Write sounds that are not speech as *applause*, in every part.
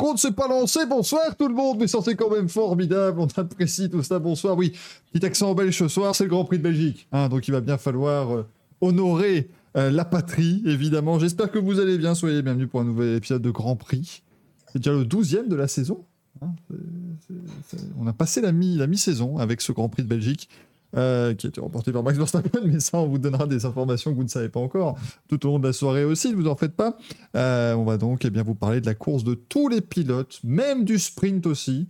compte s'est pas lancé. Bonsoir tout le monde, mais c'est quand même formidable. On apprécie tout ça. Bonsoir. Oui, petit accent belge ce soir, c'est le Grand Prix de Belgique. Hein, donc il va bien falloir euh, honorer euh, la patrie, évidemment. J'espère que vous allez bien. Soyez bienvenus pour un nouvel épisode de Grand Prix. C'est déjà le 12e de la saison. Hein. On a passé la mi-saison avec ce Grand Prix de Belgique. Euh, qui a été remporté par Max Verstappen, mais ça, on vous donnera des informations que vous ne savez pas encore tout au long de la soirée aussi, ne vous en faites pas. Euh, on va donc eh bien, vous parler de la course de tous les pilotes, même du sprint aussi,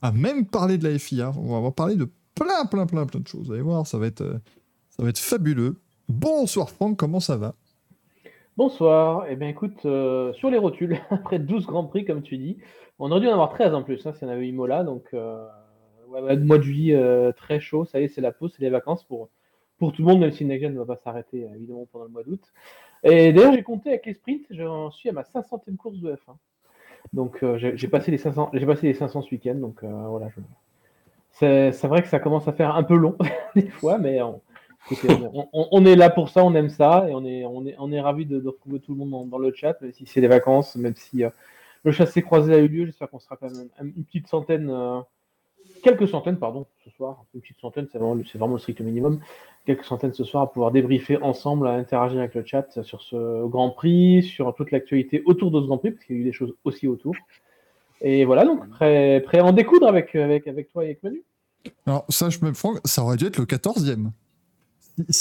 à même parler de la FIA. On va parler de plein, plein, plein, plein de choses. Vous allez voir, ça va être, euh, fabuleux. Bonsoir Franck, comment ça va? Bonsoir. Eh bien, écoute, sur les rotules, *laughs* après 12 Grands Prix, comme tu dis, on aurait dû en avoir 13 en plus, hein, si on avait eu Mola, donc ouais, mois de juillet euh, très chaud, ça y est, c'est la pause, c'est les vacances pour, pour tout le monde, même si Nagel ne va pas s'arrêter euh, évidemment pendant le mois d'août. Et d'ailleurs, j'ai compté avec les sprints, j'en suis à ma 500e course de F1. Donc euh, j'ai passé les 500, j'ai passé les 500 ce week-end, donc voilà. C'est vrai que ça commence à faire un peu long *laughs* des fois, mais on, est là pour ça, on aime ça, et on est, on est, on est ravis de, retrouver tout le monde dans, le chat, même si c'est des vacances, même si le chassé croisé a eu lieu. J'espère qu'on sera quand même une petite centaine quelques centaines, pardon, ce soir, une petite centaine, c'est vraiment, vraiment, le strict minimum, quelques centaines ce soir à pouvoir débriefer ensemble, à interagir avec le chat sur ce Grand Prix, sur toute l'actualité autour de ce Grand Prix, parce qu'il y a eu des choses aussi autour. Et voilà, donc prêt, prêt à en découdre avec, avec, avec toi et avec Manu. Alors, ça, je me Franck, ça aurait dû être le 14e.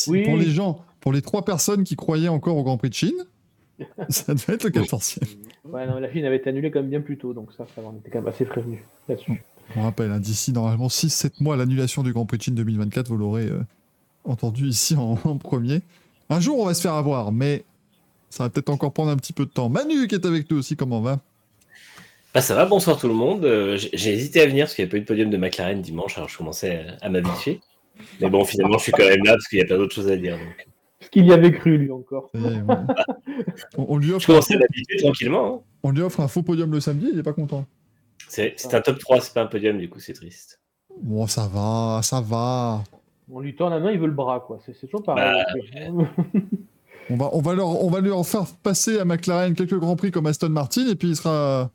oui. Pour les gens, pour les trois personnes qui croyaient encore au Grand Prix de Chine, *laughs* ça devait être le 14e. Ouais, non, la Chine avait été annulée comme bien plus tôt, donc ça, ça on était quand même assez prévenu là-dessus. On rappelle, hein, d'ici normalement 6-7 mois, l'annulation du Grand Prix de Chine 2024, vous l'aurez euh, entendu ici *laughs* en, premier. Un jour, on va se faire avoir, mais ça va peut-être encore prendre un petit peu de temps. Manu qui est avec nous aussi, comment va? Bah ça va, bonsoir tout le monde. Euh, j'ai hésité à venir parce qu'il n'y a pas eu de podium de McLaren dimanche, alors je commençais à, m'habituer. Mais bon, finalement, je suis quand même là parce qu'il y a plein d'autres choses à dire. Donc. Ce qu'il y avait cru, lui, encore. *laughs* on, lui offre je commençais à m'habituer tranquillement. Hein. On lui offre un faux podium le samedi, il n'est pas content. C'est un top 3, c'est pas un podium, du coup, c'est triste. Bon, ça va, ça va. On lui tend la main, il veut le bras, quoi. C'est toujours pareil. Bah, *laughs* on, va, on, va leur, on va lui en faire passer à McLaren quelques grands prix comme Aston Martin, et puis il sera.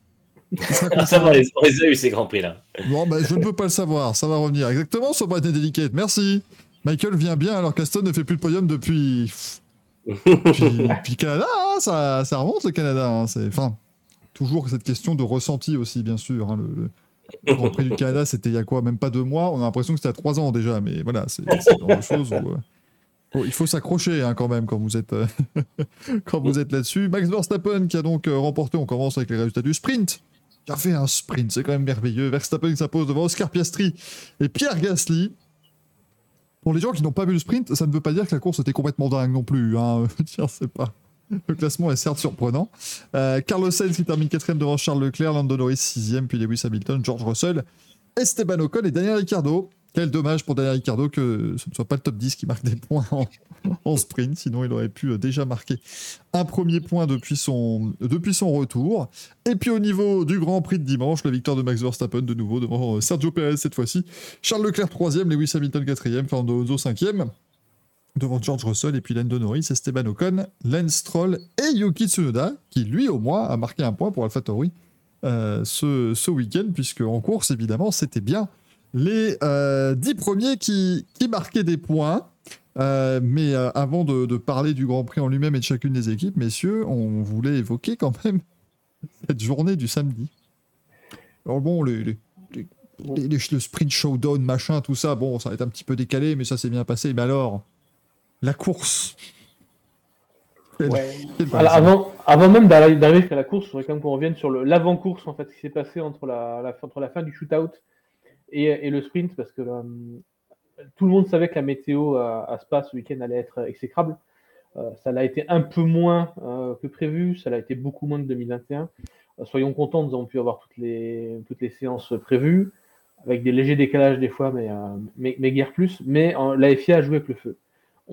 *laughs* ça va, on les a eu ces grands prix-là. Bon, bah, je ne peux pas le savoir, ça va revenir. Exactement, sur Brighton Delicate, merci. Michael vient bien alors qu'Aston ne fait plus le podium *laughs* depuis. depuis, Canada, hein, ça, ça, remonte le Canada. Hein, c'est. Enfin toujours cette question de ressenti aussi, bien sûr. Hein, le, Grand Prix du Canada, c'était il y a quoi Même pas deux mois. On a l'impression que c'était à trois ans déjà, mais voilà, c'est une chose où. Euh, il faut s'accrocher hein, quand même quand vous êtes, euh, *laughs* êtes là-dessus. Max Verstappen qui a donc euh, remporté, on commence avec les résultats du sprint. Qui a fait un sprint, c'est quand même merveilleux. Verstappen s'impose devant Oscar Piastri et Pierre Gasly. Pour les gens qui n'ont pas vu le sprint, ça ne veut pas dire que la course était complètement dingue non plus. Hein. *laughs* Tiens, c'est pas. Le classement est certes surprenant. Euh, Carlos Sainz qui termine quatrième devant Charles Leclerc, Lando Norris sixième, puis Lewis Hamilton, George Russell, Esteban Ocon et Daniel Ricciardo. Quel dommage pour Daniel Ricciardo que ce ne soit pas le top 10 qui marque des points en, sprint, sinon il aurait pu euh, déjà marquer un premier point depuis son, retour. Et puis au niveau du Grand Prix de dimanche, la victoire de Max Verstappen de nouveau devant euh, Sergio Perez cette fois-ci, Charles Leclerc troisième, Lewis Hamilton quatrième, Fernando Alonso cinquième devant George Russell et puis Lando Norris, Esteban Ocon, Lance Stroll et Yuki Tsunoda, qui lui au moins a marqué un point pour AlphaTauri euh, ce, ce week-end, puisque en course évidemment c'était bien les euh, dix premiers qui, qui, marquaient des points. Euh, mais avant de, parler du Grand Prix en lui-même et de chacune des équipes, messieurs, on voulait évoquer quand même *laughs* cette journée du samedi. Alors bon, le sprint showdown, machin, tout ça, bon, ça va être un petit peu décalé, mais ça s'est bien passé. Mais alors, la course. avant, avant même d'arriver à la course, je voudrais quand même qu'on revienne sur l'avant-course en fait, ce qui s'est passé entre la, entre la fin du shootout et, et le sprint, parce que euh, tout le monde savait que la météo à, Spa ce week-end allait être exécrable. Euh, ça l'a été un peu moins euh, que prévu, ça l'a été beaucoup moins que 2021. soyons contents, nous avons pu avoir toutes les, toutes les séances prévues, avec des légers décalages des fois, mais, mais, mais guère plus. Mais la FIA a joué avec le feu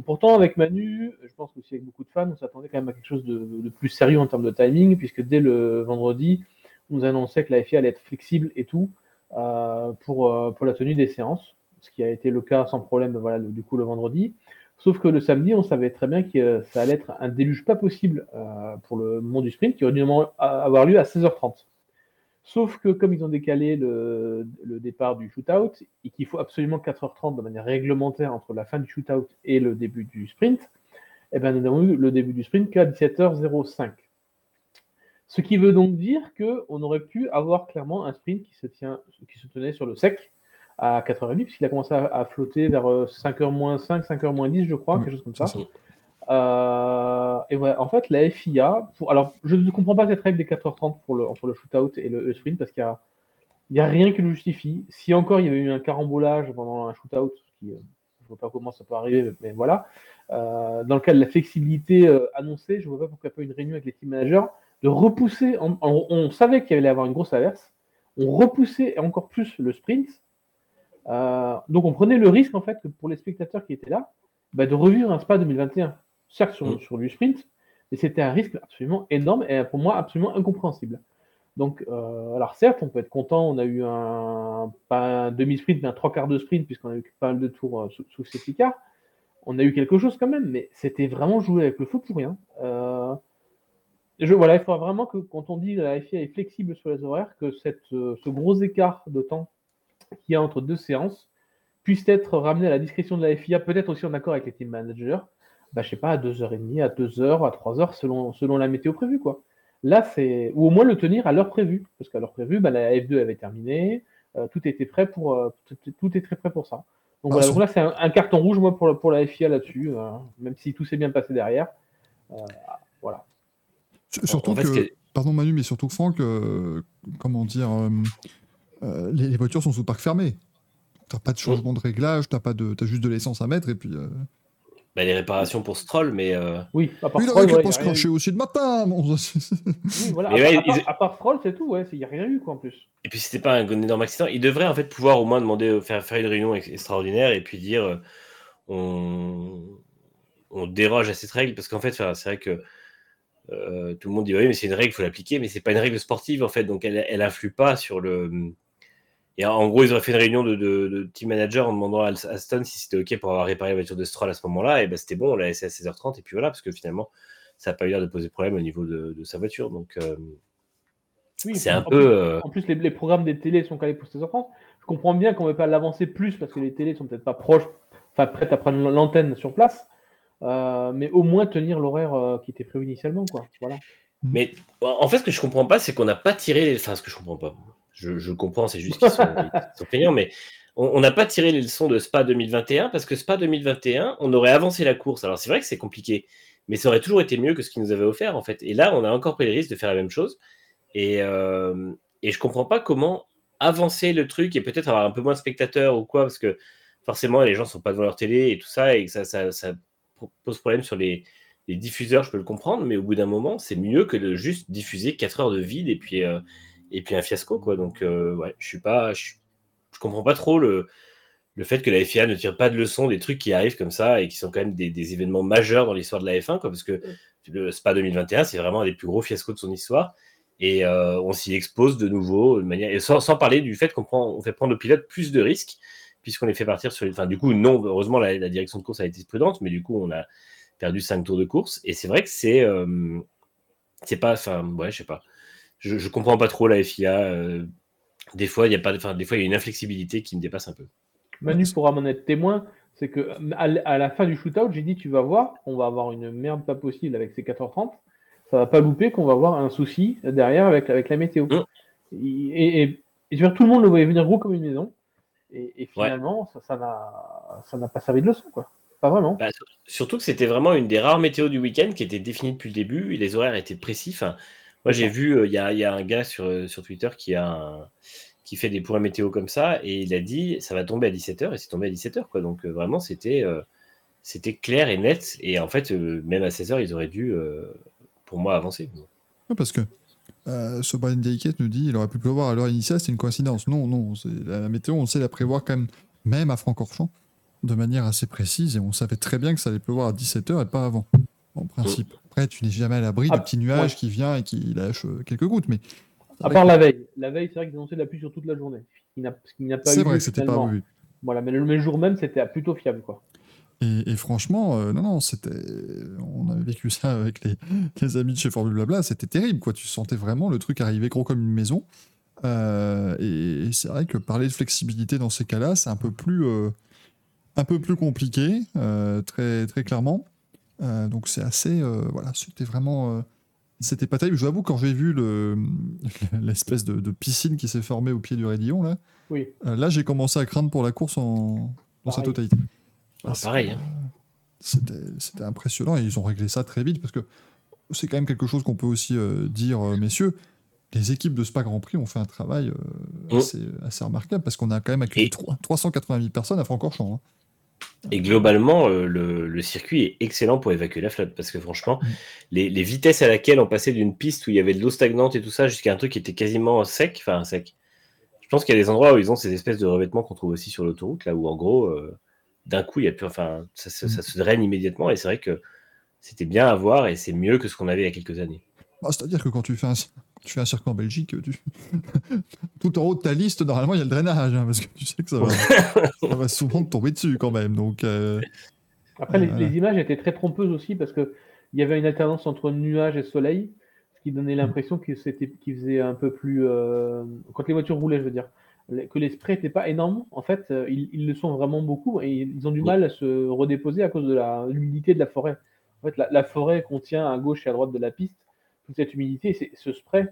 pourtant, avec Manu, je pense aussi avec beaucoup de fans, on s'attendait quand même à quelque chose de, plus sérieux en termes de timing, puisque dès le vendredi, on nous annonçait que la FIA allait être flexible et tout euh, pour, euh, pour la tenue des séances, ce qui a été le cas sans problème voilà, du coup le vendredi. Sauf que le samedi, on savait très bien que ça allait être un déluge pas possible euh, pour le monde du sprint, qui aurait dû avoir lieu à 16h30. Sauf que comme ils ont décalé le, le départ du shootout et qu'il faut absolument 4h30 de manière réglementaire entre la fin du shootout et le début du sprint, eh ben, nous n'avons eu le début du sprint qu'à 17h05. Ce qui veut donc dire qu'on aurait pu avoir clairement un sprint qui se, tient, qui se tenait sur le sec à 4h30, puisqu'il a commencé à, à flotter vers 5h 5, 5h 10, je crois, Ouais, quelque chose comme ça. Euh, et ouais, en fait, la FIA, alors je ne comprends pas cette règle des 4h30 pour le, le shootout et le, sprint parce qu'il n'y a, rien qui le justifie. Si encore il y avait eu un carambolage pendant un shootout, euh, je ne vois pas comment ça peut arriver, mais voilà. Euh, dans le cas de la flexibilité annoncée, je ne vois pas pourquoi pas une réunion avec les team managers de repousser. on savait qu'il allait y avoir une grosse averse. On repoussait encore plus le sprint. Donc on prenait le risque en fait pour les spectateurs qui étaient là, bah, de revivre un Spa 2021. Certes sur, Mm. sur du sprint, mais c'était un risque absolument énorme et pour moi absolument incompréhensible. Donc, euh, alors certes, on peut être content, on a eu un, pas un demi-sprint, mais un trois quarts de sprint, puisqu'on a eu pas mal de tours euh, sous, sous safety car. On a eu quelque chose quand même, mais c'était vraiment jouer avec le feu pour rien. Euh, je, voilà, il faudra vraiment que quand on dit que la FIA est flexible sur les horaires, que cette, ce gros écart de temps qu'il y a entre deux séances puisse être ramené à la discrétion de la FIA, peut-être aussi en accord avec les team managers, bah, je sais pas, à 2h30, à 2h, à 3h, selon, selon la météo prévue. Quoi. Là, c'est. Ou au moins le tenir à l'heure prévue. Parce qu'à l'heure prévue, bah, la F2 avait terminé, euh, tout était prêt pour. euh, tout, tout est très prêt pour ça. Donc, Ah, voilà, donc là, c'est un, un carton rouge, moi, pour, la- pour la FIA là-dessus, euh, même si tout s'est bien passé derrière. Euh, voilà. Surtout en fait, que, pardon Manu, mais surtout Franck, euh, comment dire, euh, euh, les, les voitures sont sous parc fermé. T'as pas de changement de réglage, t'as pas de, t'as juste de l'essence à mettre et puis. euh, Bah, les réparations pour Stroll, mais euh, Oui, à part Oui, il Stroll, ouais, se cracher aussi le matin. bon, Oui, voilà, Mais à, ouais, part- à part, ils- à part Stroll, c'est tout, ouais, il n'y a rien eu, quoi, en plus. et puis c'était pas un énorme accident. Il devrait en fait pouvoir au moins demander, euh, faire, faire une réunion ex- extraordinaire et puis dire euh, on, on déroge à cette règle parce qu'en fait, c'est vrai que euh, tout le monde dit oui, mais c'est une règle, il faut l'appliquer, mais c'est pas une règle sportive en fait, donc elle, elle influe pas sur le. Et en gros, ils auraient fait une réunion de, de- de team manager en demandant à Aston si c'était OK pour avoir réparé la voiture de Stroll à ce moment-là. Et ben c'était bon, on l'a laissé à 16h30. Et puis voilà, parce que finalement, ça n'a pas eu l'air de poser problème au niveau de, de sa voiture. Donc euh, Oui, c'est en un plus- peu. euh, En plus, les, les programmes des télés sont calés pour 16h30. Je comprends bien qu'on ne veut pas l'avancer plus parce que les télés sont peut-être pas proches, enfin prêtes à prendre l'antenne sur place. Euh, mais au moins tenir l'horaire qui était prévu initialement, quoi. Voilà. Mais en fait, ce que je comprends pas, c'est qu'on n'a pas tiré les. Enfin, ce que je comprends pas. Je, je comprends, c'est juste qu'ils sont, *laughs* sont mais on on n'a pas tiré les leçons de Spa 2021 parce que Spa 2021, on aurait avancé la course. Alors, c'est vrai que c'est compliqué, mais ça aurait toujours été mieux que ce qu'ils nous avaient offert, en fait. Et là, on a encore pris le risque de faire la même chose. Et, euh, et je comprends pas comment avancer le truc et peut-être avoir un peu moins de spectateurs ou quoi, parce que forcément, les gens sont pas devant leur télé et tout ça, et que ça, ça, ça pose problème sur les, les diffuseurs, je peux le comprendre, mais au bout d'un moment, c'est mieux que de juste diffuser 4 heures de vide et puis, euh, et puis un fiasco, quoi. Donc, euh, ouais, je suis pas, je, je comprends pas trop le, le fait que la FIA ne tire pas de leçon des trucs qui arrivent comme ça et qui sont quand même des, des événements majeurs dans l'histoire de la F1, quoi, parce que le Spa 2021, c'est vraiment un des plus gros fiascos de son histoire. Et euh, on s'y expose de nouveau, de manière, et sans, sans parler du fait qu'on prend, on fait prendre aux pilotes plus de risques, puisqu'on les fait partir sur les. Enfin, du coup, non, heureusement, la, la direction de course a été prudente, mais du coup, on a perdu 5 tours de course. Et c'est vrai que c'est. euh, c'est pas. Enfin, ouais, je sais pas. Je, je comprends pas trop la FIA. euh, des fois, il y a pas. Enfin, des fois, il y a une inflexibilité qui me dépasse un peu. Manu pourra m'en être témoin. C'est que à l- à la fin du shootout, j'ai dit tu vas voir, on va avoir une merde pas possible avec ces 4h30. Ça va pas louper qu'on va avoir un souci derrière avec, avec la météo. Mm. Et, et, et- et je veux dire, tout le monde le voyait venir gros comme une maison. Et, et finalement, ça- ça n'a ça n'a pas servi de leçon, quoi. Pas vraiment. Bah, sur- surtout que c'était vraiment une des rares météos du week-end qui était définie depuis le début. et Les horaires étaient précis. Moi, j'ai vu, euh, il y, a, il y a un gars sur, euh, sur Twitter qui, a un- qui fait des points météo comme ça et il a dit ça va tomber à 17h et c'est tombé à 17h. Quoi. Donc, euh, vraiment, c'était c'était clair et net. Et en fait, euh, même à 16h, ils auraient dû, euh, pour moi, avancer. Ouais, parce que euh, ce Brian Delicate nous dit il aurait pu pleuvoir à l'heure initiale, c'est une coïncidence. Non, non, la, la météo, on sait la prévoir quand même, même à Francorchamps, de manière assez précise, et on savait très bien que ça allait pleuvoir à 17h et pas avant, en principe. Après, tu n'es jamais à l'abri Ah, du petit nuage ouais. qui vient et qui lâche euh, quelques gouttes, mais À part la veille. La veille, c'est vrai qu'ils annoncé de la pluie sur toute la journée. Ce qui n'a pas c'est vrai c'était pas vu. Voilà, mais le, le jour même, c'était plutôt fiable, quoi. Et, et franchement, euh, non, non, c'était. On avait vécu ça avec les, *laughs* les amis de chez Formule Blabla, c'était terrible, quoi. Tu sentais vraiment le truc arriver gros comme une maison. Euh, et, c'est vrai que parler de flexibilité dans ces cas-là, c'est un peu plus, euh, un peu plus compliqué, très, très clairement. Donc c'est assez, voilà, c'était vraiment, c'était pas terrible. Je vous avoue, quand j'ai vu le, *laughs* l'espèce de, piscine qui s'est formée au pied du Raidillon, là, oui. là j'ai commencé à craindre pour la course en, dans sa totalité. Ah, pareil. Hein. C'était impressionnant et ils ont réglé ça très vite parce que c'est quand même quelque chose qu'on peut aussi dire, messieurs les équipes de Spa Grand Prix ont fait un travail euh, mm. assez, remarquable parce qu'on a quand même accueilli 380 000 personnes à Francorchamps. Hein. Et globalement, euh, le, circuit est excellent pour évacuer la flotte parce que franchement, mm. les, vitesses à laquelle on passait d'une piste où il y avait de l'eau stagnante et tout ça jusqu'à un truc qui était quasiment sec, enfin sec. Je pense qu'il y a des endroits où ils ont ces espèces de revêtements qu'on trouve aussi sur l'autoroute, là où en gros, euh, d'un coup, il y a plus, enfin, ça, ça, mm. se draine immédiatement et c'est vrai que c'était bien à voir et c'est mieux que ce qu'on avait il y a quelques années. Bah, c'est-à-dire que quand tu fais un, tu fais un circuit en Belgique, *laughs* tout en haut de ta liste, normalement, il y a le drainage, hein, parce que tu sais que ça va, *laughs* souvent te tomber dessus quand même. Donc, euh, Après, les, images étaient très trompeuses aussi, parce qu'il y avait une alternance entre nuages et soleil, ce qui donnait l'impression qu'il faisait un peu plus... Euh, quand les voitures roulaient, je veux dire, que les sprays n'étaient pas énormes. En fait, euh, ils, le sont vraiment beaucoup, et ils ont du mal à se redéposer à cause de l'humidité de la forêt. En fait, la forêt contient à gauche et à droite de la piste toute cette humidité, ce spray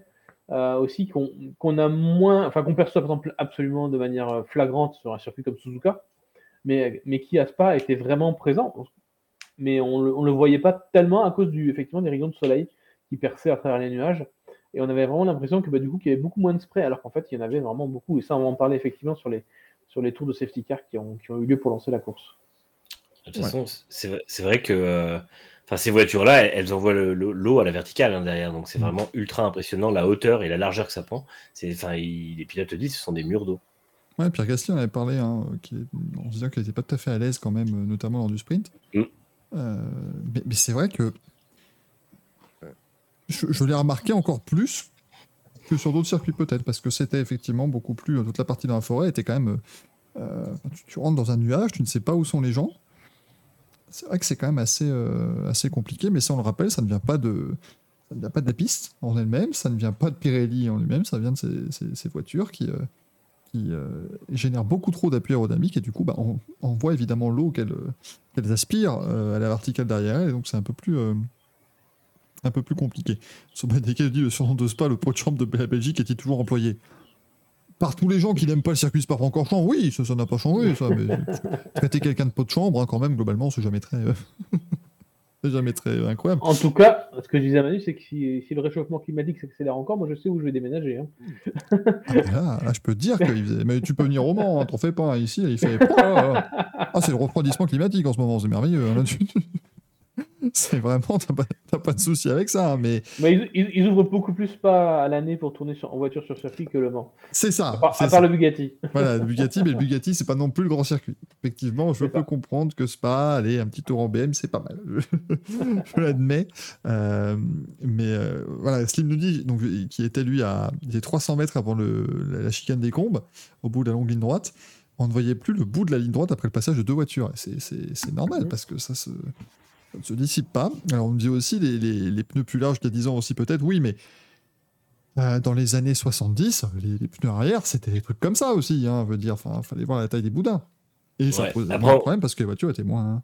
euh, aussi qu'on a moins, enfin qu'on perçoit par exemple absolument de manière euh, flagrante sur un circuit comme Suzuka, mais, qui à Spa était vraiment présent, mais on ne le voyait pas tellement à cause du, effectivement des rayons de soleil qui perçaient à travers les nuages. Et on avait vraiment l'impression que bah, du coup qu'il y avait beaucoup moins de spray, alors qu'en fait il y en avait vraiment beaucoup. Et ça, on va en parler effectivement sur les, sur les tours de safety car qui ont, qui ont eu lieu pour lancer la course. De toute façon, c'est vrai que euh, Enfin, ces voitures-là, elles envoient l'eau à la verticale hein, derrière, donc c'est mm. vraiment ultra impressionnant la hauteur et la largeur que ça prend. Enfin, les pilotes disent, ce sont des murs d'eau. Ouais, Pierre Gasly en avait parlé, hein, qui, en disant qu'il n'était pas tout à fait à l'aise quand même, euh, notamment lors du sprint. Mm. Euh, mais, c'est vrai que euh, je, l'ai remarqué encore plus que sur d'autres circuits peut-être, parce que c'était effectivement beaucoup plus. Toute la partie dans la forêt était quand même. tu, rentres dans un nuage, tu ne sais pas où sont les gens. C'est vrai que c'est quand même assez, euh, assez compliqué, mais ça, on le rappelle, ça ne vient pas de, ça pas de la piste en elle-même, ça ne vient pas de Pirelli en lui-même, ça vient de ces, voitures qui, euh, euh, génèrent beaucoup trop d'appui aérodynamique et du coup, bah, on, voit évidemment l'eau qu'elles aspirent à la verticale derrière et donc c'est un peu plus. un peu plus compliqué. Sur dit le surnom de Spa, le pot de chambre de Belgique est-il toujours employé? Par tous les gens qui n'aiment pas le circuit Spa Francorchamps, oui, ça n'a pas changé, ça. Mais *laughs* traiter quelqu'un de pot de chambre, hein, quand même, globalement, c'est jamais très. Euh, *laughs* jamais très incroyable. En tout cas, ce que je disais à Manu, c'est que si, le réchauffement climatique s'accélère encore, moi je sais où je vais déménager. Hein. Ah, là, je peux te dire que mais tu peux venir au Mans, hein, t'en fais pas. Ici, il fait. ah, c'est le refroidissement climatique en ce moment, c'est merveilleux. Hein, *laughs* c'est vraiment, t'as pas, de souci avec ça. Hein, mais, ils, ouvrent beaucoup plus pas à l'année pour tourner en voiture sur circuit que le Mans. C'est ça. À part, le Bugatti. *laughs* Voilà, le Bugatti, mais le Bugatti, c'est pas non plus le grand circuit. Effectivement, je peux comprendre que Spa, allez, un petit tour en BM, c'est pas mal. *laughs* je l'admets. Euh, mais euh, voilà, Slim nous dit, donc, qui était lui à 300 mètres avant le, la, chicane des combes, au bout de la longue ligne droite on ne voyait plus le bout de la ligne droite après le passage de deux voitures. C'est normal parce que ça se, ça ne se dissipe pas. Alors on me dit aussi les, les, pneus plus larges qu'il y a 10 ans aussi peut-être, oui, mais euh, dans les années 70, les, pneus arrière, c'était des trucs comme ça aussi, hein, veut dire, enfin, fallait voir la taille des boudins. Et ça posait un problème parce que les voitures étaient moins...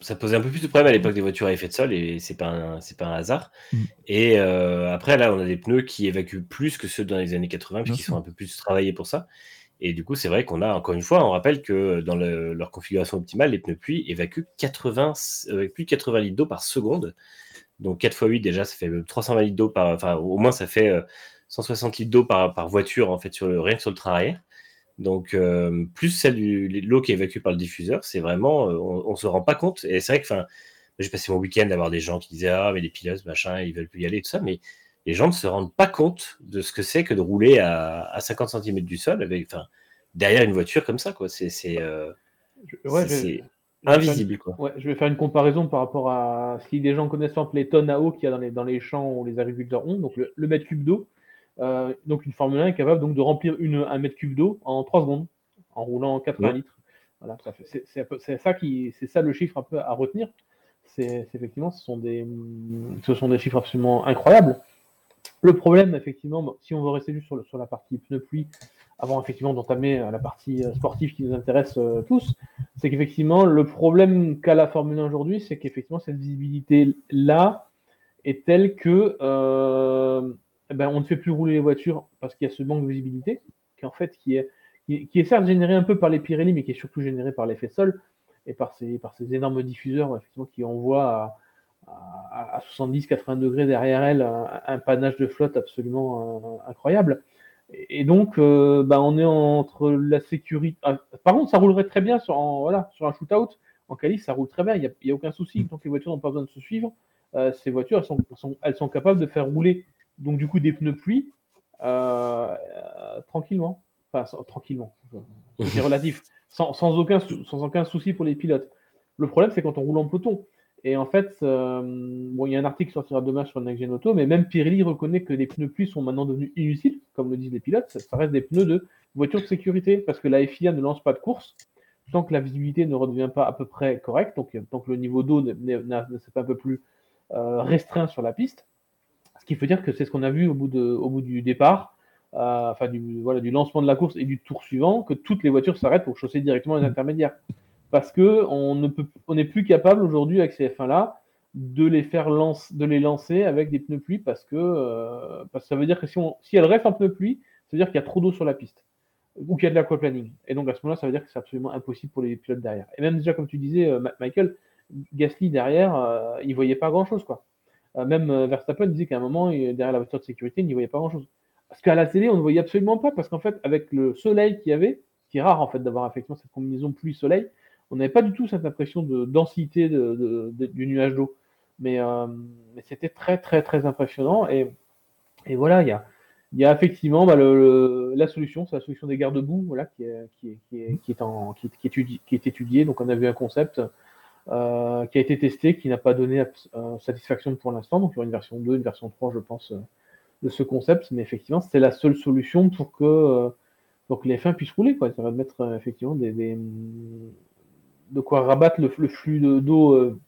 Ça posait un peu plus de problème à l'époque des voitures à effet de sol et c'est pas c'est pas un hasard. Mm. Et euh, après là, on a des pneus qui évacuent plus que ceux dans les années 80 puisqu'ils sont un peu plus travaillés pour ça. Et du coup, c'est vrai qu'on a, encore une fois, on rappelle que dans leur configuration optimale, les pneus pluie évacuent 80, euh, plus de 80 litres d'eau par seconde. Donc 4 x 8, déjà, ça fait 320 litres d'eau par. Enfin, au moins, ça fait 160 euh, litres d'eau par, voiture, en fait, sur le, rien que sur le train arrière. Donc, euh, plus celle de l'eau qui est évacuée par le diffuseur, c'est vraiment. on ne se rend pas compte. Et c'est vrai que, j'ai passé mon week-end d'avoir des gens qui disaient Ah, mais les pilotes, machin, ils veulent plus y aller, tout ça. Mais les gens ne se rendent pas compte de ce que c'est que de rouler à, 50 cm du sol avec, enfin, derrière une voiture comme ça, quoi. C'est euh, invisible, quoi. Ouais, je vais faire une comparaison par rapport à si les gens connaissent les tonnes à eau qu'il y a dans les, dans les champs où les agriculteurs ont, donc le, mètre cube d'eau. Euh, donc une Formule 1 est capable donc de remplir une, un mètre cube d'eau en 3 secondes en roulant 80 litres. Voilà, c'est ça qui, c'est ça le chiffre un peu à retenir. C'est effectivement, ce sont des, ce sont des chiffres absolument incroyables. Le problème, effectivement, si on veut rester juste sur, la partie pneu pluie, avant effectivement d'entamer la partie sportive qui nous intéresse tous, c'est qu'effectivement, le problème qu'a la Formule 1 aujourd'hui, c'est qu'effectivement, cette visibilité-là est telle que ben, on ne fait plus rouler les voitures parce qu'il y a ce manque de visibilité, qui en fait qui est, qui, est certes généré un peu par les Pirelli, mais qui est surtout généré par l'effet sol et par ces, par ces énormes diffuseurs effectivement, qui envoient à, 70-80 degrés derrière elle un, panache de flotte absolument euh, incroyable. Et, donc, euh, bah, on est entre la sécurité. Ah, par contre, ça roulerait très bien sur, voilà, sur un shootout. En qualif, ça roule très bien, il n'y a, aucun souci. Tant que les voitures n'ont pas besoin de se suivre, euh, ces voitures, elles sont, elles sont capables de faire rouler donc du coup des pneus pluie euh, tranquillement. Enfin, tranquillement, c'est relatif, *laughs* sans, aucun, sans aucun souci pour les pilotes. Le problème, c'est quand on roule en peloton. Et en fait, euh, bon, il y a un article qui sortira demain sur Next Gen Auto, mais même Pirelli reconnaît que les pneus pluie sont maintenant devenus inutiles, comme le disent les pilotes. Ça, reste des pneus de voiture de sécurité, parce que la FIA ne lance pas de course tant que la visibilité ne redevient pas à peu près correcte, donc tant que le niveau d'eau ne, s'est pas un peu plus restreint sur la piste. Ce qui veut dire que c'est ce qu'on a vu au bout, du départ, euh, enfin du, lancement de la course et du tour suivant, que toutes les voitures s'arrêtent pour chausser directement les intermédiaires. Parce que on ne peut, on n'est plus capable aujourd'hui avec ces F1 là de les faire de les lancer avec des pneus pluie parce que, euh, parce que ça veut dire que si, on, si elles restent en pneus pluie, ça veut dire qu'il y a trop d'eau sur la piste ou qu'il y a de l'aquaplaning. Et donc à ce moment-là, ça veut dire que c'est absolument impossible pour les pilotes derrière. Et même déjà, comme tu disais, euh, Michael, Gasly derrière, il voyait pas grand-chose. Euh, même euh, Verstappen disait qu'à un moment, derrière la voiture de sécurité, il n'y voyait pas grand-chose. Parce qu'à la télé, on ne voyait absolument pas, parce qu'en fait, avec le soleil qu'il y avait, qui est rare en fait d'avoir effectivement cette combinaison pluie-soleil, on n'avait pas du tout cette impression de densité du nuage d'eau. Euh, mais, c'était très très très impressionnant. Et, voilà, il y a, y a effectivement bah, la solution, c'est la solution des garde-boue voilà, qui, est, qui, est, qui, est, en, qui, est étudiée. Donc on a vu un concept euh, qui a été testé, qui n'a pas donné euh, satisfaction pour l'instant. Donc il y aura une version 2, une version 3, je pense, de ce concept. Mais effectivement, c'était la seule solution pour que, pour que les fins puissent rouler. Quoi. Ça va mettre effectivement des, de quoi rabattre le, flux d'eau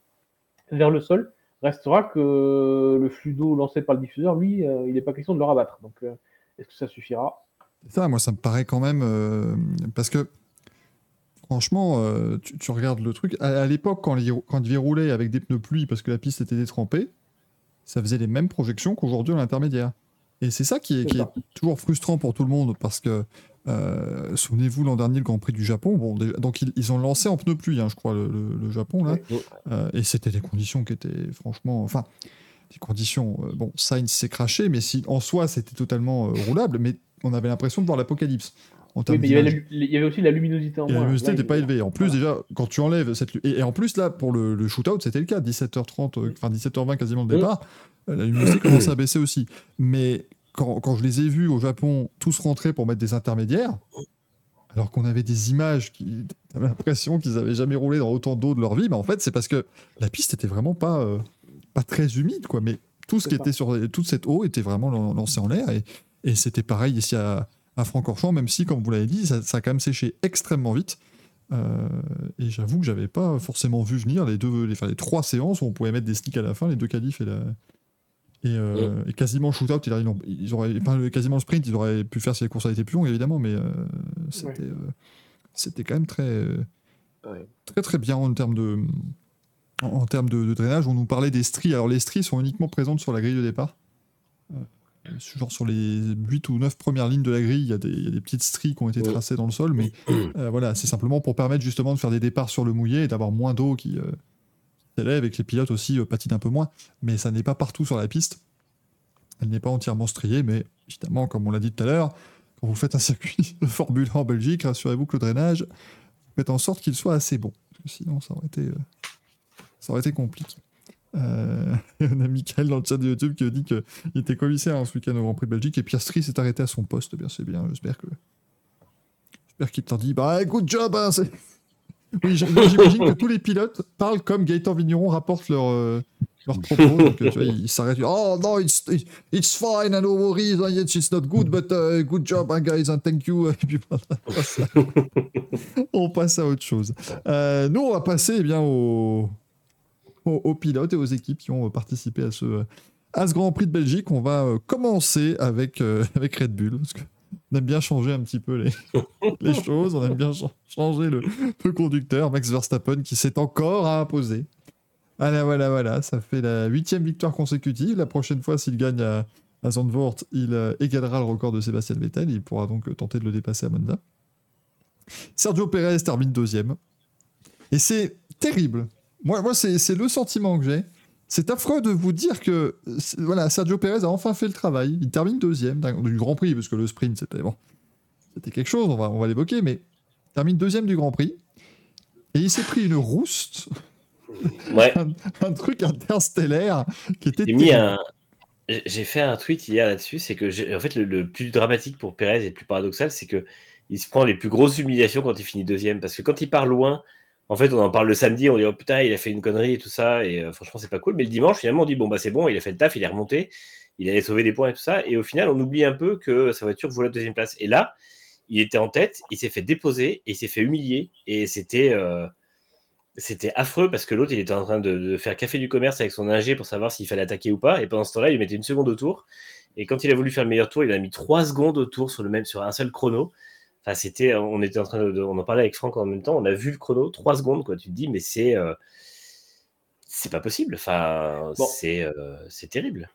vers le sol. Restera que le flux d'eau lancé par le diffuseur, lui, il n'est pas question de le rabattre. Donc est-ce que ça suffira? Ça, moi, ça me paraît quand même. parce que Franchement, euh, tu, regardes le truc. À, l'époque, quand, quand il roulait avec des pneus pluie parce que la piste était détrempée, ça faisait les mêmes projections qu'aujourd'hui à l'intermédiaire. Et c'est ça qui est, toujours frustrant pour tout le monde parce que, euh, souvenez-vous, l'an dernier, le Grand Prix du Japon, bon, donc ils, ont lancé en pneus pluie, hein, je crois, le, Japon, là. Euh, et c'était des conditions qui étaient franchement. Enfin, des conditions. bon, Sainz s'est craché, mais si, en soi, c'était totalement roulable, mais on avait l'impression de voir l'apocalypse il, y avait aussi la luminosité en moins. La luminosité n'était pas élevée. En plus, déjà, quand tu enlèves cette. Et, en plus, là, pour le, le shootout, c'était le cas. 17h30, euh, enfin 17h20 quasiment le départ. Euh, la luminosité commençait à baisser aussi. Mais quand, quand, je les ai vus au Japon, tous rentrer pour mettre des intermédiaires, alors qu'on avait des images qui avaient l'impression qu'ils n'avaient jamais roulé dans autant d'eau de leur vie, mais en fait, c'est parce que la piste était vraiment pas, euh, pas très humide, quoi. Mais tout ce qui était sur toute cette eau était vraiment lancé en l'air et, et c'était pareil ici à, à Francorchamps, même si, comme vous l'avez dit, ça, a quand même séché extrêmement vite. Euh, et j'avoue que j'avais pas forcément vu venir les deux, les, les trois séances où on pouvait mettre des sticks à la fin, les deux qualifs et la. Et, euh, et quasiment shootout, ils, ils auraient, enfin, quasiment sprint, ils auraient pu faire si les courses avaient été plus longues, évidemment, mais euh, c'était, c'était quand même très, très très bien en termes de, en, termes de, de, drainage. On nous parlait des stries. Alors les stries sont uniquement présentes sur la grille de départ. Genre sur les 8 ou 9 premières lignes de la grille, il y, a des petites stries qui ont été tracées dans le sol, mais *clears throat* euh, voilà, c'est simplement pour permettre justement de faire des départs sur le mouillé et d'avoir moins d'eau qui euh, s'élève et que les pilotes aussi euh, patinent un peu moins. Mais ça n'est pas partout sur la piste. Elle n'est pas entièrement striée, mais évidemment, comme on l'a dit tout à l'heure, quand vous faites un circuit *laughs* de Formule 1 en Belgique, rassurez-vous que le drainage, faites en sorte qu'il soit assez bon. Sinon, ça aurait été, été compliqué. Euh, on a Michael dans le chat de YouTube qui dit qu'il était commissaire en ce week-end au Grand Prix de Belgique et Piastri s'est arrêté à son poste. Bien, c'est bien. J'espère que. J'espère qu'il t'a dit Bah, good job hein, Oui, j'imagine que tous les pilotes parlent comme Gaëtan Vigneron rapporte leur, euh, leur propos. *laughs* Donc, tu vois, ils s'arrêtent. Oh non, it's, it's fine, and no worries, yet it's not good, but uh, good job, hein, guys, and thank you. Et puis, *laughs* on, passe à... autre chose. Euh, nous, on va passer eh bien, au aux, pilotes et aux équipes qui ont participé à ce, à ce Grand Prix de Belgique, on va euh, commencer avec, euh, avec Red Bull. Parce on aime bien changer un petit peu les, *laughs* les choses. On aime bien changer le, le, conducteur, Max Verstappen, qui s'est encore à imposer. Voilà, voilà, voilà. Ça fait la huitième victoire consécutive. La prochaine fois, s'il gagne à, à Zandvoort, il euh, égalera le record de Sébastien Vettel. Il pourra donc tenter de le dépasser à Monza. Sergio Perez termine deuxième. Et c'est terrible. Moi, moi c'est le sentiment que j'ai. C'est affreux de vous dire que voilà, Sergio Perez a enfin fait le travail. Il termine deuxième du Grand Prix, parce que le sprint, c'était bon. C'était quelque chose, on va, on va l'évoquer, mais il termine deuxième du Grand Prix. Et il s'est pris une rouste. Ouais. *laughs* un, truc interstellaire qui était. J'ai mis un. J'ai fait un tweet hier là-dessus, c'est que en fait le, le, plus dramatique pour Perez et le plus paradoxal, c'est que il se prend les plus grosses humiliations quand il finit deuxième, parce que quand il part loin, en fait, on en parle le samedi, on dit oh putain, il a fait une connerie et tout ça, et euh, franchement, c'est pas cool. Mais le dimanche, finalement, on dit bon, bah c'est bon, il a fait le taf, il est remonté, il allait sauver des points et tout ça. Et au final, on oublie un peu que sa voiture vaut la deuxième place. Et là, il était en tête, il s'est fait déposer, et il s'est fait humilier, et c'était. Euh, affreux parce que l'autre il était en train de, faire café du commerce avec son ingé pour savoir s'il fallait attaquer ou pas. Et pendant ce temps-là, il mettait une seconde au tour. Et quand il a voulu faire le meilleur tour, il a mis trois secondes au tour sur, le même, sur un seul chrono c'était, on était en train de, on en parlait avec Franck en même temps. On a vu le chrono, trois secondes, quoi. Tu te dis, mais c'est, euh, c'est pas possible. Enfin, c'est, euh, c'est terrible.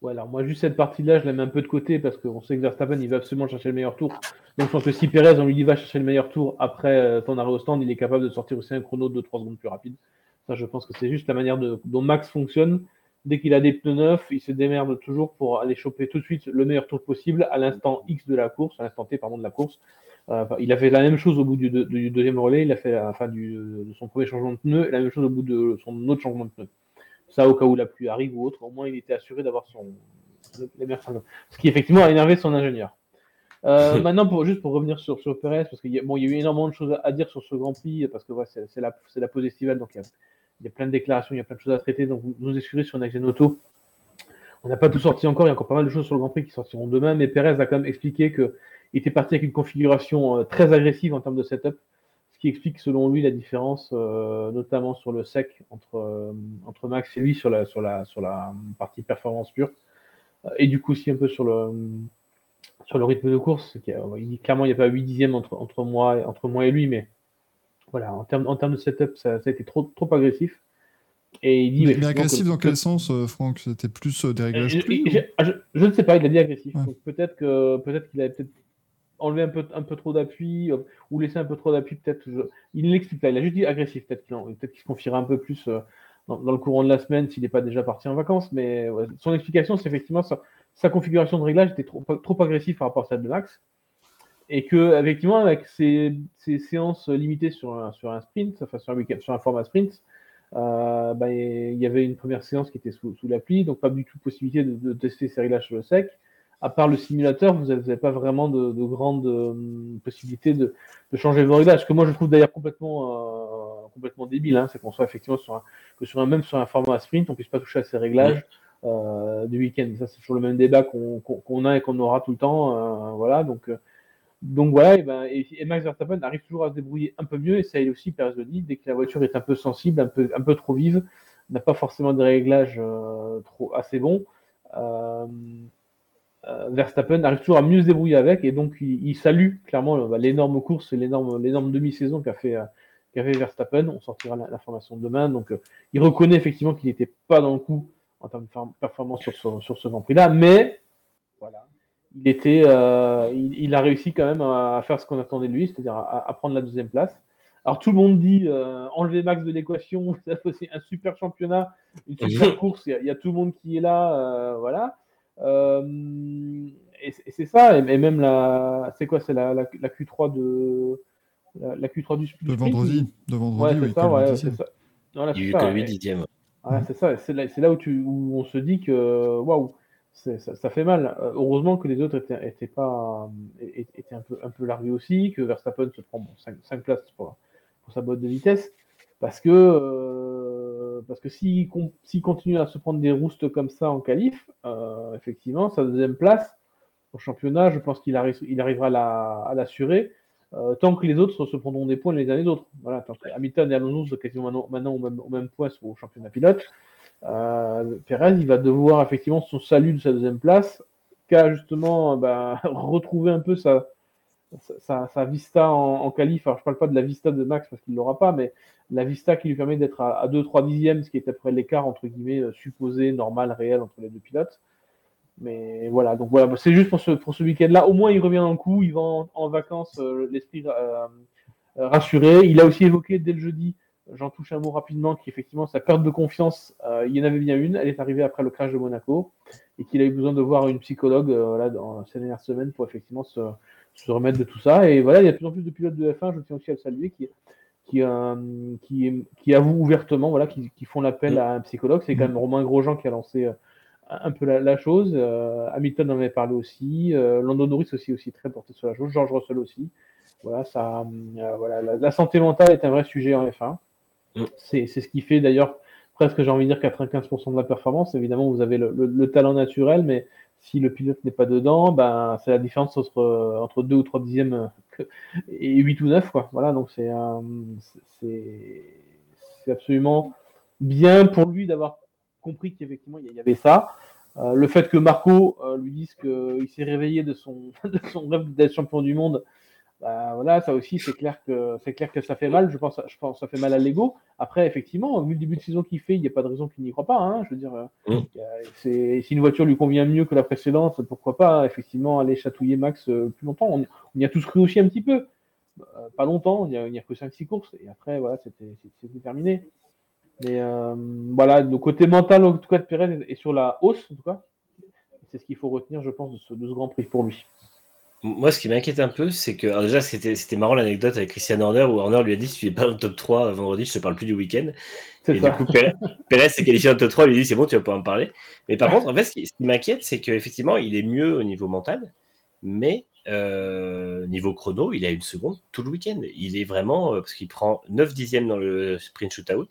Ouais, alors moi, juste cette partie-là, je la mets un peu de côté parce qu'on sait que Verstappen, il va absolument chercher le meilleur tour. Donc, je pense que si Perez, on lui dit va chercher le meilleur tour après euh, ton arrêt au stand, il est capable de sortir aussi un chrono de 2-3 secondes plus rapide. Ça, je pense que c'est juste la manière dont Max fonctionne dès qu'il a des pneus neufs, il se démerde toujours pour aller choper tout de suite le meilleur tour possible à l'instant X de la course, à l'instant T pardon, de la course. Euh, il a fait la même chose au bout du, deuxième relais, il a fait la fin du, de son premier changement de pneu et la même chose au bout de son autre changement de pneu. Ça, au cas où la pluie arrive ou autre, au moins il était assuré d'avoir son les meilleurs Ce qui effectivement a énervé son ingénieur. Euh, *laughs* maintenant, pour, juste pour revenir sur, sur Perez, parce qu'il y, bon, y, a eu énormément de choses à, dire sur ce Grand Prix, parce que ouais, c'est la, la, pause estivale, donc il y a il y a plein de déclarations, il y a plein de choses à traiter. Donc, vous nous excusez sur Next Auto. On n'a pas tout sorti encore. Il y a encore pas mal de choses sur le Grand Prix qui sortiront demain. Mais Perez a quand même expliqué qu'il était parti avec une configuration euh, très agressive en termes de setup. Ce qui explique, selon lui, la différence, euh, notamment sur le sec entre, euh, entre Max et lui sur la, partie performance pure. et du coup, aussi un peu sur le, rythme de course. clairement, il n'y a pas 8 dixièmes entre, entre moi et lui, mais voilà, en termes, en termes de setup, ça, ça a été trop, trop agressif. Et il dit, mais, agressif dans quel sens, euh, Franck? C'était plus euh, des réglages ah, je, je, ne sais pas, il a dit agressif. Peut-être qu'il avait peut-être enlevé un peu, un peu trop d'appui euh, ou laissé un peu trop d'appui. Peut-être. Il l'explique pas. Il a juste dit agressif. Peut-être qu'il peut se confiera un peu plus dans, le courant de la semaine s'il n'est pas déjà parti en vacances. Mais son explication, c'est effectivement sa, sa, configuration de réglage était trop, trop agressive par rapport à celle de Max et que effectivement avec ces, ces, séances limitées sur un, sur un sprint, enfin sur un, sur un format sprint, euh, bah, il y avait une première séance qui était sous, sous l'appli, donc pas du tout possibilité de, de, tester ces réglages sur le sec. À part le simulateur, vous n'avez pas vraiment de, de grandes euh, possibilités de, de, changer vos réglages. Ce que moi je trouve d'ailleurs complètement, euh, complètement débile, hein, c'est qu'on soit effectivement sur un, que sur un même sur un format sprint, on puisse pas toucher à ces réglages. Euh, du week-end. Ça, c'est toujours le même débat qu'on qu'on a et qu'on aura tout le temps. voilà, donc donc voilà, et, ben, et, Max Verstappen arrive toujours à se débrouiller un peu mieux, et ça il aussi, Perez le dit, dès que la voiture est un peu sensible, un peu, un peu trop vive, n'a pas forcément de réglage euh, trop, assez bon, euh, euh, Verstappen arrive toujours à mieux se débrouiller avec, et donc il, salue clairement bah, l'énorme course et l'énorme, demi-saison qu'a fait, fait Verstappen, on sortira l'information demain, donc il reconnaît effectivement qu'il n'était pas dans le coup en termes de performance sur ce, sur ce Grand Prix-là, mais voilà, il, était, euh, il, a réussi quand même à, faire ce qu'on attendait de lui, c'est-à-dire à, prendre la deuxième place. Alors tout le monde dit euh, enlever Max de l'équation, *laughs* c'est un super championnat, une super course, il y, a, tout le monde qui est là, euh, voilà. et, c'est ça, et, même la, c'est quoi, c'est la, la, Q3 de la, Q3 du De vendredi, de vendredi, ouais, c'est ça, ouais, c'est ça. Non, il y a eu que 8 dixièmes. Ouais, c'est ça, c'est là, là, où, tu, où on se dit que waouh, ça, fait mal. Euh, heureusement que les autres étaient, pas, étaient un peu, un largués aussi, que Verstappen se prend 5, places pour, sa boîte de vitesse, parce que, euh, que s'il continue à se prendre des roustes comme ça en qualif, euh, effectivement, sa deuxième place au championnat, je pense qu'il il arrivera à l'assurer. tant que les autres se prendront des points les uns les autres. Voilà, Hamilton et Alonso sont quasiment maintenant, au, même, au, même, point au championnat pilote. Perez, il va devoir effectivement son salut de sa deuxième place, qu'à justement bah, *laughs* retrouver un peu sa, vista en, en qualif. Alors, je parle pas de la vista de Max parce qu'il l'aura pas, mais la vista qui lui permet d'être à, 2-3 dixièmes, ce qui est après l'écart entre guillemets euh, supposé, normal, réel entre les deux pilotes. Mais voilà, donc voilà, c'est juste pour ce, pour ce week-end-là. Au moins, il revient dans le coup, il va en, vacances, euh, l'esprit euh, rassuré. Il a aussi évoqué dès le jeudi, j'en touche un mot rapidement, qu'effectivement, sa perte de confiance, il y en avait bien une. Elle est arrivée après le crash de Monaco et qu'il a eu besoin de voir une psychologue là, dans ces dernières semaines pour effectivement se, se, remettre de tout ça. Et voilà, il y a de plus en plus de pilotes de F1, je tiens aussi à le saluer, qui, qui, euh, qui, qui, avouent ouvertement, voilà, qui, qui font l'appel mm. à un psychologue. C'est quand même Romain Grosjean qui a lancé euh, un peu la, chose. Euh, Hamilton en avait parlé aussi. Euh, Lando Norris aussi, aussi très porté sur la chose. George Russell aussi. Voilà, ça, voilà, la, santé mentale est un vrai sujet en F1. Mm. C'est ce qui fait d'ailleurs presque, j'ai envie de dire, 95% de la performance. Évidemment, vous avez le, le talent naturel, mais si le pilote n'est pas dedans, ben, c'est la différence entre, entre 2 ou 3 dixièmes *laughs* et 8 ou 9. Quoi. Voilà, donc c'est, c'est, absolument bien pour lui d'avoir compris qu'effectivement il y avait ça. Euh, le fait que Marco euh, lui dise qu'il s'est réveillé de son, *laughs* de son rêve d'être champion du monde bah, voilà, ça aussi, c'est clair que c'est clair que ça fait mal. Je pense, je pense que ça fait mal à l'ego. Après, effectivement, vu le début de saison qu'il fait, il n'y a pas de raison qu'il n'y croit pas. Hein. Je veux dire, mm. si une voiture lui convient mieux que la précédente, pourquoi pas effectivement aller chatouiller Max euh, plus longtemps. On, y a tous cru aussi un petit peu. Euh, pas longtemps, il n'y a, a, que 5-6 courses. Et après, voilà, c'était terminé. Mais euh, voilà, le côté mental, en tout cas, de Perez est sur la hausse, en tout cas. C'est ce qu'il faut retenir, je pense, de ce, de ce Grand Prix pour lui. Moi, ce qui m'inquiète un peu, c'est que. Alors déjà, c'était, c'était marrant l'anecdote avec Christian Horner, où Horner lui a dit si tu n'es pas dans le top 3 vendredi, je te parle plus du week-end. Et du coup, Pérez, s'est qualifié dans le top 3, il lui dit c'est bon, tu vas pas en parler. Mais par contre, en fait, ce qui, m'inquiète, c'est qu'effectivement, il est mieux au niveau mental, mais euh, niveau chrono, il a une seconde tout le week-end. Il est vraiment. Euh, parce qu'il prend 9 dixièmes dans le sprint shootout,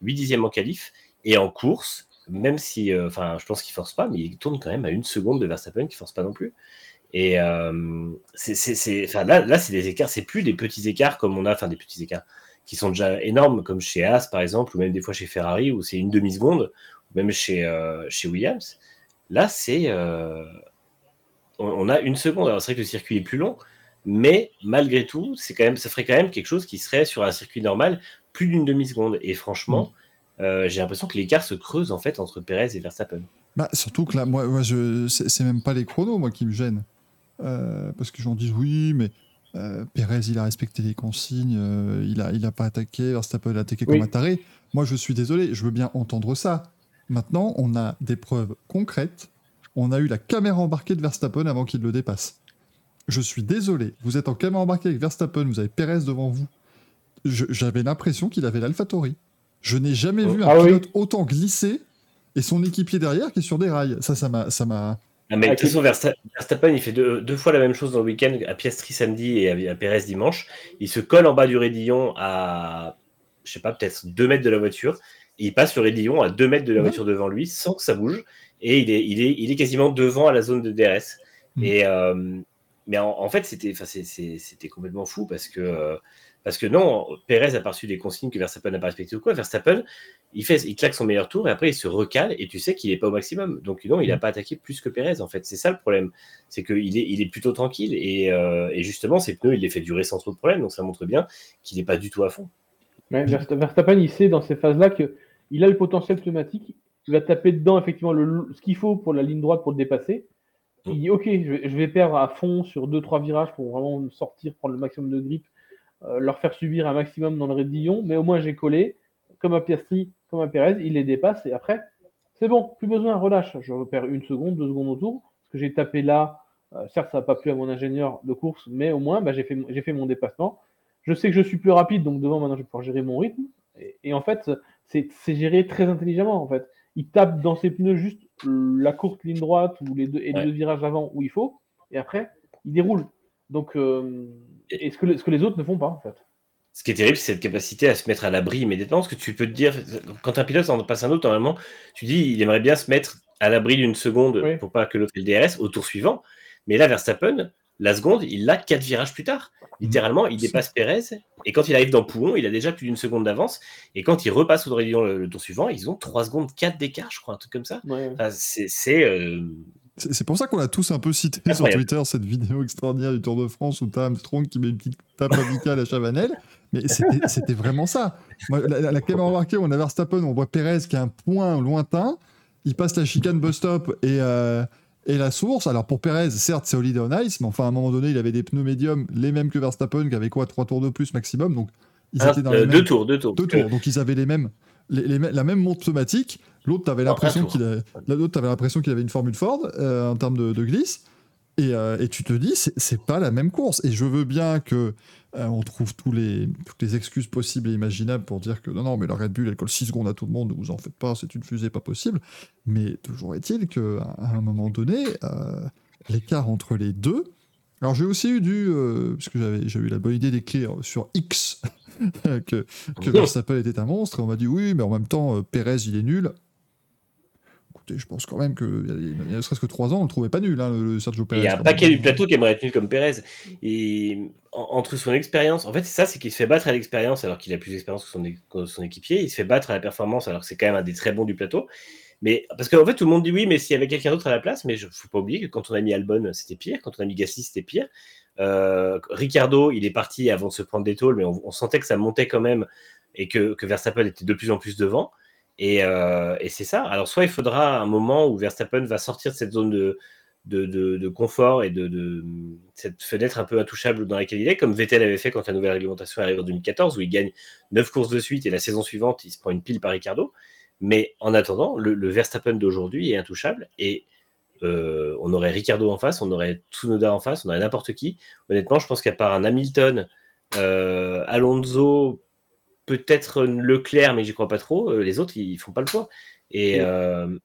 8 dixièmes en qualif, et en course, même si. Euh, enfin, je pense qu'il force pas, mais il tourne quand même à une seconde de Verstappen qui force pas non plus. Et euh, c'est, enfin, là, là c'est des écarts, c'est plus des petits écarts comme on a, enfin des petits écarts qui sont déjà énormes, comme chez As par exemple, ou même des fois chez Ferrari, où c'est une demi-seconde, ou même chez, euh, chez Williams. Là, c'est. Euh, on, a une seconde. Alors, c'est vrai que le circuit est plus long, mais malgré tout, c'est quand même, ça ferait quand même quelque chose qui serait sur un circuit normal plus d'une demi-seconde. Et franchement, mm. j'ai l'impression que l'écart se creuse en fait entre Perez et Verstappen. Bah, surtout que là, moi, moi je, c'est même pas les chronos moi qui me gênent. Euh, parce que les gens disent oui, mais euh, Pérez, il a respecté les consignes, euh, il n'a il a pas attaqué, Verstappen a attaqué comme un taré. Moi, je suis désolé, je veux bien entendre ça. Maintenant, on a des preuves concrètes. On a eu la caméra embarquée de Verstappen avant qu'il le dépasse. Je suis désolé, vous êtes en caméra embarquée avec Verstappen, vous avez Pérez devant vous. J'avais l'impression qu'il avait l'Alphatori. Je n'ai jamais vu un ah pilote autant glisser et son équipier derrière qui est sur des rails. Ça, ça m'a, ah, mais de toute façon, Verstappen, il fait deux, fois la même chose dans le week-end, à Piastri samedi et à, Pérez dimanche. Il se colle en bas du raidillon à, je sais pas, peut-être 2 mètres de la voiture. Et il passe le raidillon à 2 mètres de la voiture devant lui sans que ça bouge. Et il est, il est, il est quasiment devant à la zone de DRS. Mm. Et, euh, mais en, fait, c'était complètement fou parce que. Euh, parce que non, Pérez a reçu des consignes que Verstappen n'a pas respectées ou quoi. Verstappen, il, fait, il claque son meilleur tour et après il se recale et tu sais qu'il n'est pas au maximum. Donc non, il n'a mm. pas attaqué plus que Pérez en fait. C'est ça le problème. C'est qu'il est, il est plutôt tranquille et, euh, et, justement ses pneus, il les fait durer sans trop de problème. Donc ça montre bien qu'il n'est pas du tout à fond. Verstappen, il sait dans ces phases-là qu'il a le potentiel pneumatique. Il va taper dedans effectivement le, ce qu'il faut pour la ligne droite pour le dépasser. Il dit ok, je vais, perdre à fond sur 2-3 virages pour vraiment sortir, prendre le maximum de grip euh, leur faire subir un maximum dans le raidillon, mais au moins j'ai collé, comme à Piastri, comme à Perez, il les dépasse et après, c'est bon, plus besoin, relâche. Je repère une seconde, deux secondes autour, parce que j'ai tapé là, euh, certes ça n'a pas plu à mon ingénieur de course, mais au moins bah, j'ai fait, fait mon dépassement. Je sais que je suis plus rapide, donc devant maintenant je vais pouvoir gérer mon rythme. Et, en fait, c'est géré très intelligemment en fait. Il tape dans ses pneus juste la courte ligne droite ou les deux, et les deux virages avant où il faut, et après il déroule. Donc euh, et ce que, ce que les autres ne font pas, en fait. Ce qui est terrible, c'est cette capacité à se mettre à l'abri immédiatement. Parce que tu peux te dire, quand un pilote en passe un autre, normalement, tu dis, il aimerait bien se mettre à l'abri d'une seconde pour pas que l'autre ait le DRS au tour suivant. Mais là, Verstappen, la seconde, il l'a quatre virages plus tard. Mhm. Littéralement, il dépasse Pérez. Et quand il arrive dans Pouhon, il a déjà plus d'une seconde d'avance. Et quand il repasse au le, le, tour suivant, ils ont 3 secondes 4 d'écart, je crois, un truc comme ça. Ouais. Enfin, c'est. euh, C'est pour ça qu'on a tous un peu cité sur. Twitter cette vidéo extraordinaire du Tour de France où t'as Armstrong qui met une petite tape amicale à Chavanel. Mais c'était *laughs* vraiment ça. Moi, la, la, la caméra remarquée, on a Verstappen, on voit Perez qui a un point lointain. Il passe la chicane bus stop et, euh, et la source. Alors pour Perez, certes, c'est Holiday on Ice, mais enfin à un moment donné, il avait des pneus médiums, les mêmes que Verstappen, qui avait quoi, trois tours de plus maximum. Donc ils un- étaient dans euh, les deux mêmes- tours, deux tours. deux tours. Donc ils avaient les mêmes, les, les mêmes- la même montre pneumatique. L'autre, t'avais l'impression qu'il a- l'autre, t'avais l'impression qu'il avait une formule Ford euh, en termes de, de glisse. Et, euh, et tu te dis, c'est- pas la même course. Et je veux bien que euh, on trouve tous les, toutes les excuses possibles et imaginables pour dire que non, non, mais la Red Bull, elle colle 6 secondes à tout le monde, vous en faites pas, c'est une fusée pas possible. Mais toujours est-il qu'à à un moment donné, l'écart entre les deux. Alors j'ai aussi eu du. parce que j'avais j'ai eu la bonne idée d'écrire sur X *laughs* que, que *laughs* Verstappen était un monstre. Et on m'a dit oui, mais en même temps, Pérez, il est nul. Je pense quand même qu'il y a, il y a ne serait-ce que 3 ans, on le trouvait pas nul, hein, le, le Sergio Pérez. Il y a un paquet du plateau qui aimerait être nul comme Pérez. Et en- entre son expérience, en fait, c'est ça, c'est qu'il se fait battre à l'expérience alors qu'il a plus d'expérience que son, que son équipier. Il se fait battre à la performance alors que c'est quand même un des très bons du plateau. Mais parce qu'en fait, tout le monde dit oui, mais s'il y avait quelqu'un d'autre à la place, mais il faut pas oublier que quand on a mis Albon, c'était pire. Quand on a mis Gasly, c'était pire. Euh, Ricardo, il est parti avant de se prendre des tôles, mais on, on sentait que ça montait quand même et que, que Verstappen était de plus en plus devant. Et, euh, et c'est ça. Alors, soit il faudra un moment où Verstappen va sortir de cette zone de, confort et de, cette fenêtre un peu intouchable dans laquelle il est, comme Vettel avait fait quand la nouvelle réglementation arrive en 2014, où il gagne 9 courses de suite et la saison suivante, il se prend une pile par Ricardo. Mais en attendant, le, le Verstappen d'aujourd'hui est intouchable et euh, on aurait Ricardo en face, on aurait Tsunoda en face, on aurait n'importe qui. Honnêtement, je pense qu'à part un Hamilton, euh, Alonso, peut-être Leclerc, mais j'y crois pas trop, euh, les autres, ils font pas le poids. Et, euh,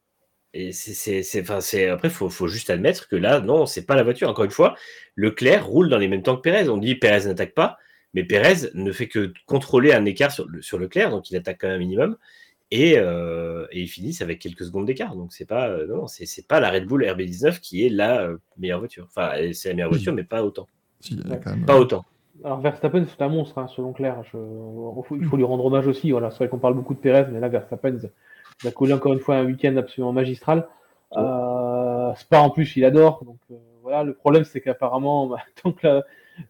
et c'est, enfin, après, il faut, faut juste admettre que là, non, c'est pas la voiture. Encore une fois, Leclerc roule dans les mêmes temps que Pérez. On dit Pérez n'attaque pas, mais Pérez ne fait que contrôler un écart sur, le- sur Leclerc, donc il attaque quand même un minimum. Et, euh, et ils finissent avec quelques secondes d'écart. Donc c'est pas, euh, non, c'est, pas la Red Bull RB19 qui est la meilleure voiture. Enfin, c'est la meilleure voiture, mais pas autant. Si, quand même, Pas autant. Alors Verstappen, c'est un monstre, hein, selon Claire. Je- il faut- il lui rendre hommage aussi. Voilà, c'est vrai qu'on parle beaucoup de Pérez, mais là, Verstappen, il a collé encore une fois un week-end absolument magistral. Euh, Spa, en plus, il adore. Donc euh, voilà, le problème, c'est qu'apparemment, *laughs* bah, tant, que la-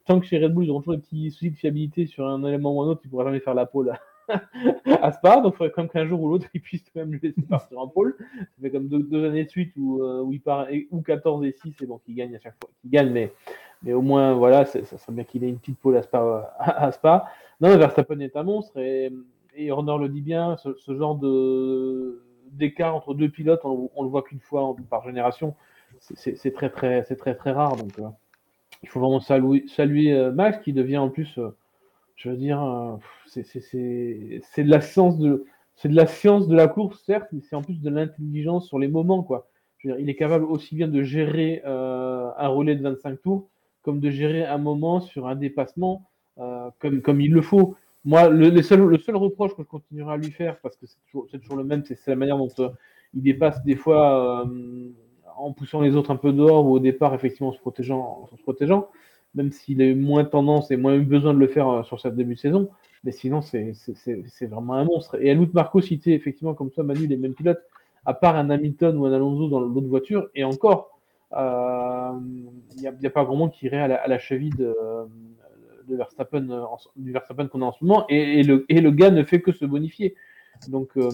tant que chez Red Bull, ils auront toujours des petits soucis de fiabilité sur un élément ou un autre, ils ne pourront jamais faire la pole *laughs* à Spa. Donc il faudrait quand même qu'un jour ou l'autre, *laughs* ils puissent quand même le laisser partir en pole. Ça fait comme deux, deux années de suite où, euh, où il part, et- ou 14 et 6, c'est bon qu'il gagne à chaque fois. Qu'il gagne, mais mais au moins, voilà, ça serait bien qu'il ait une petite pole à Spa. À, Spa. Non, Verstappen est un monstre et, et Horner le dit bien, ce, genre de d'écart entre deux pilotes, on, on le voit qu'une fois par génération. C'est- très très c'est très très rare. Donc, euh, il faut vraiment saluer, saluer euh, Max qui devient en plus, euh, je veux dire, c'est- de la science de c'est de la science de la course certes, mais c'est en plus de l'intelligence sur les moments quoi. Je veux dire, il est capable aussi bien de gérer un relais de 25 tours comme de gérer un moment sur un dépassement euh, comme, comme il le faut. Moi, le, le seul reproche que je continuerai à lui faire, parce que c'est toujours, le même, c'est la manière dont euh, il dépasse des fois euh, en poussant les autres un peu dehors ou au départ, effectivement, en se protégeant, se protégeant même s'il a eu moins tendance et moins eu besoin de le faire sur cette début de saison. Mais sinon, c'est vraiment un monstre. Et Helmut Marco citait effectivement comme toi, Manu, les mêmes pilotes, à part un Hamilton ou un Alonso dans l'autre voiture, et encore, il n'y a, pas grand monde qui irait à la, cheville de, Verstappen, euh, du Verstappen qu'on a en ce moment, et, le, gars ne fait que se bonifier. Donc euh,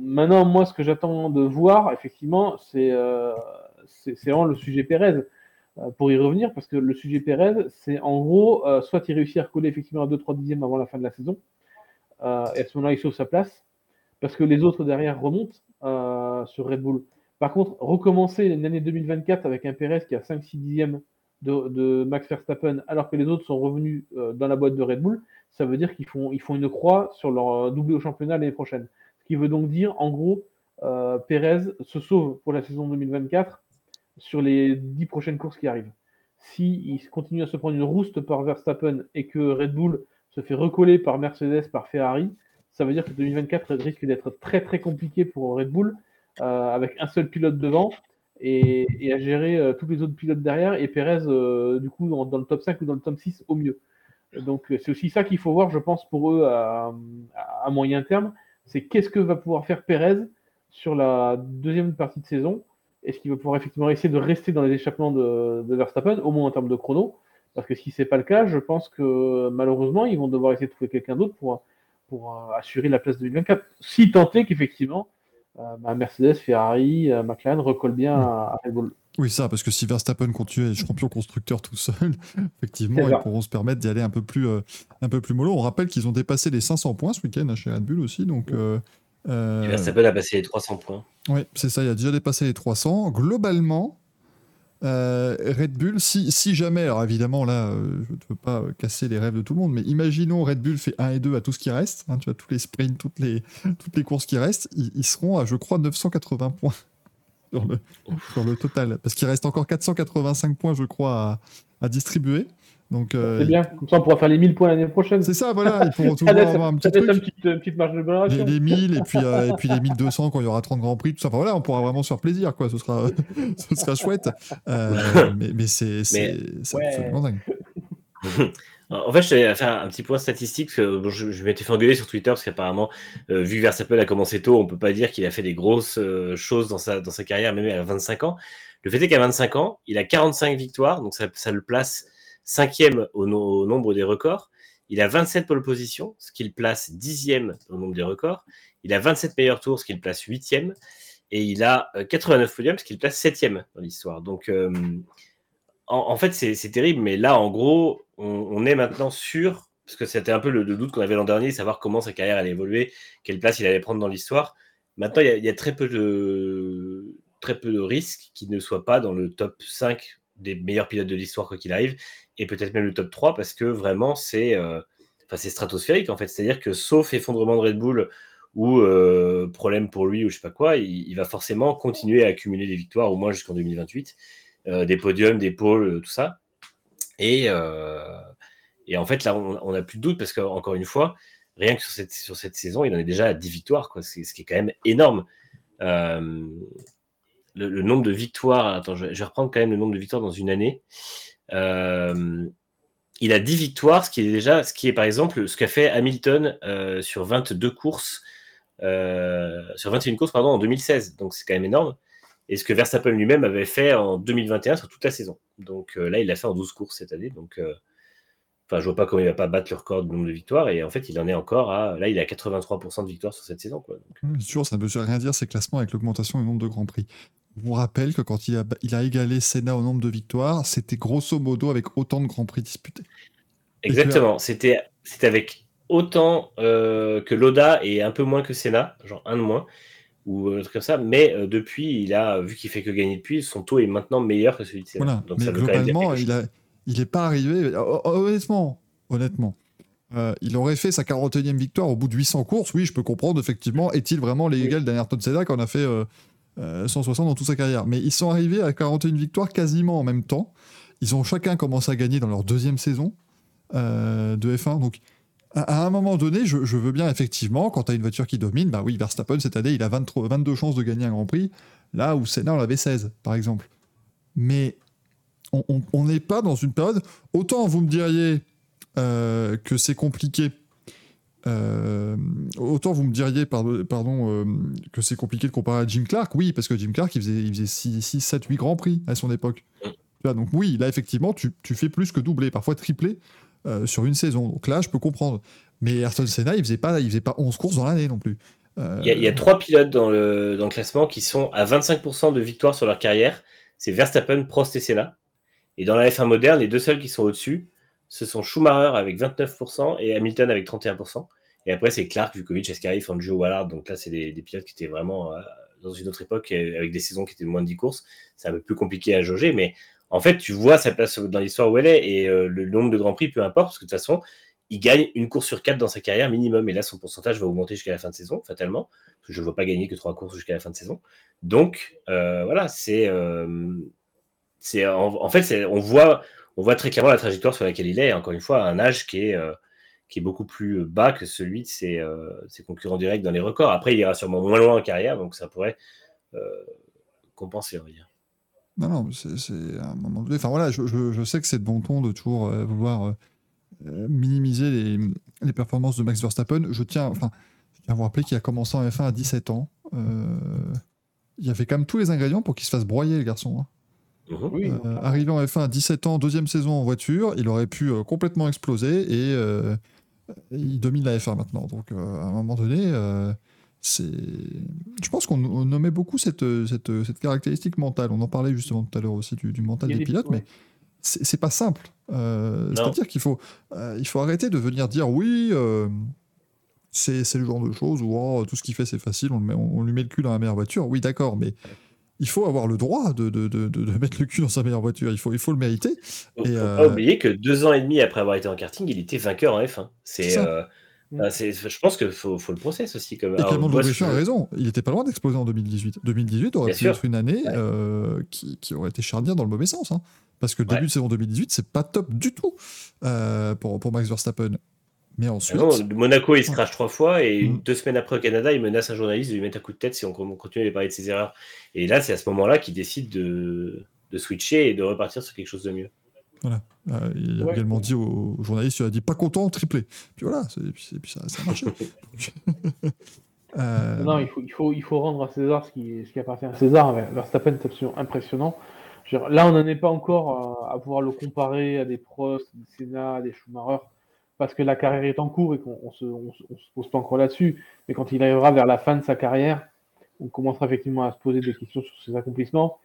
maintenant, moi, ce que j'attends de voir, effectivement, c'est euh, vraiment le sujet Pérez euh, pour y revenir, parce que le sujet Pérez, c'est en gros, euh, soit il réussit à recoller effectivement à 2-3 dixièmes avant la fin de la saison, euh, et à ce moment-là, il sauve sa place, parce que les autres derrière remontent euh, sur Red Bull. Par contre, recommencer l'année 2024 avec un Pérez qui a 5-6 dixièmes de, Max Verstappen, alors que les autres sont revenus euh, dans la boîte de Red Bull, ça veut dire qu'ils font, ils font une croix sur leur euh, doublé au championnat l'année prochaine. Ce qui veut donc dire, en gros, euh, Pérez se sauve pour la saison 2024 sur les 10 prochaines courses qui arrivent. S'il continue à se prendre une rouste par Verstappen et que Red Bull se fait recoller par Mercedes, par Ferrari, ça veut dire que 2024 risque d'être très très compliqué pour Red Bull, avec un seul pilote devant. et, à gérer euh, tous les autres pilotes derrière et Perez, euh, du coup, dans, le top 5 ou dans le top 6 au mieux. Donc, c'est aussi ça qu'il faut voir, je pense, pour eux à, moyen terme. C'est qu'est-ce que va pouvoir faire Perez sur la deuxième partie de saison? Est-ce qu'il va pouvoir effectivement essayer de rester dans les échappements de, Verstappen, au moins en termes de chrono? Parce que si c'est pas le cas, je pense que malheureusement, ils vont devoir essayer de trouver quelqu'un d'autre pour, pour assurer la place de 2024. Si tant est qu'effectivement, euh, bah, Mercedes, Ferrari, euh, McLaren recollent bien à, Red Bull. Oui, ça, parce que si Verstappen continue à être champion constructeur tout seul, *laughs* effectivement, ils pourront se permettre d'y aller un peu plus, euh, un peu plus mollo. On rappelle qu'ils ont dépassé les 500 points ce week-end chez Red Bull aussi, donc. Verstappen a passé les 300 points. Oui, c'est ça, il a déjà dépassé les 300. Globalement, euh, Red Bull, si, jamais, alors évidemment là, euh, je ne veux pas casser les rêves de tout le monde, mais imaginons Red Bull fait 1 et 2 à tout ce qui reste, hein, tu vois, tous les sprints, toutes les, *laughs* toutes les courses qui restent, ils, seront à, je crois, 980 points *laughs* sur le, sur le total. Parce qu'il reste encore 485 points, je crois, à distribuer. Euh, c'est bien, comme ça on pourra faire les 1000 points l'année prochaine. C'est ça, voilà, ils *laughs* pourront toujours avoir un petit truc. Une petite, une petite marge de Les, les 1000 et puis, euh, et puis les *laughs* 1200 quand il y aura 30 grands prix, tout ça. Enfin voilà, on pourra vraiment se faire plaisir, quoi. Ce sera, *laughs* ce sera chouette. Euh, mais mais c'est ouais. absolument dingue. En fait, je vais faire un petit point statistique. Je, je m'étais fait engueuler sur Twitter parce qu'apparemment, vu que Verstappen a commencé tôt, on peut pas dire qu'il a fait des grosses choses dans sa, dans sa carrière, même à 25 ans. Le fait est qu'à 25 ans, il a 45 victoires, donc ça, ça le place cinquième au, nombre des records. Il a 27 pole positions, ce qui le place dixième au nombre des records. Il a 27 meilleurs tours, ce qui le place huitième. Et il a 89 euh, podiums, ce qui le place septième dans l'histoire. Donc, euh, en, fait, c'est terrible. Mais là, en gros, on, est maintenant sûr, parce que c'était un peu le, doute qu'on avait l'an dernier, savoir comment sa carrière allait évoluer, quelle place il allait prendre dans l'histoire. Maintenant, il y, a, très peu de très peu de risques qu'il ne soit pas dans le top 5 des meilleurs pilotes de l'histoire, quoi qu'il arrive et peut-être même le top 3 parce que vraiment c'est euh, c'est stratosphérique en fait. C'est-à-dire que sauf effondrement de Red Bull ou euh, problème pour lui ou je sais pas quoi, il, va forcément continuer à accumuler des victoires au moins jusqu'en 2028, euh, des podiums, des pôles, tout ça. Et, et en fait là on n'a plus de doute parce qu'encore une fois, rien que sur cette, sur cette saison, il en est déjà à 10 victoires, quoi, ce qui est quand même énorme. Le, nombre de victoires, attends, je, je, vais reprendre quand même le nombre de victoires dans une année. Euh, il a 10 victoires, ce qui est déjà, ce qui est par exemple ce qu'a fait Hamilton euh, sur 22 courses, euh, sur 21 courses pardon, en 2016. Donc c'est quand même énorme. Et ce que Verstappen lui-même avait fait en 2021 sur toute la saison. Donc là, il l'a fait en 12 courses cette année. Donc Enfin, je vois pas comment il va pas battre le record du nombre de victoires. Et en fait, il en est encore à. Là, il a 83% de victoires sur cette saison. Quoi. toujours, ça ne veut rien dire ces classements avec l'augmentation du nombre de grands prix vous rappelle que quand il a, il a égalé Senna au nombre de victoires, c'était grosso modo avec autant de grands prix disputés. Exactement. C'était avec autant euh, que Loda et un peu moins que Senna, genre un de moins ou un truc comme ça. Mais euh, depuis, il a vu qu'il fait que gagner depuis, son taux est maintenant meilleur que celui de Senna. Voilà. Donc, mais globalement, il n'est il pas arrivé. Honnêtement, honnêtement. Euh, il aurait fait sa 41e victoire au bout de 800 courses, oui, je peux comprendre, effectivement. Est-il vraiment l'égal d'Ayrton Senna qu'on a fait 160 euh, dans toute sa carrière. Mais ils sont arrivés à 41 victoires quasiment en même temps. Ils ont chacun commencé à gagner dans leur deuxième saison euh, de F1. Donc, à, un moment donné, je, veux bien effectivement, quand tu as une voiture qui domine, bah oui, Verstappen cette année, il a 22 chances de gagner un Grand Prix, là où Senna en avait 16, par exemple. Mais on n'est pas dans une période. Autant vous me diriez euh, que c'est compliqué euh, autant vous me diriez euh, que c'est compliqué de comparer à Jim Clark, oui, parce que Jim Clark, il faisait, il faisait 6, 6 7, 8 grands prix à son époque. donc oui, là, effectivement, tu, fais plus que doubler, parfois tripler euh, sur une saison. Donc là, je peux comprendre. Mais Ayrton Senna, il faisait pas, faisait pas 11 courses dans l'année non plus. Il y, a trois pilotes dans le, dans le classement qui sont à 25% de victoires sur leur carrière. C'est Verstappen, Prost et Senna. Et dans la F1 moderne, les deux seuls qui sont au-dessus, ce sont Schumacher avec 29% et Hamilton avec 31%. Et après, c'est Clark, Vukovic, Escari, Fangio, Wallard. Donc là, c'est des, pilotes qui étaient vraiment euh, dans une autre époque, avec des saisons qui étaient de moins de 10 courses. C'est un peu plus compliqué à jauger, mais en fait, tu vois sa place dans l'histoire où elle est et euh, le nombre de grands prix, peu importe, parce que de toute façon, il gagne une course sur quatre dans sa carrière minimum. Et là, son pourcentage va augmenter jusqu'à la fin de saison, fatalement, parce que je ne vois pas gagner que trois courses jusqu'à la fin de saison. Donc, euh, voilà, c'est. en, fait, on voit, on voit très clairement la trajectoire sur laquelle il est. encore une fois, à un âge qui est qui est beaucoup plus bas que celui de ses, euh, ses, concurrents directs dans les records. Après, il ira sûrement moins loin en carrière, donc ça pourrait euh, compenser, on va dire. Non, non, c'est à un moment donné. Enfin voilà, je, je- je sais que c'est de bon ton de toujours euh, vouloir euh, euh, minimiser les, les performances de Max Verstappen. Je tiens, enfin, je tiens à vous rappeler qu'il a commencé en F1 à 17 ans. Euh, il y avait quand même tous les ingrédients pour qu'il se fasse broyer, le garçon. hein. Mhm. Oui, Euh, arrivé en F1 à 17 ans, deuxième saison en voiture, il aurait pu euh, complètement exploser et euh, il domine la F1 maintenant. Donc euh, à un moment donné, euh, c'est. Je pense qu'on on nommait beaucoup cette, cette, cette caractéristique mentale. On en parlait justement tout à l'heure aussi du, du mental des des- pilotes, ouais. mais c'est pas simple. Euh. C'est-à-dire qu'il faut, il faut arrêter de venir dire oui. c'est le genre de choses où oh, tout ce qu'il fait c'est facile, on, le met- on lui met le cul dans la meilleure voiture. Oui, d'accord, mais il faut avoir le droit de, de, de, mettre le cul dans sa meilleure voiture. Il faut, il faut le mériter. Faut, Et, faut euh, pas oublier que deux ans et demi après avoir été en karting, il était vainqueur en F1. C'est C'est, ça. euh, Mm. bah, c'est- je pense qu'il faut, faut le process aussi. Comme, Et Clément que- a raison. Il était pas loin d'exploser en 2018. 2018 aurait Bien pu sûr. être une année Ouais. euh, qui, qui aurait été charnière dans le mauvais sens. hein. Parce que le début Ouais. de saison 2018, c'est pas top du tout euh, pour, pour Max Verstappen. Mais Ah ensuite, non, Monaco, il se crache trois fois et Mm. deux semaines après au Canada, il menace un journaliste de lui mettre un coup de tête si on on continue à parler de ses erreurs. Et là, c'est à ce moment-là qu'il décide de, de switcher et de repartir sur quelque chose de mieux. euh, il a Ouais. également dit au, au journaliste, il a dit pas content, triplé. Puis voilà, c'est- et puis, et puis ça, ça a marché. *laughs* *laughs* Euh, Non, il faut, il, faut, il faut rendre à César ce qui, ce qui appartient à César. Ver- Verstappen est absolument impressionnant. Dire, là, on n'en est pas encore à, à pouvoir le comparer à des Prost, des Senna, des Schumacher, parce que la carrière est en cours et qu'on on se, on, on se pose pas encore là-dessus. Mais quand il arrivera vers la fin de sa carrière, on commencera effectivement à se poser des questions sur ses accomplissements.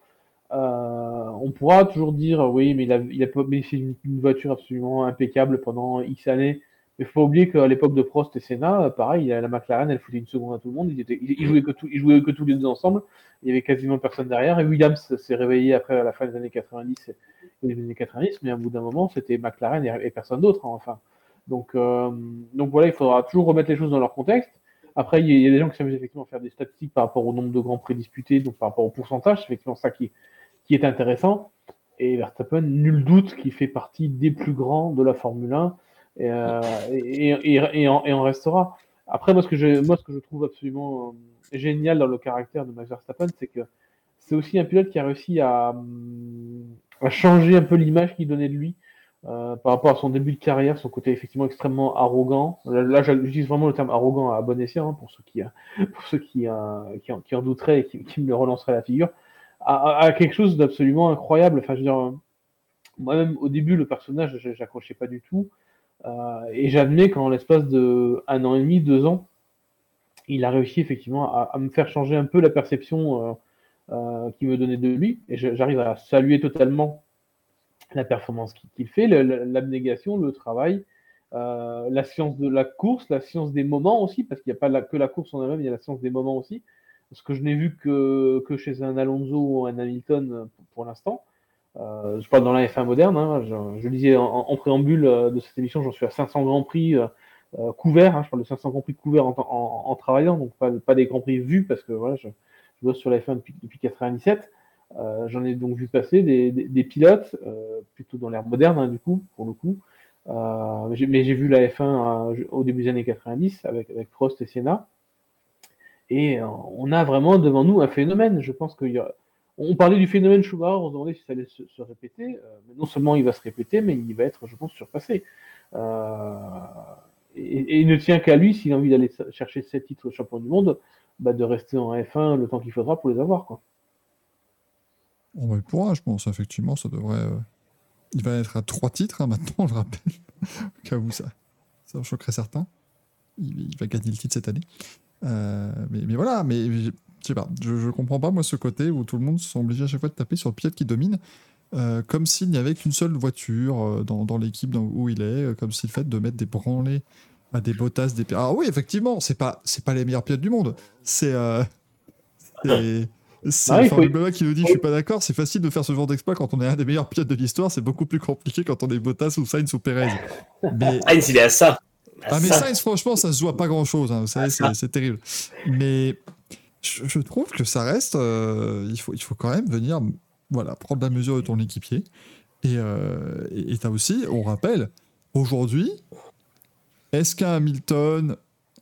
Euh, on pourra toujours dire oui, mais il a, il a d'une d'une voiture absolument impeccable pendant X années. Mais faut pas oublier qu'à l'époque de Prost et Senna, euh, pareil, la McLaren, elle foutait une seconde à tout le monde. Ils, étaient, ils, que tout- ils jouaient que tous les deux ensemble. Il y avait quasiment personne derrière. Et Williams s'est réveillé après à la fin des années 90 et des années 90, mais à bout d'un moment, c'était McLaren et, et personne d'autre, hein, enfin. Donc, euh, donc voilà, il faudra toujours remettre les choses dans leur contexte. Après, il y, a- des gens qui s'amusent effectivement à faire des statistiques par rapport au nombre de grands prix disputés, donc par rapport au pourcentage, c'est effectivement ça qui, est intéressant. Et Verstappen, nul doute qu'il fait partie des plus grands de la Formule 1 et, euh, en, restera. Après, moi, ce que je, trouve absolument euh, génial dans le caractère de Max Verstappen, c'est que c'est aussi un pilote qui a réussi à, hum, à changer un peu l'image qu'il donnait de lui par rapport à son début de carrière, son côté effectivement extrêmement arrogant. Là, j'utilise vraiment le terme arrogant à bon escient hein, pour ceux qui, *laughs* pour ceux qui, euh, qui, en, douteraient et qui, me le relanceraient la figure, à, quelque chose d'absolument incroyable. Enfin, je veux dire, euh, moi-même au début, le personnage, j'accrochais pas du tout. Euh, et j'admets qu'en l'espace de un an et demi, deux ans, il a réussi effectivement à, me faire changer un peu la perception euh, euh, qu'il me donnait de lui. Et j'arrive à saluer totalement la performance qu'il fait, l'abnégation, le travail, euh, la science de la course, la science des moments aussi, parce qu'il n'y a pas que la course en elle-même, il y a la science des moments aussi. Ce que je n'ai vu que, que chez un Alonso ou un Hamilton euh, pour, l'instant. Euh, je parle dans la F1 moderne. hein, je, le disais en, préambule euh, de cette émission, j'en suis à 500 Grands Prix euh, couverts. hein, je parle de 500 Grands Prix couverts en, travaillant, donc pas, pas des Grands Prix vus, parce que voilà, je, je bosse sur la F1 depuis, depuis 97. Euh, J'en ai donc vu passer des, pilotes, euh, plutôt dans l'ère moderne, hein, du coup, pour le coup. Euh, mais j'ai- vu la F1 euh, au début des années 90 avec, avec Prost et Senna. Et on a vraiment devant nous un phénomène. Je pense qu'il y a, on parlait du phénomène Schumacher, on se demandait si ça allait se, répéter. Mais non seulement il va se répéter, mais il va être, je pense, surpassé. Et, il ne tient qu'à lui, s'il a envie d'aller chercher 7 titres de champion du monde, bah, de rester en F1 le temps qu'il faudra pour les avoir. On va le pourra, je pense, effectivement, ça devrait. euh, Il va être à trois titres hein, maintenant, je rappelle. *laughs* Au cas où ça, ça choquerait certains. Il, il va gagner le titre cette année. Euh, mais, voilà, mais je sais pas, je, je comprends pas moi ce côté où tout le monde se sent obligé à chaque fois de taper sur le pilote qui domine, euh, comme s'il n'y avait qu'une seule voiture dans, dans l'équipe où il est, comme si le fait de mettre des branlés à des Bottas, des. Ah oui, effectivement, c'est pas, pas les meilleurs pilotes du monde. C'est. *laughs* c'est- Ah, Formule faut- qui nous dit, je suis pas d'accord, c'est facile de faire ce genre d'exploit quand on est un des meilleurs pilotes de l'histoire, c'est beaucoup plus compliqué quand on est Bottas ou Sainz ou Perez. Mais, *laughs* Heinz, il est à ça. À ah, mais ça. Sainz, franchement, ça se joue à pas grand chose, vous savez, c'est terrible. Mais je, je trouve que ça reste, euh, il, faut, il faut quand même venir voilà, prendre la mesure de ton équipier. Et euh, et t'as aussi, on rappelle, aujourd'hui, est-ce qu'un Hamilton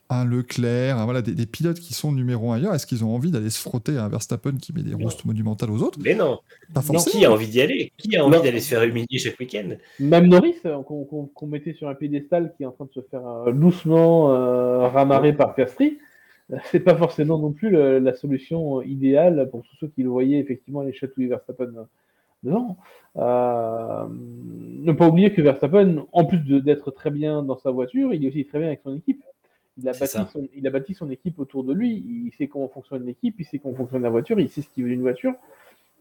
un Leclerc, un- voilà, des, des pilotes qui sont numéro un ailleurs, est-ce qu'ils ont envie d'aller se frotter à un Verstappen qui met des roustes monumentales aux autres? Mais non, Pas non, qui a envie d'y aller? Qui a envie d'aller se faire humilier chaque week-end? Même Norris, euh, qu'on mettait sur un piédestal, qui est en train de se faire euh, doucement euh, ramarrer par Piastri, c'est pas forcément non plus le- la solution idéale pour tous ceux qui le voyaient effectivement aller chatouiller Verstappen devant. Euh, ne pas oublier que Verstappen, en plus d'être très bien dans sa voiture, il est aussi très bien avec son équipe. Il a, bâti son, il a bâti son équipe autour de lui. Il sait comment fonctionne l'équipe, il sait comment fonctionne la voiture, il sait ce qu'il veut d'une voiture.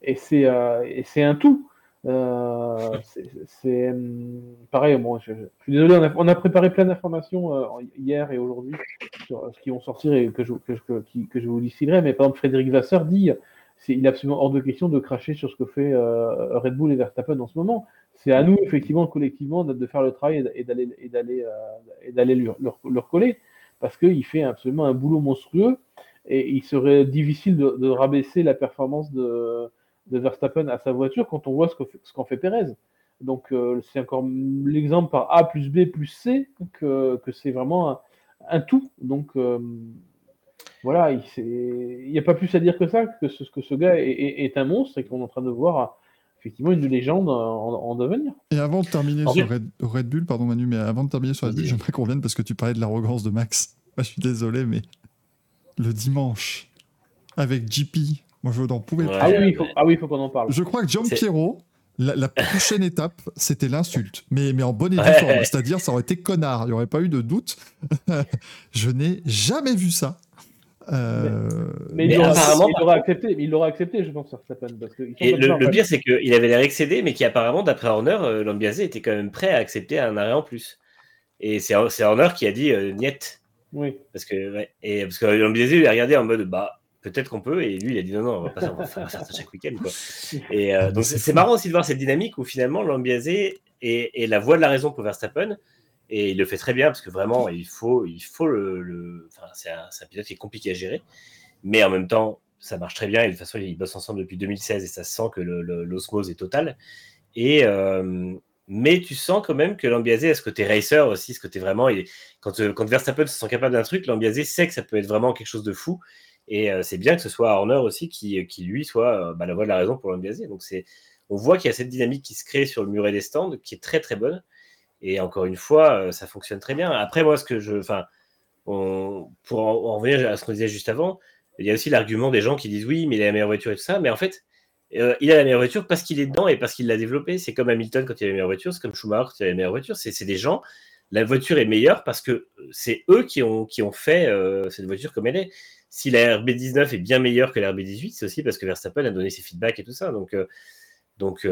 Et c'est euh, un tout. Euh, *laughs* c'est- hum, pareil. Je, je suis désolé, on a, on a préparé plein d'informations euh, hier et aujourd'hui sur euh, ce qui vont sortir et que je, que, je- que- qui- que je vous distillerai. Mais par exemple, Frédéric Vasseur dit il est absolument hors de question de cracher sur ce que fait euh, Red Bull et Verstappen en ce moment. C'est à nous, effectivement, collectivement, de, de faire le travail et d'aller euh, leur, leur coller parce qu'il fait absolument un boulot monstrueux et il serait difficile de, de rabaisser la performance de, Verstappen à sa voiture quand on voit ce qu'en fait, Pérez. Donc euh, c'est encore l'exemple par A plus B plus C que, c'est vraiment un, tout. Donc euh, voilà, il n'y a pas plus à dire que ça, que ce, que ce gars est un monstre et qu'on est en train de voir effectivement une légende en, en devenir. Et avant de terminer En sur fait- Red, Red Bull, pardon Manu, mais avant de terminer sur Red Bull, j'aimerais qu'on revienne parce que tu parlais de l'arrogance de Max. Je suis désolé, mais le dimanche, avec JP, moi je n'en pouvais Ouais. plus. Ah oui, il faut, ah oui, il faut qu'on en parle. Je crois que Pierrot, la, la prochaine étape, c'était l'insulte, mais, mais en bonne et due Ouais. forme. C'est-à-dire, ça aurait été connard, il n'y aurait pas eu de doute. *laughs* je n'ai jamais vu ça. Euh, Mais, Mais il l'aura apparemment, il l'aura accepté, il l'aura accepté, je pense, Verstappen. Parce que ils sont Et le, pire, c'est qu'il avait l'air excédé, mais qu'apparemment, d'après Horner, euh, Lambiase était quand même prêt à accepter un arrêt en plus. Et c'est c'est Horner qui a dit euh, niet. Oui. Parce que, ouais, et, parce que Lambiase lui a regardé en mode bah peut-être qu'on peut, et lui il a dit non, non, on va pas, on va faire, ça chaque week-end. Quoi. Et euh, donc c'est marrant aussi de voir cette dynamique où finalement Lambiase est, est la voix de la raison pour Verstappen. Et il le fait très bien parce que vraiment, il faut, il faut le. Enfin, c'est un, un pilote qui est compliqué à gérer. Mais en même temps, ça marche très bien. Et de toute façon, ils bossent ensemble depuis 2016 et ça se sent que l'osmose est totale. Et, euh, mais tu sens quand même que Lambiase a ce côté racer aussi, ce côté vraiment. il- quand, euh, quand Verstappen se sent capable d'un truc, Lambiase sait que ça peut être vraiment quelque chose de fou. Et euh, c'est bien que ce soit Horner aussi qui, qui lui, soit bah, la voix de la raison pour Lambiase. Donc c'est, on voit qu'il y a cette dynamique qui se crée sur le muret des stands qui est très très bonne. Et encore une fois, euh, ça fonctionne très bien. Après, moi, ce que je. Enfin, pour en, en revenir à ce qu'on disait juste avant, il y a aussi l'argument des gens qui disent oui, mais il a la meilleure voiture et tout ça. Mais en fait, euh, il a la meilleure voiture parce qu'il est dedans et parce qu'il l'a développée. C'est comme Hamilton quand il a la meilleure voiture, c'est comme Schumacher quand il a la meilleure voiture. C'est des gens. La voiture est meilleure parce que c'est eux qui ont, qui ont fait euh, cette voiture comme elle est. Si la RB19 est bien meilleure que la RB18, c'est aussi parce que Verstappen a donné ses feedbacks et tout ça. Donc, donc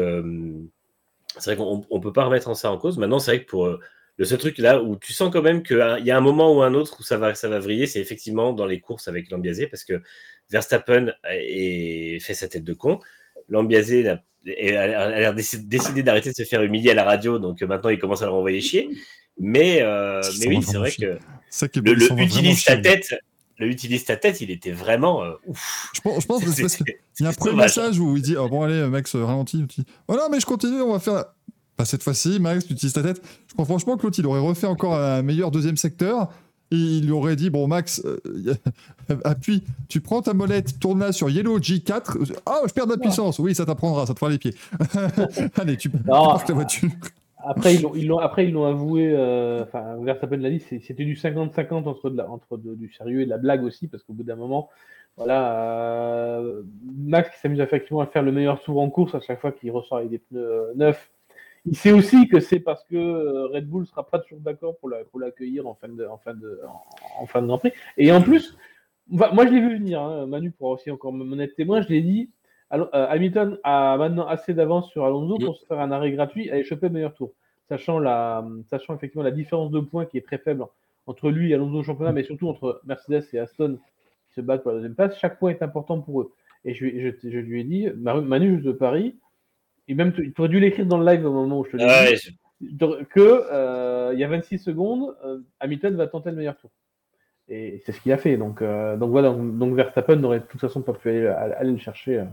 c'est vrai qu'on ne peut pas remettre ça en cause. Maintenant, c'est vrai que pour euh, le seul truc là où tu sens quand même qu'il y a un moment ou un autre où ça va, ça va vriller, c'est effectivement dans les courses avec Lambiase parce que Verstappen est- fait sa tête de con. Lambiase a, l'air décidé, d'arrêter de se faire humilier à la radio, donc euh, maintenant il commence à le renvoyer chier. Mais, euh, mais oui, c'est vrai que le, le utilise chier. tête. Le utilise ta tête, il était vraiment euh, ouf. Je pense, je pense que c'est parce que Il y a un premier message où il dit oh, Bon, allez, Max, euh, ralentis. Il dit, Oh non, mais je continue, on va faire. Pas cette fois-ci, Max, tu utilises ta tête. Je crois franchement que l'autre, il aurait refait encore un meilleur deuxième secteur. Et il lui aurait dit Bon, Max, euh, *laughs* appuie, tu prends ta molette, tourne-la sur Yellow G4. Ah, je perds de la puissance. Oui, ça t'apprendra, ça te fera les pieds. *laughs* allez, tu, tu portes la voiture. Après, ils l'ont, ils l'ont, après, ils l'ont avoué, euh, Verstappen l'a dit, c'était du 50-50 entre, de la- entre du sérieux et de la blague aussi, parce qu'au bout d'un moment, voilà, euh, Max qui s'amuse effectivement à faire le meilleur tour en course à chaque fois qu'il ressort avec des pneus euh, neufs. Il sait aussi que c'est parce que euh, Red Bull sera pas toujours d'accord pour, la- pour l'accueillir en fin de, en fin de, en, fin Grand Prix. Et en plus, moi je l'ai vu venir, hein, Manu pourra aussi encore me être témoin, je l'ai dit, Hamilton a maintenant assez d'avance sur Alonso pour se faire un arrêt gratuit et choper le meilleur tour. Sachant, la, sachant effectivement la différence de points qui est très faible entre lui et Alonso au championnat, mais surtout entre Mercedes et Aston qui se battent pour la deuxième place, chaque point est important pour eux. Et je, lui- je, je lui ai dit, Manu, je te parie, et même tu aurais dû l'écrire dans le live au moment où je te l'ai Ouais, dit, que euh, il y a 26 secondes, euh, Hamilton va tenter le meilleur tour. Et c'est ce qu'il a fait. Donc, euh, donc voilà, donc Verstappen n'aurait de toute façon pas pu aller, aller le chercher euh,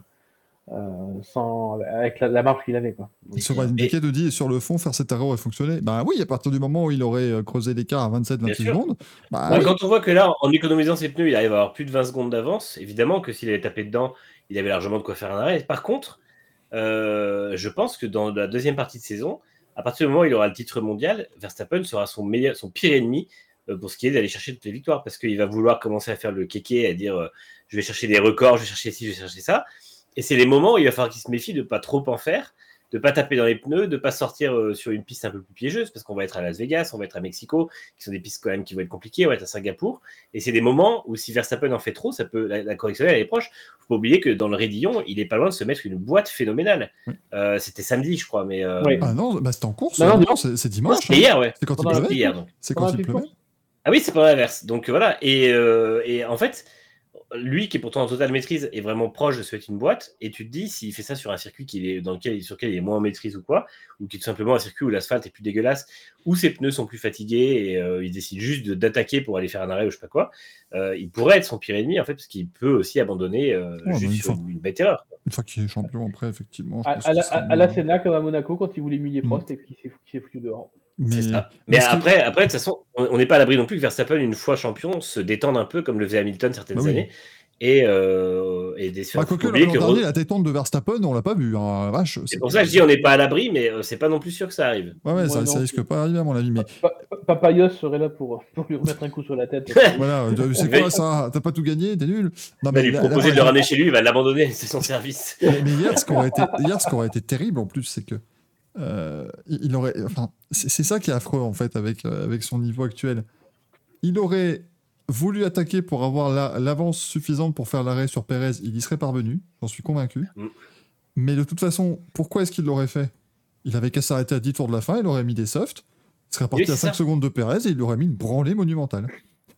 euh, sans, avec la, marche qu'il avait. Quoi. Donc, sur indiqué de dit sur le fond, faire cet arrêt aurait fonctionné. Bah oui, à partir du moment où il aurait euh, creusé l'écart à 27-28 secondes. Bah, Quand on voit que là, en économisant ses pneus, il arrive à avoir plus de 20 secondes d'avance, évidemment que s'il avait tapé dedans, il avait largement de quoi faire un arrêt. Par contre, euh, je pense que dans la deuxième partie de saison, à partir du moment où il aura le titre mondial, Verstappen sera son, meilleur, son pire ennemi pour ce qui est d'aller chercher toutes les victoires parce qu'il va vouloir commencer à faire le kéké, à dire je vais chercher des records, je vais chercher ci, je vais chercher ça. Et c'est les moments où il va falloir qu'il se méfie de ne pas trop en faire, de ne pas taper dans les pneus, de ne pas sortir euh, sur une piste un peu plus piégeuse, parce qu'on va être à Las Vegas, on va être à Mexico, qui sont des pistes quand même qui vont être compliquées, on va être à Singapour. Et c'est des moments où si Verstappen en fait trop, ça peut, la, correction elle est proche. Il faut pas oublier que dans le Rédillon, il est pas loin de se mettre une boîte phénoménale. Euh, c'était samedi, je crois, mais. Euh, ah non, bah c'était en course. Non, non, c'est dimanche. C'est hier, ouais. C'est quand il pleuvait. C'est quand il pleuvait. Ah oui, c'est pas l'inverse. Donc voilà. Et, et en fait lui qui est pourtant en totale maîtrise est vraiment proche de se mettre une boîte, et tu te dis s'il fait ça sur un circuit qui est, dans lequel, sur lequel il est moins en maîtrise ou quoi, ou qui est tout simplement un circuit où l'asphalte est plus dégueulasse, où ses pneus sont plus fatigués et euh, il décide juste d'attaquer pour aller faire un arrêt ou je sais pas quoi, euh, il pourrait être son pire ennemi en fait, parce qu'il peut aussi abandonner euh, juste sur une, bête erreur. Une fois qu'il est champion après, effectivement. À, la, Sénat comme à Monaco quand il voulait humilier mm. Prost et qu'il s'est foutu dehors. Mais, Mais après, après, de toute façon, on n'est pas à l'abri non plus que Verstappen, une fois champion, se détende un peu comme le faisait Hamilton certaines bah années. Et, euh, et des bah, quoique, l'an dernier, la détente de Verstappen, on l'a pas vu. Hein, vache, c'est pour ça que je dis on n'est pas à l'abri, mais euh, c'est pas non plus sûr que ça arrive. Ouais, ouais, ça, ça, risque pas d'arriver à mon avis. Mais... Papayos serait là pour, pour, lui remettre un coup sur la tête. *laughs* voilà, c'est quoi ça? T'as pas tout gagné T'es nul non, mais, Il va lui proposer de le ramener chez lui, il va l'abandonner, *laughs* c'est son service. mais hier, ce qui aurait été, hier, ce qui aurait été terrible en plus, c'est que euh, il aurait, enfin, c'est ça qui est affreux en fait avec, euh, avec son niveau actuel. Il aurait voulu attaquer pour avoir l'avance suffisante pour faire l'arrêt sur Perez, il y serait parvenu, j'en suis convaincu. Mm. Mais de toute façon, pourquoi est-ce qu'il l'aurait fait? Il avait qu'à s'arrêter à 10 tours de la fin, il aurait mis des softs, il serait parti à 5 secondes de Perez et il aurait mis une branlée monumentale.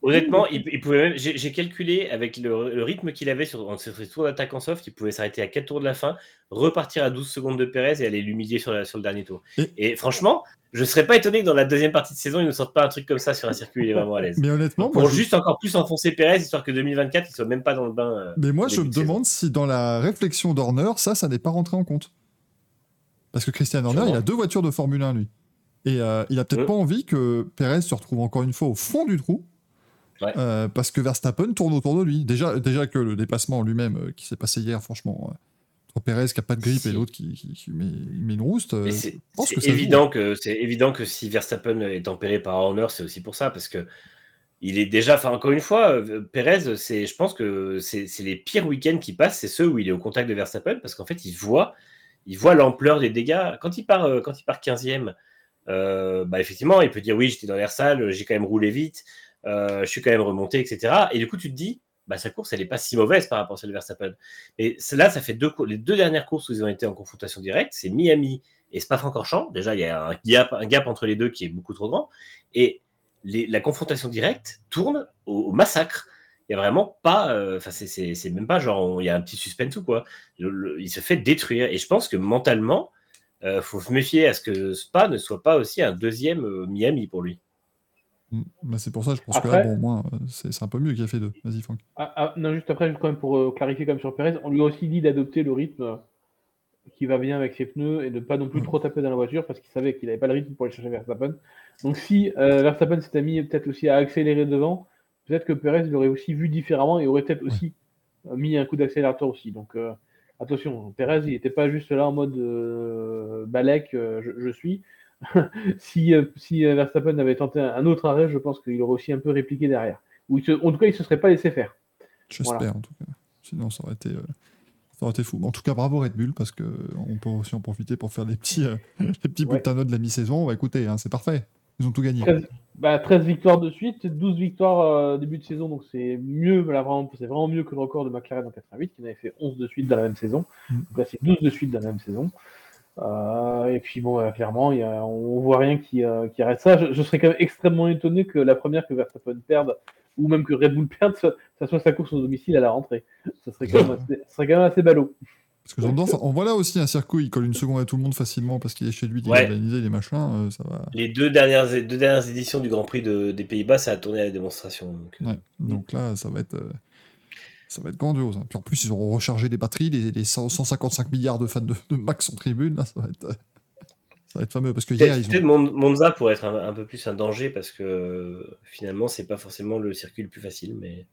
Honnêtement, il, pouvait même. J'ai calculé avec le, rythme qu'il avait sur, ses tours d'attaque en soft, il pouvait s'arrêter à 4 tours de la fin, repartir à 12 secondes de Perez et aller l'humilier sur, sur, le dernier tour. Et, franchement, je ne serais pas étonné que dans la deuxième partie de saison, il ne sorte pas un truc comme ça sur un circuit, il est vraiment à l'aise. Mais honnêtement, pour juste encore plus enfoncer Perez, histoire que 2024, il soit même pas dans le bain. Euh, Mais moi, je me demande si dans la réflexion d'Horner, ça, ça n'est pas rentré en compte. Parce que Christian Horner, il a deux voitures de Formule 1, lui. Et euh, il a peut-être mmh. pas envie que Perez se retrouve encore une fois au fond du trou euh, parce que Verstappen tourne autour de lui. Déjà, déjà que le dépassement lui-même euh, qui s'est passé hier, franchement, euh, entre Perez qui a pas de grippe et l'autre qui, met, une rouste. c'est évident que c'est évident que si Verstappen est tempéré par Horner, c'est aussi pour ça, parce que il est déjà, enfin encore une fois, Perez, c'est, je pense que c'est les pires week-ends qui passent, c'est ceux où il est au contact de Verstappen, parce qu'en fait, il voit, il voit l'ampleur des dégâts. Quand il part, quand il part 15e, bah effectivement, il peut dire oui, j'étais dans l'air sale, j'ai quand même roulé vite. Euh, je suis quand même remonté, etc. Et du coup, tu te dis, bah, sa course, elle n'est pas si mauvaise par rapport à celle de Verstappen. Et là, ça fait deux, les deux dernières courses où ils ont été en confrontation directe, c'est Miami et Spa-Francorchamps. Déjà, il y a un gap, entre les deux qui est beaucoup trop grand. Et la confrontation directe tourne au, massacre. Il n'y a vraiment pas, euh, enfin, c'est même pas genre, il y a un petit suspense ou quoi. il se fait détruire. Et je pense que mentalement, il euh, faut se méfier à ce que Spa ne soit pas aussi un deuxième Miami pour lui. Bah, c'est pour ça, je pense que là, bon, moins, euh, c'est un peu mieux qu'il a fait deux. Vas-y, Franck. Ah, ah, non, juste après, quand même pour euh, clarifier comme sur Perez, on lui a aussi dit d'adopter le rythme qui va bien avec ses pneus et de pas non plus trop taper dans la voiture parce qu'il savait qu'il n'avait pas le rythme pour aller chercher Verstappen. Donc si euh, Verstappen s'était mis peut-être aussi à accélérer devant, peut-être que Perez l'aurait aussi vu différemment et aurait peut-être aussi mis un coup d'accélérateur aussi. Donc attention, Perez, il n'était pas juste là en mode balèque, je, suis. *laughs* si, euh, si euh, Verstappen avait tenté un autre arrêt, je pense qu'il aurait aussi un peu répliqué derrière. Ou en tout cas, il ne se serait pas laissé faire. J'espère, en tout cas. Sinon, ça aurait été. Euh, ça aurait été fou. En tout cas, bravo Red Bull, parce qu'on peut aussi en profiter pour faire les petits, *laughs* les petits ouais. de la mi-saison. Bah, écoutez, hein, c'est parfait. Ils ont tout gagné. 13, bah, victoires de suite, 12 victoires début de saison, donc c'est mieux, vraiment, c'est vraiment mieux que le record de McLaren en 88, qui en avait fait 11 de suite dans la même saison. Mm. Donc là, c'est 12 de suite dans la même saison. Euh, et puis bon, clairement, y a, on voit rien qui, euh, qui arrête ça. Je, serais quand même extrêmement étonné que la première que Verstappen perde, ou même que Red Bull perde, ça, soit sa course au domicile à la rentrée. Ça serait quand même assez, serait quand même assez ballot. Parce que on voit là aussi un circuit, il colle une seconde à tout le monde facilement parce qu'il est chez lui, il ouais. organiser les machins, euh, ça va. Les deux dernières, deux dernières éditions du Grand Prix de, des Pays-Bas, ça a tourné à la démonstration. Donc, ouais. donc là, ça va être. Ça va être grandiose. hein. Puis en plus, ils auront rechargé les batteries, les, les 100 155 milliards de fans de, de Max en tribune. Là, ça, va être, euh, ça va être fameux. Parce que hier, ils ont. Mon- Monza pourrait être un, un peu plus un danger parce que euh, finalement, c'est pas forcément le circuit le plus facile. Mais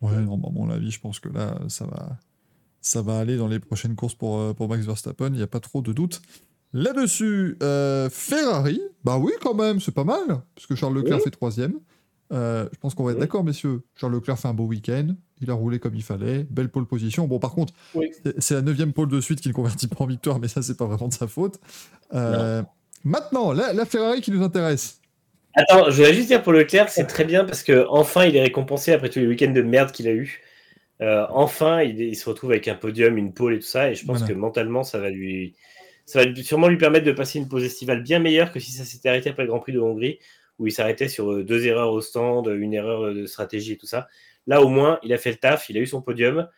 Ouais, non, bah, à mon avis, je pense que là, ça va, ça va aller dans les prochaines courses pour, euh, pour Max Verstappen. Il n'y a pas trop de doute. Là-dessus, euh, Ferrari, bah oui, quand même, c'est pas mal. Parce que Charles Leclerc Oui. fait troisième. Euh, je pense qu'on va être Oui. d'accord, messieurs. Charles Leclerc fait un beau week-end. Il a roulé comme il fallait. Belle pole position. Bon, par contre, Oui. c'est- la neuvième pole de suite qui ne convertit pas en victoire, mais ça, c'est pas vraiment de sa faute. Euh, maintenant, la, la Ferrari qui nous intéresse. Attends, je voudrais juste dire pour Leclerc, c'est très bien parce que enfin il est récompensé après tous les week-ends de merde qu'il a eu. Euh, enfin, il, il se retrouve avec un podium, une pole et tout ça, et je pense Voilà. que mentalement, ça va lui, ça va sûrement lui permettre de passer une pause estivale bien meilleure que si ça s'était arrêté après le Grand Prix de Hongrie, où il s'arrêtait sur euh, deux erreurs au stand, une erreur de stratégie et tout ça. Là, au moins, il a fait le taf, il a eu son podium.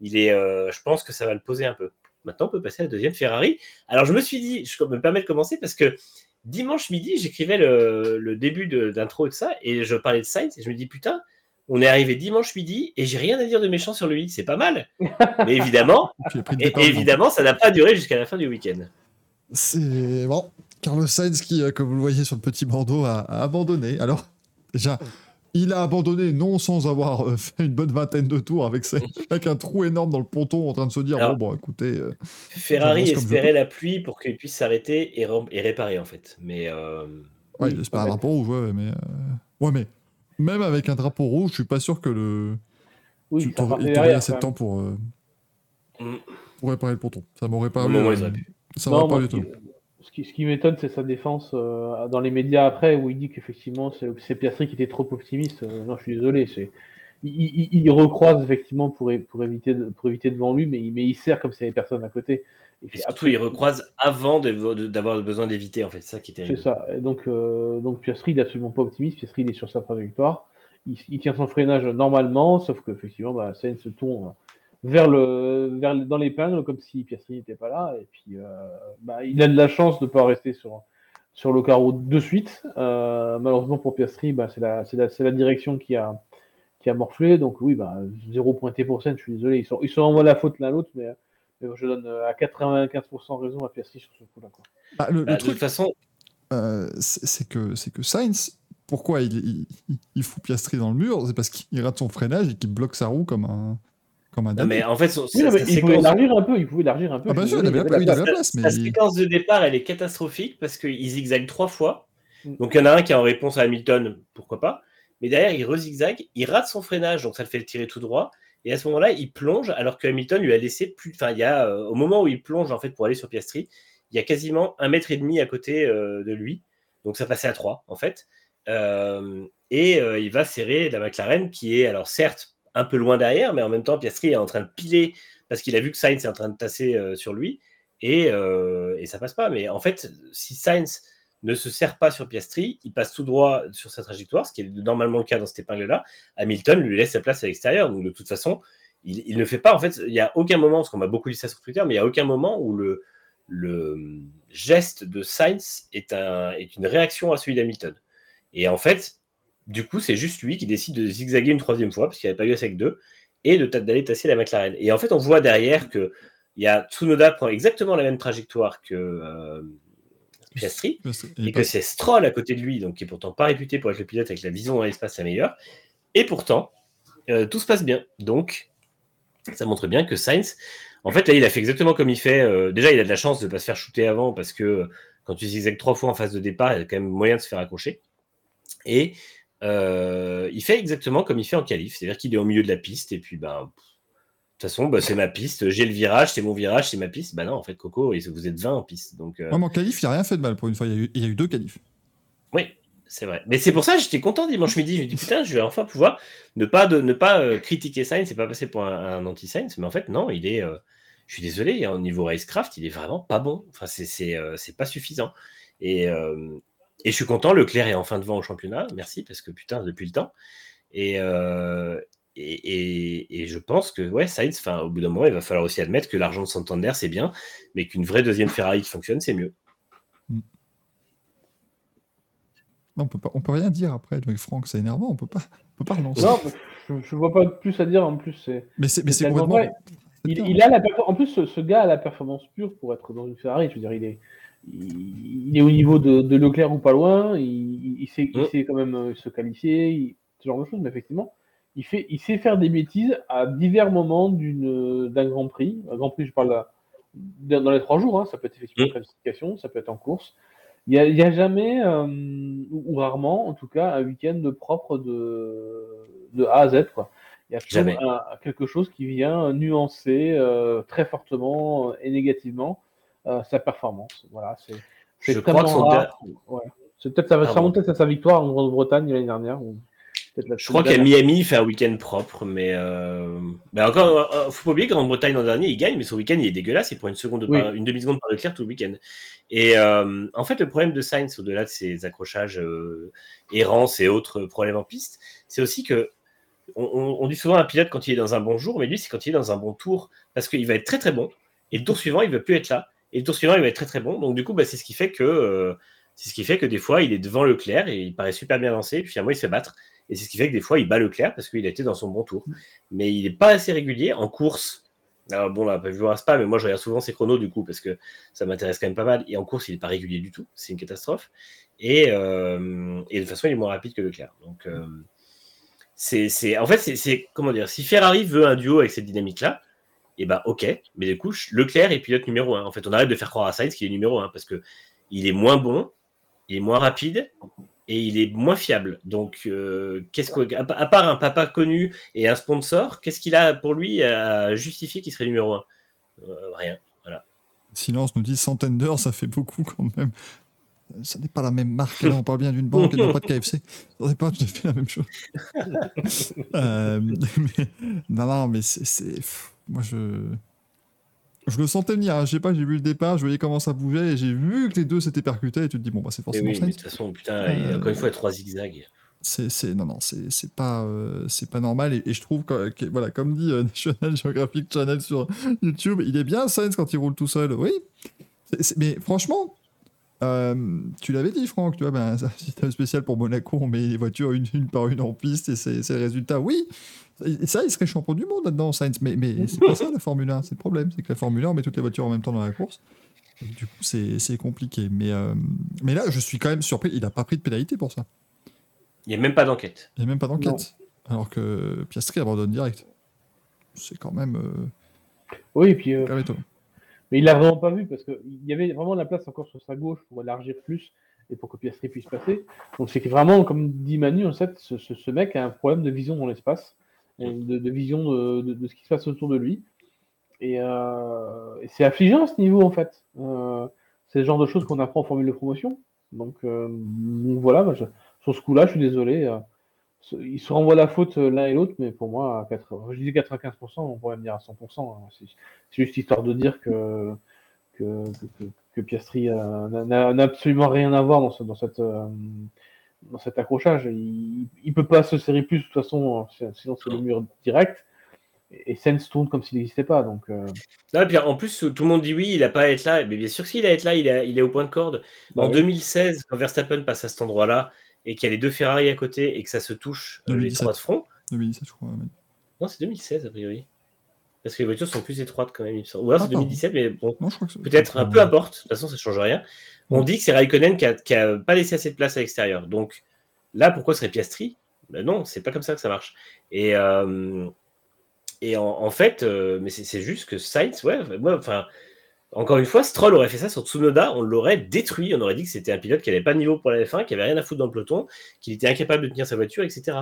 Il est, euh, je pense que ça va le poser un peu. Maintenant, on peut passer à la deuxième Ferrari. Alors, je me suis dit, je me permets de commencer parce que dimanche midi, j'écrivais le, le début de- d'intro et de ça, et je parlais de Sainz, et je me dis, putain, on est arrivé dimanche midi, et j'ai rien à dire de méchant sur lui, c'est pas mal. *laughs* Mais évidemment, et, évidemment, ça n'a pas duré jusqu'à la fin du week-end. C'est bon. Carlos Sainz qui, euh, comme vous le voyez sur le petit bandeau, a, a abandonné. Alors, déjà, il a abandonné non sans avoir euh, fait une bonne vingtaine de tours avec, ses- *laughs* avec un trou énorme dans le ponton en train de se dire Alors- bon, bon, écoutez, euh, Ferrari espérait la pluie pour qu'il puisse s'arrêter et, réparer, en fait. Mais euh, ouais, Oui, il espère un drapeau rouge, ouais, mais, euh, ouais, mais même avec un drapeau rouge, je suis pas sûr que le. Oui, tu ça il t'aurait assez de temps pour, euh, mm, pour réparer le ponton. Ça m'aurait pas. ça Non, m'aurait pas du tout. Ce qui- ce qui m'étonne, c'est sa défense euh, dans les médias après, où il dit qu'effectivement, c'est Piastri qui était trop optimiste. Euh, non, je suis désolé. Il, il- il recroise effectivement pour, éviter de- pour éviter devant lui, mais, il- mais il sert comme s'il n'y avait personne à côté. Il Et surtout, il absolument- recroise avant d'avoir besoin d'éviter, en fait. C'est ça qui est C'est ça. Et donc, euh, donc Piastri, il n'est absolument pas optimiste. Piastri, il est sur sa trajectoire. Il, il tient son freinage normalement, sauf qu'effectivement, bah, Sainz se tourne vers le, vers le- dans l'épingle, comme si Piastri n'était pas là. Et puis, euh, bah, il a de la chance de ne pas rester sur, sur le carreau de suite. Euh, malheureusement pour Piastri, bah, c'est la, c'est la, c'est la direction qui a, qui a morflé. Donc, oui, bah, zéro pointé pour Sainz, je suis désolé. Ils sont, ils sont en la faute l'un l'autre, mais, mais je donne euh, à 95% raison à Piastri sur ce coup-là. quoi. Bah, le, le Bah, de truc, toute façon, euh, c'est c'est que, c'est que Sainz, pourquoi il, il, il- il fout Piastri dans le mur? C'est parce qu'il rate son freinage et qu'il bloque sa roue comme un, comme un non, dingue. mais en fait, son- Oui, sa- non, mais sa il pouvait séquence- élargir un peu. Il pouvait élargir un peu. Ah, sûr, il avait il la- place. mais Sa séquence de départ, elle est catastrophique parce qu'il zigzague trois fois. Mm. Donc, il y en a un qui est en réponse à Hamilton, pourquoi pas. Mais derrière, il re-zigzague, il rate son freinage, donc ça le fait tirer tout droit. Et à ce moment-là, il plonge, alors que Hamilton lui a laissé plus. Enfin, il y a, euh, au moment où il plonge, en fait, pour aller sur Piastri, il y a quasiment un mètre et demi à côté euh, de lui. Donc, ça passait à trois, en fait. Euh, et euh, il va serrer la McLaren, qui est, alors certes, un peu loin derrière, mais en même temps, Piastri est en train de piler parce qu'il a vu que Sainz est en train de tasser euh, sur lui. Et, euh, et ça passe pas. Mais en fait, si Sainz ne se sert pas sur Piastri, il passe tout droit sur sa trajectoire, ce qui est normalement le cas dans cette épingle-là. Hamilton lui laisse sa place à l'extérieur. Donc de toute façon, il, ne fait pas. En fait, il n'y a aucun moment, parce qu'on m'a beaucoup dit ça sur Twitter, mais il n'y a aucun moment où le, le geste de Sainz est, est une réaction à celui d'Hamilton. Et en fait, du coup, c'est juste lui qui décide de zigzaguer une troisième fois, parce qu'il n'avait pas eu assez que deux, et d'aller tasser la McLaren. Et en fait, on voit derrière que il y a Tsunoda prend exactement la même trajectoire que euh, Piastri, et que c'est Stroll à côté de lui, donc qui est pourtant pas réputé pour être le pilote avec la vision dans l'espace la meilleure. Et pourtant, euh, tout se passe bien. Donc, ça montre bien que Sainz, en fait, là, il a fait exactement comme il fait. euh, déjà, il a de la chance de ne pas se faire shooter avant parce que euh, quand tu zigzags trois fois en phase de départ, il y a quand même moyen de se faire accrocher. Et euh, il fait exactement comme il fait en qualif, c'est-à-dire qu'il est au milieu de la piste et puis, ben, de toute façon, bah, c'est ma piste, j'ai le virage, c'est mon virage, c'est ma piste. Bah non, en fait, Coco, vous êtes 20 en piste. Donc, euh, mais en qualif, il n'y a rien fait de mal pour une fois. Il y a eu, il y a eu deux qualifs. oui, c'est vrai. Mais c'est pour ça que j'étais content dimanche midi. Je me dis, putain, je vais enfin pouvoir ne pas, de, ne pas euh, critiquer Sainz, c'est pas passer pour un, un anti-Sainz. Mais en fait, non, il est. euh, je suis désolé, au niveau racecraft, il est vraiment pas bon. Enfin, c'est pas suffisant. Et, euh, et je suis content, Leclerc est enfin devant au championnat. Merci, parce que putain, depuis le temps. Et, euh, et, et- et je pense que ouais, Sainz, enfin, au bout d'un moment, il va falloir aussi admettre que l'argent de Santander, c'est bien, mais qu'une vraie deuxième Ferrari qui fonctionne, c'est mieux. Non, on peut pas, on peut rien dire après. Donc, Franck, c'est énervant. On peut pas, on peut pas relancer. Non, je, je vois pas plus à dire en plus. c'est- mais c'est, mais c'est complètement. Il, il a la En plus, ce, ce gars a la performance pure pour être dans une Ferrari. Je veux dire, il est, il, il est au niveau de, de Leclerc ou pas loin. Il, il sait, il Mm. sait quand même euh, se qualifier, ce genre de choses. Mais effectivement, il, fait, il sait faire des bêtises à divers moments d'un Grand Prix. Un Grand Prix, je parle là, dans les trois jours. hein. Ça peut être effectivement en Mm. qualification, ça peut être en course. Il n'y a, jamais, euh, ou, rarement en tout cas, un week-end propre de, de A à Z. Quoi. Il y a toujours Jamais. un- quelque chose qui vient nuancer euh, très fortement et négativement sa performance. Voilà, c'est Je crois que son. Ouais. Peut-être ça va remonter à sa victoire en Grande-Bretagne l'année dernière. ou peut-être la Je crois qu'à. Miami, il fait un week-end propre, mais, euh... mais encore, euh, faut pas oublier que Grande-Bretagne l'an dernier, il gagne, mais son week-end, il est dégueulasse. Il prend une seconde, de Oui. par- une demi-seconde par Leclerc tout le week-end. Et euh, en fait, le problème de Sainz, au-delà de ses accrochages, euh, errances et autres problèmes en piste, c'est aussi que on, on- on dit souvent à un pilote quand il est dans un bon jour, mais lui, c'est quand il est dans un bon tour, parce qu'il va être très très bon, et le tour suivant, il va plus être là, et le tour suivant, il va être très très bon. Donc du coup, bah, c'est ce qui fait que euh, c'est ce qui fait que des fois, il est devant Leclerc et il paraît super bien lancé, puis finalement, il se fait battre. Et c'est ce qui fait que des fois, il bat Leclerc parce qu'il a été dans son bon tour. Mais il n'est pas assez régulier en course. Alors bon, là, je ne pas, mais moi, je regarde souvent ses chronos du coup parce que ça m'intéresse quand même pas mal. Et en course, il n'est pas régulier du tout. C'est une catastrophe. Et, euh, et de toute façon, il est moins rapide que Leclerc. Donc, euh, c'est, en fait, c'est- comment dire, si Ferrari veut un duo avec cette dynamique-là, et ben ok, mais du coup, Leclerc est pilote numéro un. En fait, on arrête de faire croire à Sainz qu'il est numéro un parce que il est moins bon, il est moins rapide et il est moins fiable. Donc, euh, qu'est-ce que, à, part un papa connu et un sponsor, qu'est-ce qu'il a pour lui à justifier qu'il serait numéro un? Euh, Rien. Silence nous dit centaines d'heures, ça fait beaucoup quand même. Ça n'est pas la même marque. Là, on parle bien d'une banque et non pas de KFC. Ça n'est pas tout à fait la même chose. *laughs* Euh, mais- non, non, mais c'est. Moi, je. Je le sentais venir. hein. Je sais pas, j'ai vu le départ, je voyais comment ça bougeait et j'ai vu que les deux s'étaient percutés et tu te dis, bon, bah, c'est Et forcément oui, mais de toute façon, putain, a encore une fois, trois zigzags. C'est, c'est, non, non, c'est, c'est pas, euh, c'est pas normal. Et, et je trouve que, que- voilà, comme dit euh, *laughs* National Geographic Channel sur YouTube, il est bien Sainz quand il roule tout seul. Oui, c'est- mais franchement, euh, tu l'avais dit, Franck, tu vois, ben, c'est un système spécial pour Monaco, on met les voitures une, une par une en piste et c'est, le résultat. Oui, et ça, il serait champion du monde là-dedans, Sainz. Mais, mais c'est pas ça la Formule 1. C'est le problème, c'est que la Formule 1, on met toutes les voitures en même temps dans la course. Et du coup, c'est, compliqué. Mais, euh, mais là, je suis quand même surpris. Il n'a pas pris de pénalité pour ça. Il n'y a même pas d'enquête. Il n'y a même pas d'enquête. Alors que Piastri abandonne direct. C'est quand même, euh, Oui, et puis euh, quand même étonnant. Mais il l'a vraiment pas vu parce qu'il y avait vraiment la place encore sur sa gauche pour élargir plus et pour que Piastri puisse passer. Donc c'est vraiment, comme dit Manu, en fait, ce, mec a un problème de vision dans l'espace, de, vision de, ce qui se passe autour de lui. Et, euh, c'est affligeant à ce niveau, en fait. Euh, c'est le genre de choses qu'on apprend en formule de promotion. Donc, euh, voilà, sur ce coup-là, je suis désolé. Ils se renvoient la faute euh, l'un et l'autre, mais pour moi, à 80, je disais 95%, on pourrait me dire à 100%. hein. C'est- juste histoire de dire que, que, que, que Piastri n'a- absolument rien à voir dans, ce- dans, cette, euh, dans cet accrochage. Il ne peut pas se serrer plus, de toute façon, euh, sinon c'est le mur direct. Et, Sainz tourne comme s'il n'existait pas. Donc, euh, Non, et puis en plus, tout le monde dit oui, il n'a pas à être là. Mais bien sûr que s'il a à être là, il est, il est au point de corde. bah en oui. 2016, quand Verstappen passe à cet endroit-là et qu'il y a les deux Ferrari à côté et que ça se touche euh, les 2017. trois de front. 2017, je crois. mais- Non, c'est 2016 a priori. Parce que les voitures sont plus étroites quand même. il me semble. Ou alors Ah, c'est pardon. 2017, mais bon, peut-être un peu importe. De toute façon, ça ne change rien. On dit que c'est Raikkonen qui a, qui a pas laissé assez de place à l'extérieur. Donc là, pourquoi serait Piastri? Ben Non, c'est pas comme ça que ça marche. Et, euh, et en, en fait, euh, mais c'est c'est juste que Sainz, ouais, moi, enfin, encore une fois, Stroll aurait fait ça sur Tsunoda, on l'aurait détruit. On aurait dit que c'était un pilote qui n'avait pas de niveau pour la F1, qui avait rien à foutre dans le peloton, qu'il était incapable de tenir sa voiture, etc.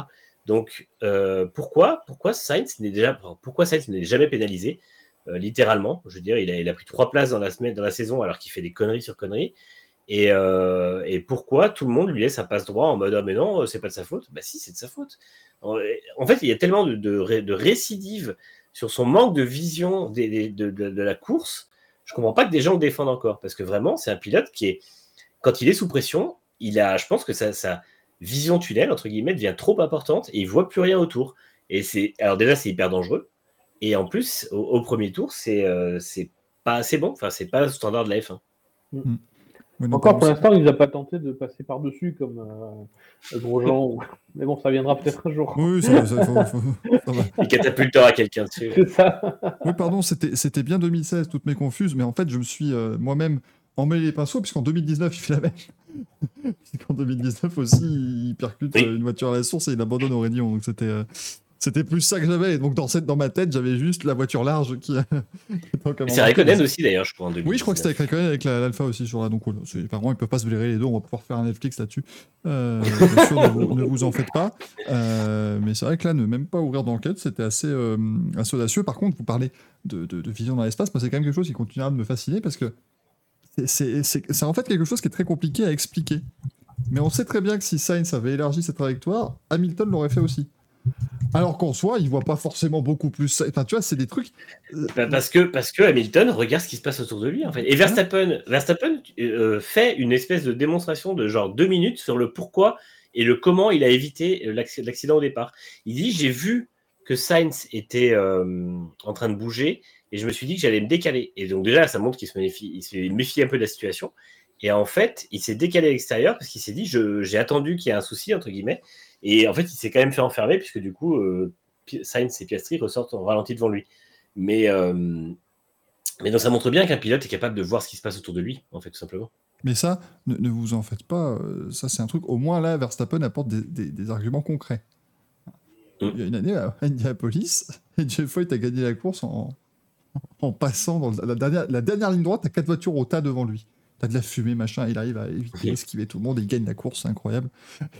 Donc euh, pourquoi, pourquoi Sainz n'est déjà, pourquoi n'est jamais pénalisé euh, littéralement? Je veux dire, il a, pris trois places dans la semaine, dans la saison, alors qu'il fait des conneries sur conneries. Et, euh, pourquoi tout le monde lui laisse un passe droit en mode ah mais non c'est pas de sa faute? Bah si c'est de sa faute en, fait il y a tellement de, de, ré- de récidives sur son manque de vision de la course je comprends pas que des gens le défendent encore parce que vraiment c'est un pilote qui est quand il est sous pression il a je pense que sa, sa vision tunnel entre guillemets devient trop importante et il voit plus rien autour. Et c'est alors déjà c'est hyper dangereux. Et en plus au, au premier tour c'est euh, c'est pas assez bon. Enfin c'est pas le standard de la F1 Oui, non, Encore pour l'instant, il nous a pas tenté de passer par-dessus comme euh, Grosjean. ou- *laughs* Mais bon, ça viendra peut-être un jour. Oui, ça, ça- faut- faut- ça va. Il catapultera quelqu'un dessus. C'est ça. Oui, pardon, c'était c'était bien 2016, toutes mes confuses, mais en fait, je me suis euh, moi-même emmêlé les pinceaux, puisqu'en 2019, il fait la même. *laughs* Puisqu'en 2019 aussi, il percute Oui. euh, une voiture à la source et il abandonne au rayon. Donc c'était euh, c'était plus ça que j'avais. Donc dans, cette, dans ma tête, j'avais juste la voiture large qui. *laughs* C'est Raikkonen aussi d'ailleurs, je crois, en 2019. Oui, je crois que c'était avec Raikkonen avec la- l'Alpha aussi la. Donc c'est- apparemment, ils peuvent pas se blairer les deux. On va pouvoir faire un Netflix là-dessus. Euh, ne, vous, ne vous en faites pas. Euh, mais c'est vrai que là, ne même pas ouvrir d'enquête, c'était assez, euh, assez audacieux. Par contre, vous parlez de, de- de vision dans l'espace. Moi, c'est quand même quelque chose qui continuera de me fasciner parce que c'est en fait quelque chose qui est très compliqué à expliquer. Mais on sait très bien que si Sainz avait élargi cette trajectoire, Hamilton l'aurait fait aussi. Alors qu'en soi, il voit pas forcément beaucoup plus. Enfin, tu vois, c'est des trucs. Bah, parce, que, parce que Hamilton regarde ce qui se passe autour de lui en fait. Et Verstappen, Verstappen euh, fait une espèce de démonstration de genre deux minutes sur le pourquoi et le comment il a évité euh, l'acc- l'accident au départ. Il dit j'ai vu que Sainz était euh, en train de bouger et je me suis dit que j'allais me décaler. Et donc déjà ça montre qu'il se méfie, il se méfie un peu de la situation. Et en fait il s'est décalé à l'extérieur parce qu'il s'est dit j'ai attendu qu'il y ait un souci entre guillemets. Et en fait il s'est quand même fait enfermer puisque du coup euh, Sainz et Piastri ressortent en ralenti devant lui. Mais, euh, mais donc ça montre bien qu'un pilote est capable de voir ce qui se passe autour de lui, en fait, tout simplement. Mais ça, ne, ne vous en faites pas. euh, ça, c'est un truc. Au moins, là, Verstappen apporte des, des- des arguments concrets. Mm. Il y a une année à Indianapolis, *laughs* et Jeff White a gagné la course en, en passant dans la dernière, la dernière ligne droite. T'as quatre voitures au tas devant lui. T'as de la fumée, machin. Il arrive à éviter, Mm. esquiver tout le monde et il gagne la course. C'est incroyable.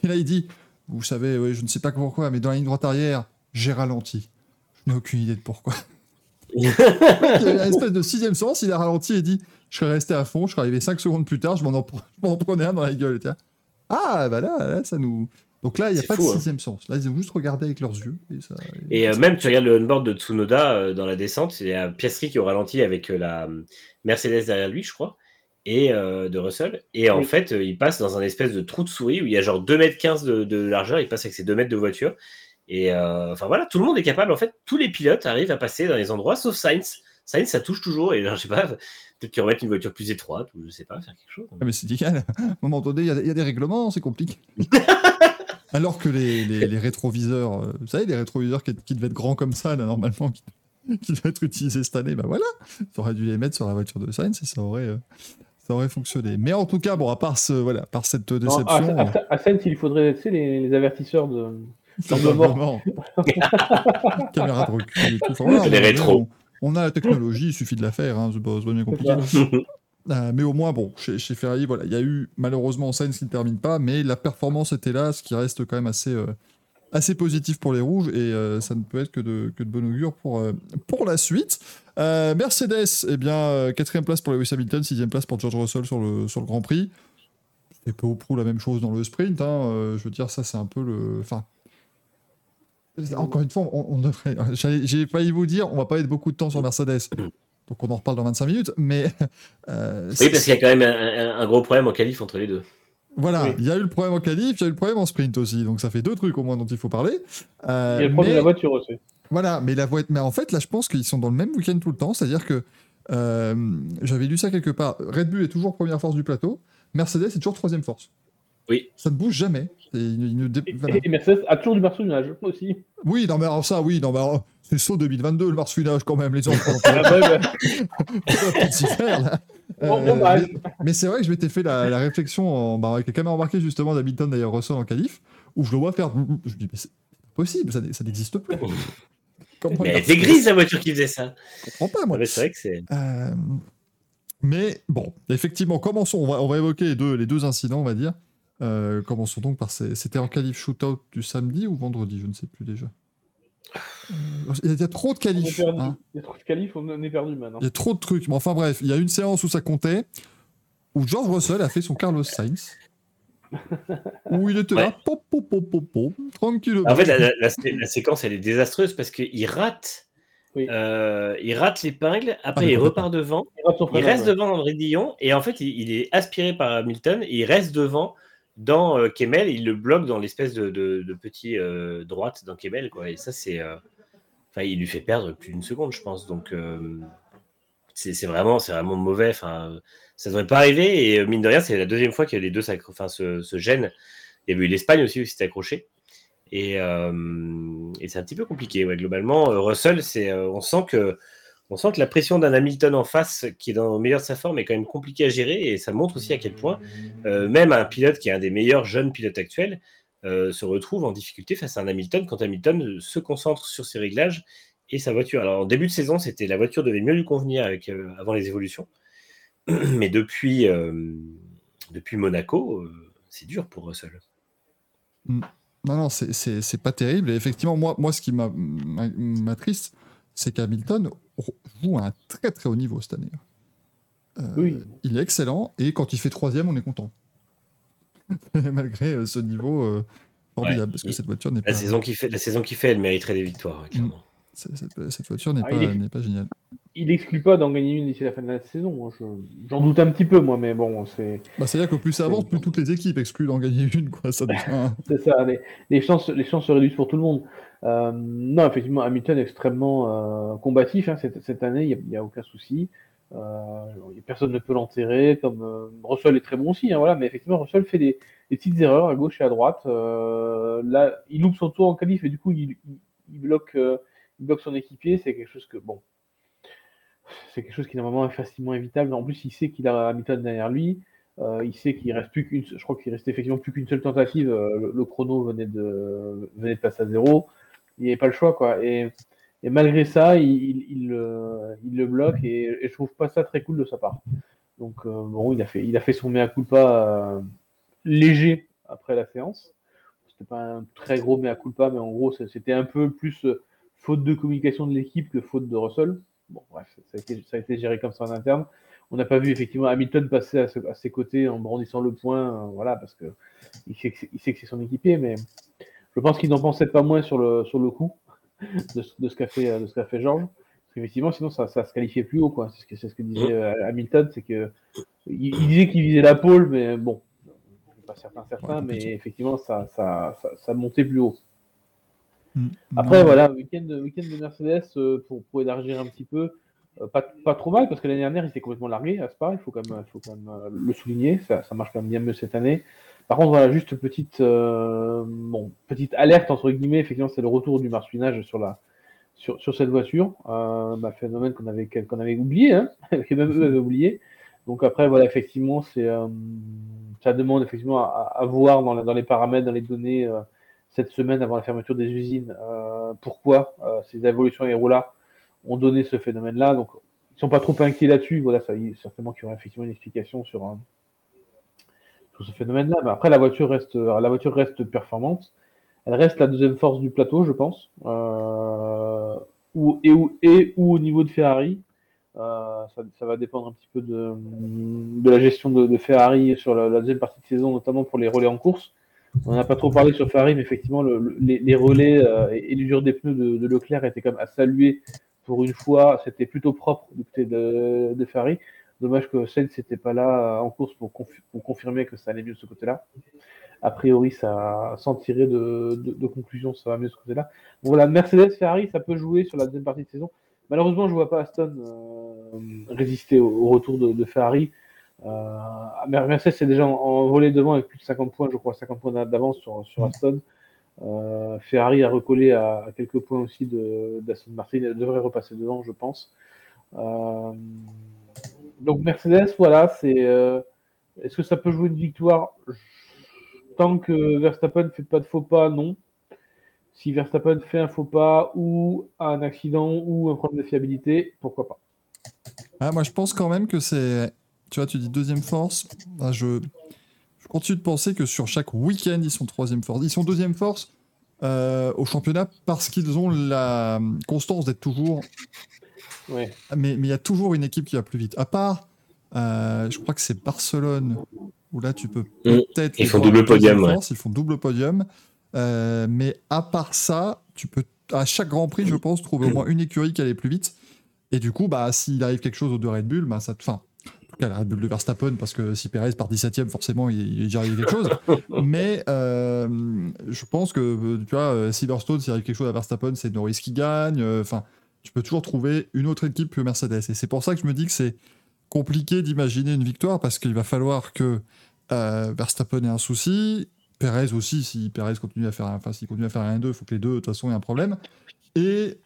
Et là, il dit Vous savez, ouais, je ne sais pas pourquoi, mais dans la ligne droite arrière, j'ai ralenti. Je n'ai aucune idée de pourquoi. *laughs* Il y a une espèce de sixième sens, il a ralenti et dit Je serais resté à fond, je serais arrivé 5 secondes plus tard, je m'en en, prenais un dans la gueule. Tiens. Ah, bah là, là, ça nous. Donc là, il n'y a pas fou, de hein. sixième sens. Là, ils ont juste regardé avec leurs yeux. Et, ça, Et euh, même, tu regardes le onboard de Tsunoda euh, dans la descente, il y a Piastri qui au ralenti avec euh, la Mercedes derrière lui, je crois, et euh, de Russell. Et en Oui. fait, euh, il passe dans un espèce de trou de souris où il y a genre 2m15 de, de largeur, il passe avec ses 2 mètres de voiture. Et euh, enfin voilà, tout le monde est capable, en fait, tous les pilotes arrivent à passer dans les endroits, sauf Sainz. Sainz, ça touche toujours, et je sais pas, peut-être qu'ils remettent une voiture plus étroite, ou je sais pas, faire quelque chose. Ah, mais c'est égal. À un moment donné, il y a- il y, a des règlements, c'est compliqué. *laughs* Alors que les, les- les rétroviseurs, vous savez, les rétroviseurs qui, qui devaient être grands comme ça, là, normalement, qui, qui devaient être utilisés cette année, bah voilà, tu aurais dû les mettre sur la voiture de Sainz et ça aurait, euh, ça aurait fonctionné. Mais en tout cas, bon, à part, ce, voilà, à part cette Non, déception. à, à- il faudrait tu sais, les, les avertisseurs de. De mort. simplement. *laughs* Caméra de recul et tout. Enfin, voilà, Les on- rétros. On, on a la technologie, il suffit de la faire, hein, c'est pas, bien compliqué. *laughs* Euh, mais au moins, bon, chez, chez Ferrari, voilà, il y a eu malheureusement Sainz qui ne termine pas, mais la performance était là, ce qui reste quand même assez, euh, assez positif pour les rouges, et euh, ça ne peut être que de, que de bon augure pour, euh, pour la suite. Euh, Mercedes, eh bien, quatrième place pour Lewis Hamilton, sixième place pour George Russell sur le, sur le Grand Prix. C'est peu ou prou la même chose dans le sprint, hein, je veux dire, ça c'est un peu le... Enfin, encore une fois, on, on devrait. *laughs* J'ai failli vous dire, on va pas être beaucoup de temps sur Mercedes. Donc on en reparle dans 25 minutes, mais. euh, Oui, parce qu'il y a quand même un, un- un gros problème en qualif entre les deux. Voilà, Oui. il y a eu le problème en qualif, il y a eu le problème en sprint aussi. Donc ça fait deux trucs au moins dont il faut parler. Euh, Il y a le problème mais- de la voiture aussi. Voilà, mais la voie- mais en fait, là, je pense qu'ils sont dans le même week-end tout le temps. C'est-à-dire que euh, j'avais lu ça quelque part. Red Bull est toujours première force du plateau. Mercedes est toujours troisième force. Oui. Ça ne bouge jamais. Et il- il ne dé- Et, voilà. et Mercedes a toujours du marsouinage aussi. Oui, non, mais alors ça, oui, non, mais alors, c'est saut 2022, le marsouinage quand même, les enfants. *laughs* Ah bah, bah, *laughs* Bon, Euh, mais mais c'est vrai que je m'étais fait la, la réflexion en, bah, avec la caméra embarquée justement d'Hamilton d'ailleurs Russell en qualif, où je le vois faire. Je me dis, mais c'est pas possible, ça, n'existe plus. *laughs* Comment Mais était grise la voiture qui faisait ça. Je comprends pas, moi. Ouais, c'est vrai que c'est. Euh, mais bon, effectivement, commençons. On va, on va évoquer les deux, les deux incidents, on va dire. Euh, commençons donc par ces. C'était en qualif shootout du samedi ou vendredi Je ne sais plus déjà. Il y a- trop de qualifs. hein. Il y a trop de qualifs, on est perdu maintenant. Il y a trop de trucs. Mais enfin bref, il y a une séance où ça comptait, où George Russell a fait son Carlos Sainz. *laughs* où il était là, Ouais. pop, pop, pop, pop, pop, tranquille. En fait, la, la- la sé- la séquence, elle est désastreuse parce qu'il rate, Oui. euh, il rate l'épingle, après Ah, il repart devant, Il rate reste ouais. devant dans le raidillon et en fait, il, il est aspiré par Hamilton et il reste devant dans euh, Kemmel, il le bloque dans l'espèce de, de, petit euh, droite dans Kemmel, quoi. Et ça, c'est. euh, il lui fait perdre plus d'une seconde, je pense. Donc, euh, c'est vraiment, vraiment mauvais. Enfin, ça devrait pas arriver. Et mine de rien, c'est la deuxième fois que les deux se, gênent. Il y a eu l'Espagne aussi qui s'était accroché. Et, et c'est un petit peu compliqué. Globalement, Russell, on sent que on sent que la pression d'un Hamilton en face, qui est dans le meilleur de sa forme, est quand même compliquée à gérer. Et ça montre aussi à quel point, euh, même un pilote qui est un des meilleurs jeunes pilotes actuels, euh, se retrouve en difficulté face à un Hamilton quand Hamilton se concentre sur ses réglages et sa voiture. Alors, en début de saison, c'était la voiture devait mieux lui convenir euh, avant les évolutions. *clears throat* Mais depuis, depuis Monaco, c'est dur pour Russell. Mm. Non, non, c'est pas terrible. Et effectivement, moi, moi ce qui m'attriste, c'est qu'Hamilton joue à un très très haut niveau cette année. Euh, il est excellent et quand il fait troisième, on est content. *laughs* Malgré euh, ce niveau euh, formidable, parce que cette voiture n'est pas. Saison qui fait, la saison qui fait, elle mériterait des victoires, mm. clairement. Cette, voiture n'est ah, pas, pas, géniale. Il n'exclut pas d'en gagner une d'ici la fin de la saison. J'en doute un petit peu, moi, mais bon, c'est. Bah, C'est-à-dire que plus ça avance, plus toutes les équipes excluent d'en gagner une. Quoi. Ça *laughs* c'est ça, les, chances, les chances se réduisent pour tout le monde. Euh, non, effectivement, Hamilton est extrêmement euh, combatif hein, cette, année, il n'y a, aucun souci. Euh, personne ne peut l'enterrer, comme Russell est très bon aussi, hein, voilà, mais effectivement, Russell fait des, petites erreurs à gauche et à droite. là, il loupe son tour en qualif et du coup, il, bloque, son équipier. C'est quelque chose que, bon, c'est quelque chose qui normalement est facilement évitable. En plus, il sait qu'il a Hamilton derrière lui. il sait qu'il reste plus je crois qu'il restait effectivement plus qu'une seule tentative. le, chrono venait de passer à zéro il n'y avait pas le choix, quoi. Et, malgré ça, il, il, le bloque et, et, je trouve pas ça très cool de sa part. Donc, euh, bon, il a fait, son mea culpa euh, léger après la séance. C'était pas un très gros mea culpa, mais en gros, c'était un peu plus euh, faute de communication de l'équipe que faute de Russell. Bon, bref, ça a, été, ça a été géré comme ça en interne. On n'a pas vu effectivement Hamilton passer à, ses côtés en brandissant le point, voilà, parce que il sait que c'est son équipier, mais je pense qu'ils n'en pensaient pas moins sur le, sur le coup de, de ce qu'a fait, de ce qu'a fait Georges. Parce qu'effectivement, sinon, ça, ça se qualifiait plus haut. Quoi. C'est, ce que, c'est ce que disait euh, Hamilton. C'est que, il, disait qu'il visait la pole, mais bon, pas certain, certain, mais effectivement, ça, ça, ça, montait plus haut. Mm. Après, voilà, week-end, week de Mercedes, euh, pour, pour élargir un petit peu, euh, pas, pas, trop mal, parce que l'année dernière, il s'est complètement largué à Spa, il faut quand même, faut quand même le souligner, ça, ça marche quand même bien mieux cette année. Par contre, voilà, juste petite, euh, bon, petite alerte entre guillemets. Effectivement, c'est le retour du marsuinage sur la, sur, sur cette voiture. Euh, bah, phénomène qu'on avait, qu'on avait oublié, hein, que même eux avaient oublié. Donc après, voilà, effectivement, c'est, euh, ça demande effectivement à, à voir dans, dans, les paramètres, dans les données euh, cette semaine avant la fermeture des usines, euh, pourquoi ces évolutions aéro-là ont donné ce phénomène-là. Donc, ils sont pas trop inquiets là-dessus. Voilà, ça, certainement qu'il y aura effectivement une explication sur ce phénomène-là. Mais après, la voiture reste, euh, la voiture reste performante. Elle reste la deuxième force du plateau, je pense. Euh, ou, et, ou, et ou au niveau de Ferrari. Euh, ça, va dépendre un petit peu de, la gestion de, Ferrari sur la, deuxième partie de saison, notamment pour les relais en course. On n'a pas trop parlé sur Ferrari, mais effectivement, le, les, relais et, l'usure des pneus de, de, Leclerc étaient quand même à saluer pour une fois. C'était plutôt propre du côté de, de Ferrari. Dommage que Sainz n'était pas là en course pour, pour, confirmer que ça allait mieux de ce côté-là. A priori, ça, sans tirer de, de, conclusion, ça va mieux de ce côté-là. Bon, voilà, Mercedes, Ferrari, ça peut jouer sur la deuxième partie de saison. Malheureusement, je ne vois pas Aston euh, résister au, retour de, de Ferrari. Euh, Mercedes est déjà envolé devant avec plus de 50 points, je crois, 50 points d'avance sur, sur, Aston. Euh, Ferrari a recollé à, à quelques points aussi d'Aston Martin. Elle devrait repasser devant, je pense. Euh, donc Mercedes, voilà, c'est. Euh, est-ce que ça peut jouer une victoire? Tant que Verstappen ne fait pas de faux pas, non. Si Verstappen fait un faux pas ou un accident ou un problème de fiabilité, pourquoi pas? Ah, Moi, je pense quand même que c'est. Tu vois, tu dis deuxième force. Je... je, continue de penser que sur chaque week-end, ils sont troisième force. Ils sont deuxième force euh, au championnat parce qu'ils ont la constance d'être toujours mais il y a toujours une équipe qui va plus vite. À part, euh, je crois que c'est Barcelone, où là tu peux mm. peut-être. Ils font double podium. Ouais. Ils font double podium. Euh, mais à part ça, tu peux à chaque Grand Prix, je pense, trouver au moins une écurie qui allait plus vite. Et du coup, bah, s'il arrive quelque chose aux deux Red Bull, bah, ça te. Enfin, en tout cas, la Red Bull de Verstappen, parce que si Perez part 17ème, forcément, il, il déjà arrivé quelque chose. *laughs* Mais euh, je pense que, tu vois, Silverstone, s'il arrive quelque chose à Verstappen, c'est Norris qui gagne. Enfin, tu peux toujours trouver une autre équipe que Mercedes. Et c'est pour ça que je me dis que c'est compliqué d'imaginer une victoire parce qu'il va falloir que euh, Verstappen ait un souci, Perez aussi, si Perez continue à faire, enfin, s'il continue à faire un 1-2, il faut que les deux, de toute façon, aient un problème. Et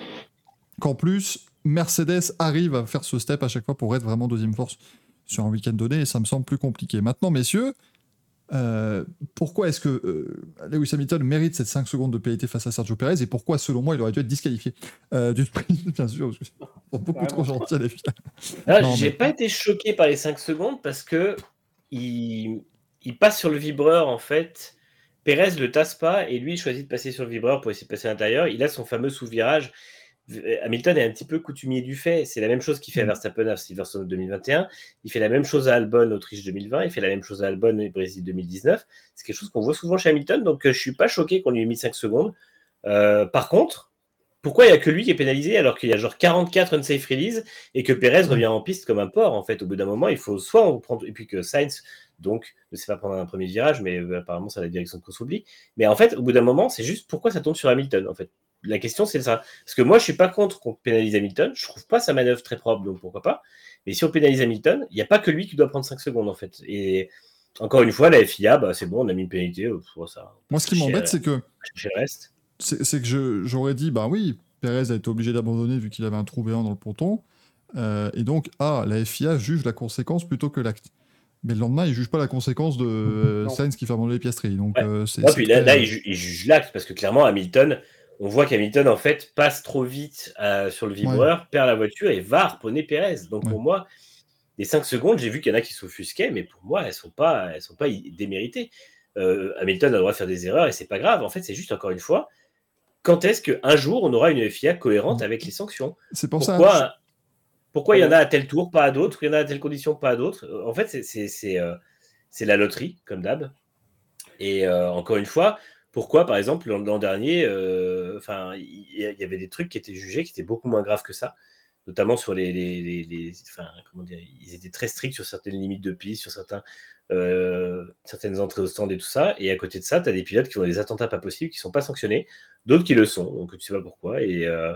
qu'en plus, Mercedes arrive à faire ce step à chaque fois pour être vraiment deuxième force sur un week-end donné, et ça me semble plus compliqué. Maintenant, messieurs, euh, pourquoi est-ce que euh, Lewis Hamilton mérite cette 5 secondes de pénalité face à Sergio Perez et pourquoi, selon moi, il aurait dû être disqualifié euh, du sprint, *laughs* bien sûr, parce que c'est beaucoup trop gentil à la FIA. Ah, J'ai mais- pas été choqué par les 5 secondes parce que il, il passe sur le vibreur en fait. Pérez le tasse pas et lui il choisit de passer sur le vibreur pour essayer de passer à l'intérieur. Il a son fameux sous-virage. Euh, Hamilton est un petit peu coutumier du fait. C'est la même chose qu'il fait à Mm. Verstappen à Silverstone 2021. Il fait la même chose à Albon Autriche 2020. Il fait la même chose à Albon et Brésil 2019. C'est quelque chose qu'on voit souvent chez Hamilton. Donc euh, je suis pas choqué qu'on lui ait mis 5 secondes. Euh, par contre, pourquoi il n'y a que lui qui est pénalisé alors qu'il y a genre 44 unsafe release et que Perez revient en piste comme un porc en fait? Au bout d'un moment il faut soit on prend et puis que Sainz donc ne sait pas prendre un premier virage mais apparemment c'est la direction de course oublie mais en fait au bout d'un moment c'est juste pourquoi ça tombe sur Hamilton en fait la question c'est ça parce que moi je suis pas contre qu'on pénalise Hamilton je trouve pas sa manœuvre très propre donc pourquoi pas mais si on pénalise Hamilton il n'y a pas que lui qui doit prendre 5 secondes en fait et encore une fois la FIA bah, c'est bon on a mis une pénalité euh, pff, ça Moi, ce qui m'embête, c'est que c'est que je- j'aurais dit, bah oui, Perez a été obligé d'abandonner vu qu'il avait un trou béant dans le ponton. Euh, et donc, ah, la FIA juge la conséquence plutôt que l'acte. Mais le lendemain, il juge pas la conséquence de euh. Sainz qui fait abandonner les piastries. Donc, Ouais. euh, c'est. Là, très- là, il juge l'acte parce que clairement, Hamilton, on voit qu'Hamilton, en fait, passe trop vite euh, sur le vibreur, perd la voiture et va harponner Pérez. Donc Ouais. pour moi, les 5 secondes, j'ai vu qu'il y en a qui s'offusquaient, mais pour moi, elles sont pas, elles sont pas déméritées. Euh, Hamilton a le droit de faire des erreurs et c'est pas grave. En fait, c'est juste encore une fois, quand est-ce qu'un jour on aura une FIA cohérente avec les sanctions? C'est pour ça. pourquoi, pourquoi il y en a à tel tour, pas à d'autres? Il y en a à telle condition, pas à d'autres? En fait, c'est- euh, c'est la loterie, comme d'hab. Et encore une fois, pourquoi, par exemple, l'an dernier, euh, il y, avait des trucs qui étaient jugés qui étaient beaucoup moins graves que ça, notamment sur les, les, comment dire, ils étaient très stricts sur certaines limites de piste, sur euh, certaines entrées au stand et tout ça. Et à côté de ça, tu as des pilotes qui ont des attentats pas possibles, qui sont pas sanctionnés, d'autres qui le sont, donc tu sais pas pourquoi. Et euh,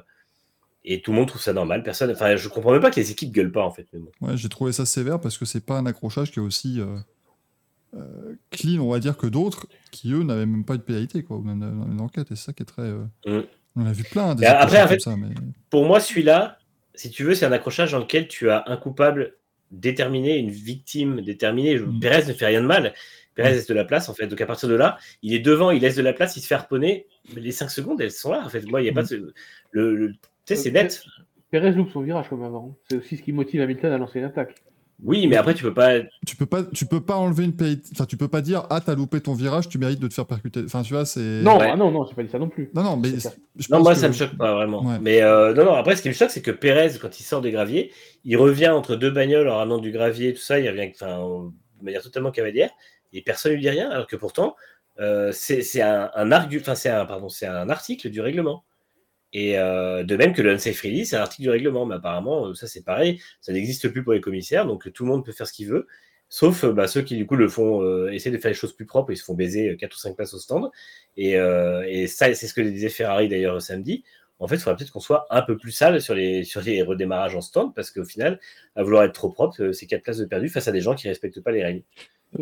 et tout le monde trouve ça normal. Personne, enfin, je comprends même pas que les équipes gueulent pas en fait. Mais j'ai trouvé ça sévère parce que c'est pas un accrochage qui est aussi euh, clean, on va dire, que d'autres qui, eux, n'avaient même pas eu de pénalité, quoi, ou même dans une enquête. Et c'est ça qui est très. euh, Mm. On a vu plein des Et après, en fait, ça, mais. Pour moi, celui-là, si tu veux, c'est un accrochage dans lequel tu as un coupable déterminé, une victime déterminée. Mm. Pérez ne fait rien de mal. Pérez Mm. laisse de la place, en fait. Donc à partir de là, il est devant, il laisse de la place, il se fait harponner. Mais les 5 secondes, elles sont là. En fait, moi, il n'y a Mm. pas de. Le, le- tu sais, c'est Euh, net. Pérez loupe son virage comme avant. C'est aussi ce qui motive Hamilton à lancer une attaque. Oui, mais après, tu peux pas. Tu peux pas, tu peux pas enlever une pénalité. Enfin, tu peux pas dire ah t'as loupé ton virage, tu mérites de te faire percuter. Enfin, tu vois, c'est. Non, Ouais. ah non, non, j'ai pas dit ça non plus. Non, non, mais je Non, pense moi, que- ça me choque pas vraiment. Ouais. Mais euh, non, non, après, ce qui me choque, c'est que Pérez, quand il sort des graviers, il revient entre deux bagnoles en ramenant du gravier, tout ça, il revient enfin, en- de manière totalement cavalière, et personne ne lui dit rien, alors que pourtant, euh, c'est c'est un, un, argu- enfin, c'est un, pardon, c'est un article du règlement. Et euh, de même que le unsafe release, c'est un article du règlement, mais apparemment, euh, ça c'est pareil, ça n'existe plus pour les commissaires, donc tout le monde peut faire ce qu'il veut, sauf euh, bah, ceux qui du coup le font, de faire les choses plus propres, ils se font baiser 4 ou 5 places au stand. Et, ça, c'est ce que disait Ferrari d'ailleurs samedi. En fait, il faudrait peut-être qu'on soit un peu plus sale sur les, sur les redémarrages en stand, parce qu'au final, à vouloir être trop propre, c'est 4 places de perdu face à des gens qui ne respectent pas les règles.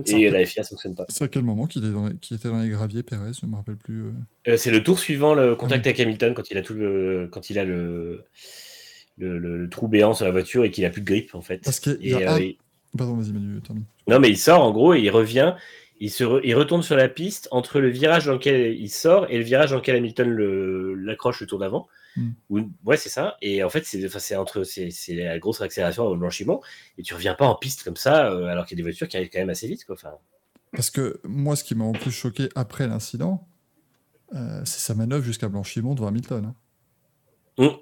Et la FIA ne fonctionne pas. C'est à quel moment qu'il était dans les graviers, Pérez? Je me rappelle plus. euh. Euh, c'est le tour suivant le contact Ah avec Hamilton quand il a tout le, quand il a le, le, le- le trou béant sur la voiture et qu'il a plus de grip en fait. Parce qu'il y Et, a euh, Pardon, vas-y, Manu, termine. Non, mais il sort en gros et il revient. Il, se re- il retourne sur la piste entre le virage dans lequel il sort et le virage dans lequel Hamilton l'accroche le tour d'avant. Mm. Ou- Ouais, c'est ça. Et en fait, c'est entre c'est c'est la grosse accélération au blanchiment. Et tu reviens pas en piste comme ça euh, alors qu'il y a des voitures qui arrivent quand même assez vite. Quoi. Enfin, Parce que moi, ce qui m'a en plus choqué après l'incident, euh, c'est sa manœuvre jusqu'à blanchiment devant Hamilton. hein. Mm.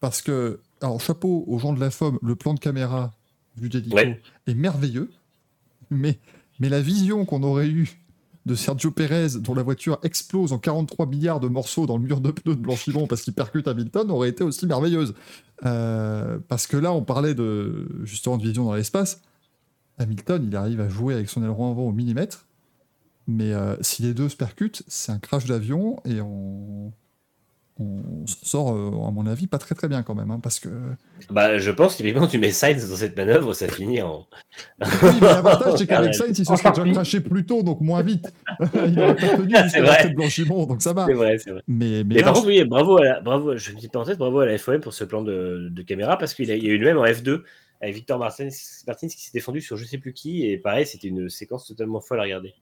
Parce que, alors chapeau aux gens de la FOM, le plan de caméra vu d'hélico Ouais. est merveilleux, mais, mais la vision qu'on aurait eue de Sergio Pérez, dont la voiture explose en 43 milliards de morceaux dans le mur de pneus de blanchiment parce qu'il percute Hamilton, aurait été aussi merveilleuse. Euh, parce que là, on parlait de justement de vision dans l'espace. Hamilton, il arrive à jouer avec son aileron avant au millimètre. Mais euh, si les deux se percutent, c'est un crash d'avion et on... on sort, euh, à mon avis, pas très très bien quand même. hein, parce que. Bah, je pense typiquement, tu mets Sainz dans cette manœuvre, ça finit en. Oui, mais l'avantage, c'est *laughs* qu'avec Ouais. Sainz, il se serait déjà *laughs* craché plus tôt, donc moins vite. *laughs* il n'aurait pas tenu C'est jusqu'à la tête blanchiment, donc ça va. C'est vrai, c'est vrai. Mais, mais là, par contre, oui, bravo, à la, bravo, je ne dis pas en tête, bravo à la FOM pour ce plan de, de caméra parce qu'il y a, eu le même en F2 avec Victor Martins, Martins qui s'est défendu sur je sais plus qui et pareil, c'était une séquence totalement folle à regarder.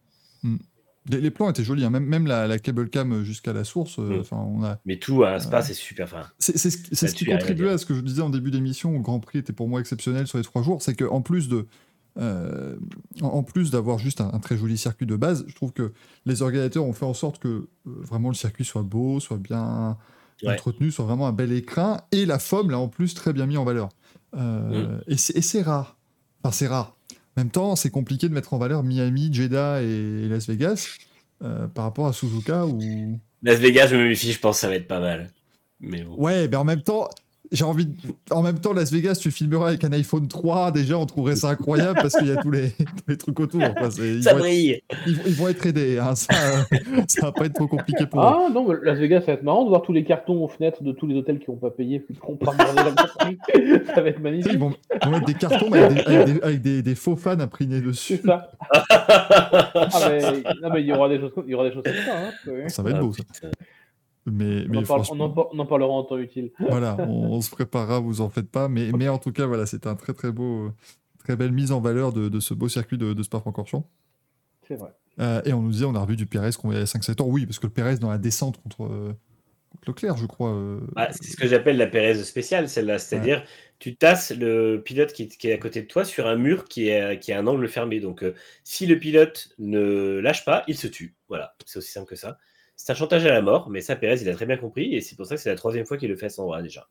Les, les plans étaient jolis, hein. même, même la, la cable cam jusqu'à la source. euh, Mm. enfin, on a. Mais tout à spa, c'est super. C'est ce, qui- ce contribuait à ce que je disais en début d'émission. Le Grand Prix était pour moi exceptionnel sur les trois jours. C'est qu'en plus de. euh, en plus d'avoir juste un, un très joli circuit de base, je trouve que les organisateurs ont fait en sorte que euh, vraiment le circuit soit beau, soit bien Ouais. entretenu, soit vraiment un bel écrin. Et la FOM l'a en plus très bien mis en valeur. C'est et c'est rare. Enfin, c'est rare. En même temps, c'est compliqué de mettre en valeur Miami, Jeddah et, Las Vegas euh, par rapport à Suzuka ou. Las Vegas, je me méfie, je pense que ça va être pas mal. Mais bon. Ouais, mais en même temps, j'ai envie de... En même temps, Las Vegas, tu filmeras avec un iPhone 3, déjà, on trouverait ça incroyable parce qu'il y a tous les, *laughs* tous les trucs autour. quoi. Ils, Ça vont être, brille ils, vont- ils vont être aidés. hein. Ça, euh, ça va pas être trop compliqué pour eux. Ah non, mais Las Vegas, ça va être marrant de voir tous les cartons aux fenêtres de tous les hôtels qui n'ont pas payé, regardé la. *laughs* Ça va être magnifique. Ils vont, ils vont mettre des cartons mais avec, des, avec des- avec des- des faux fans imprimés dessus. C'est ça. Ah, mais, non, mais il y aura des choses, comme- il y aura des choses comme ça. Hein. Ça va être Ah, beau, ça. putain. Mais, on, mais en parle- on, franchement, en, par- on en parlera en temps utile. *laughs* voilà, on, on se préparera, vous en faites pas. Mais, mais en tout cas, voilà, c'était un très très beau, très belle mise en valeur de, de ce beau circuit de, de Spa-Francorchamps. C'est vrai. Euh, et on nous disait, on a revu du Pérez qu'on voyait à 5-7 ans. Oui, parce que le Pérez dans la descente contre, euh, contre Leclerc, je crois. euh, Bah, c'est ce que j'appelle la Pérez spéciale, celle-là. C'est-à-dire, tu tasses le pilote qui, qui est à côté de toi sur un mur qui, est, qui a un angle fermé. Donc, euh, si le pilote ne lâche pas, il se tue. Voilà, c'est aussi simple que ça. C'est un chantage à la mort, mais ça, Pérez, il a très bien compris. Et c'est pour ça que c'est la troisième fois qu'il le fait à endroit déjà.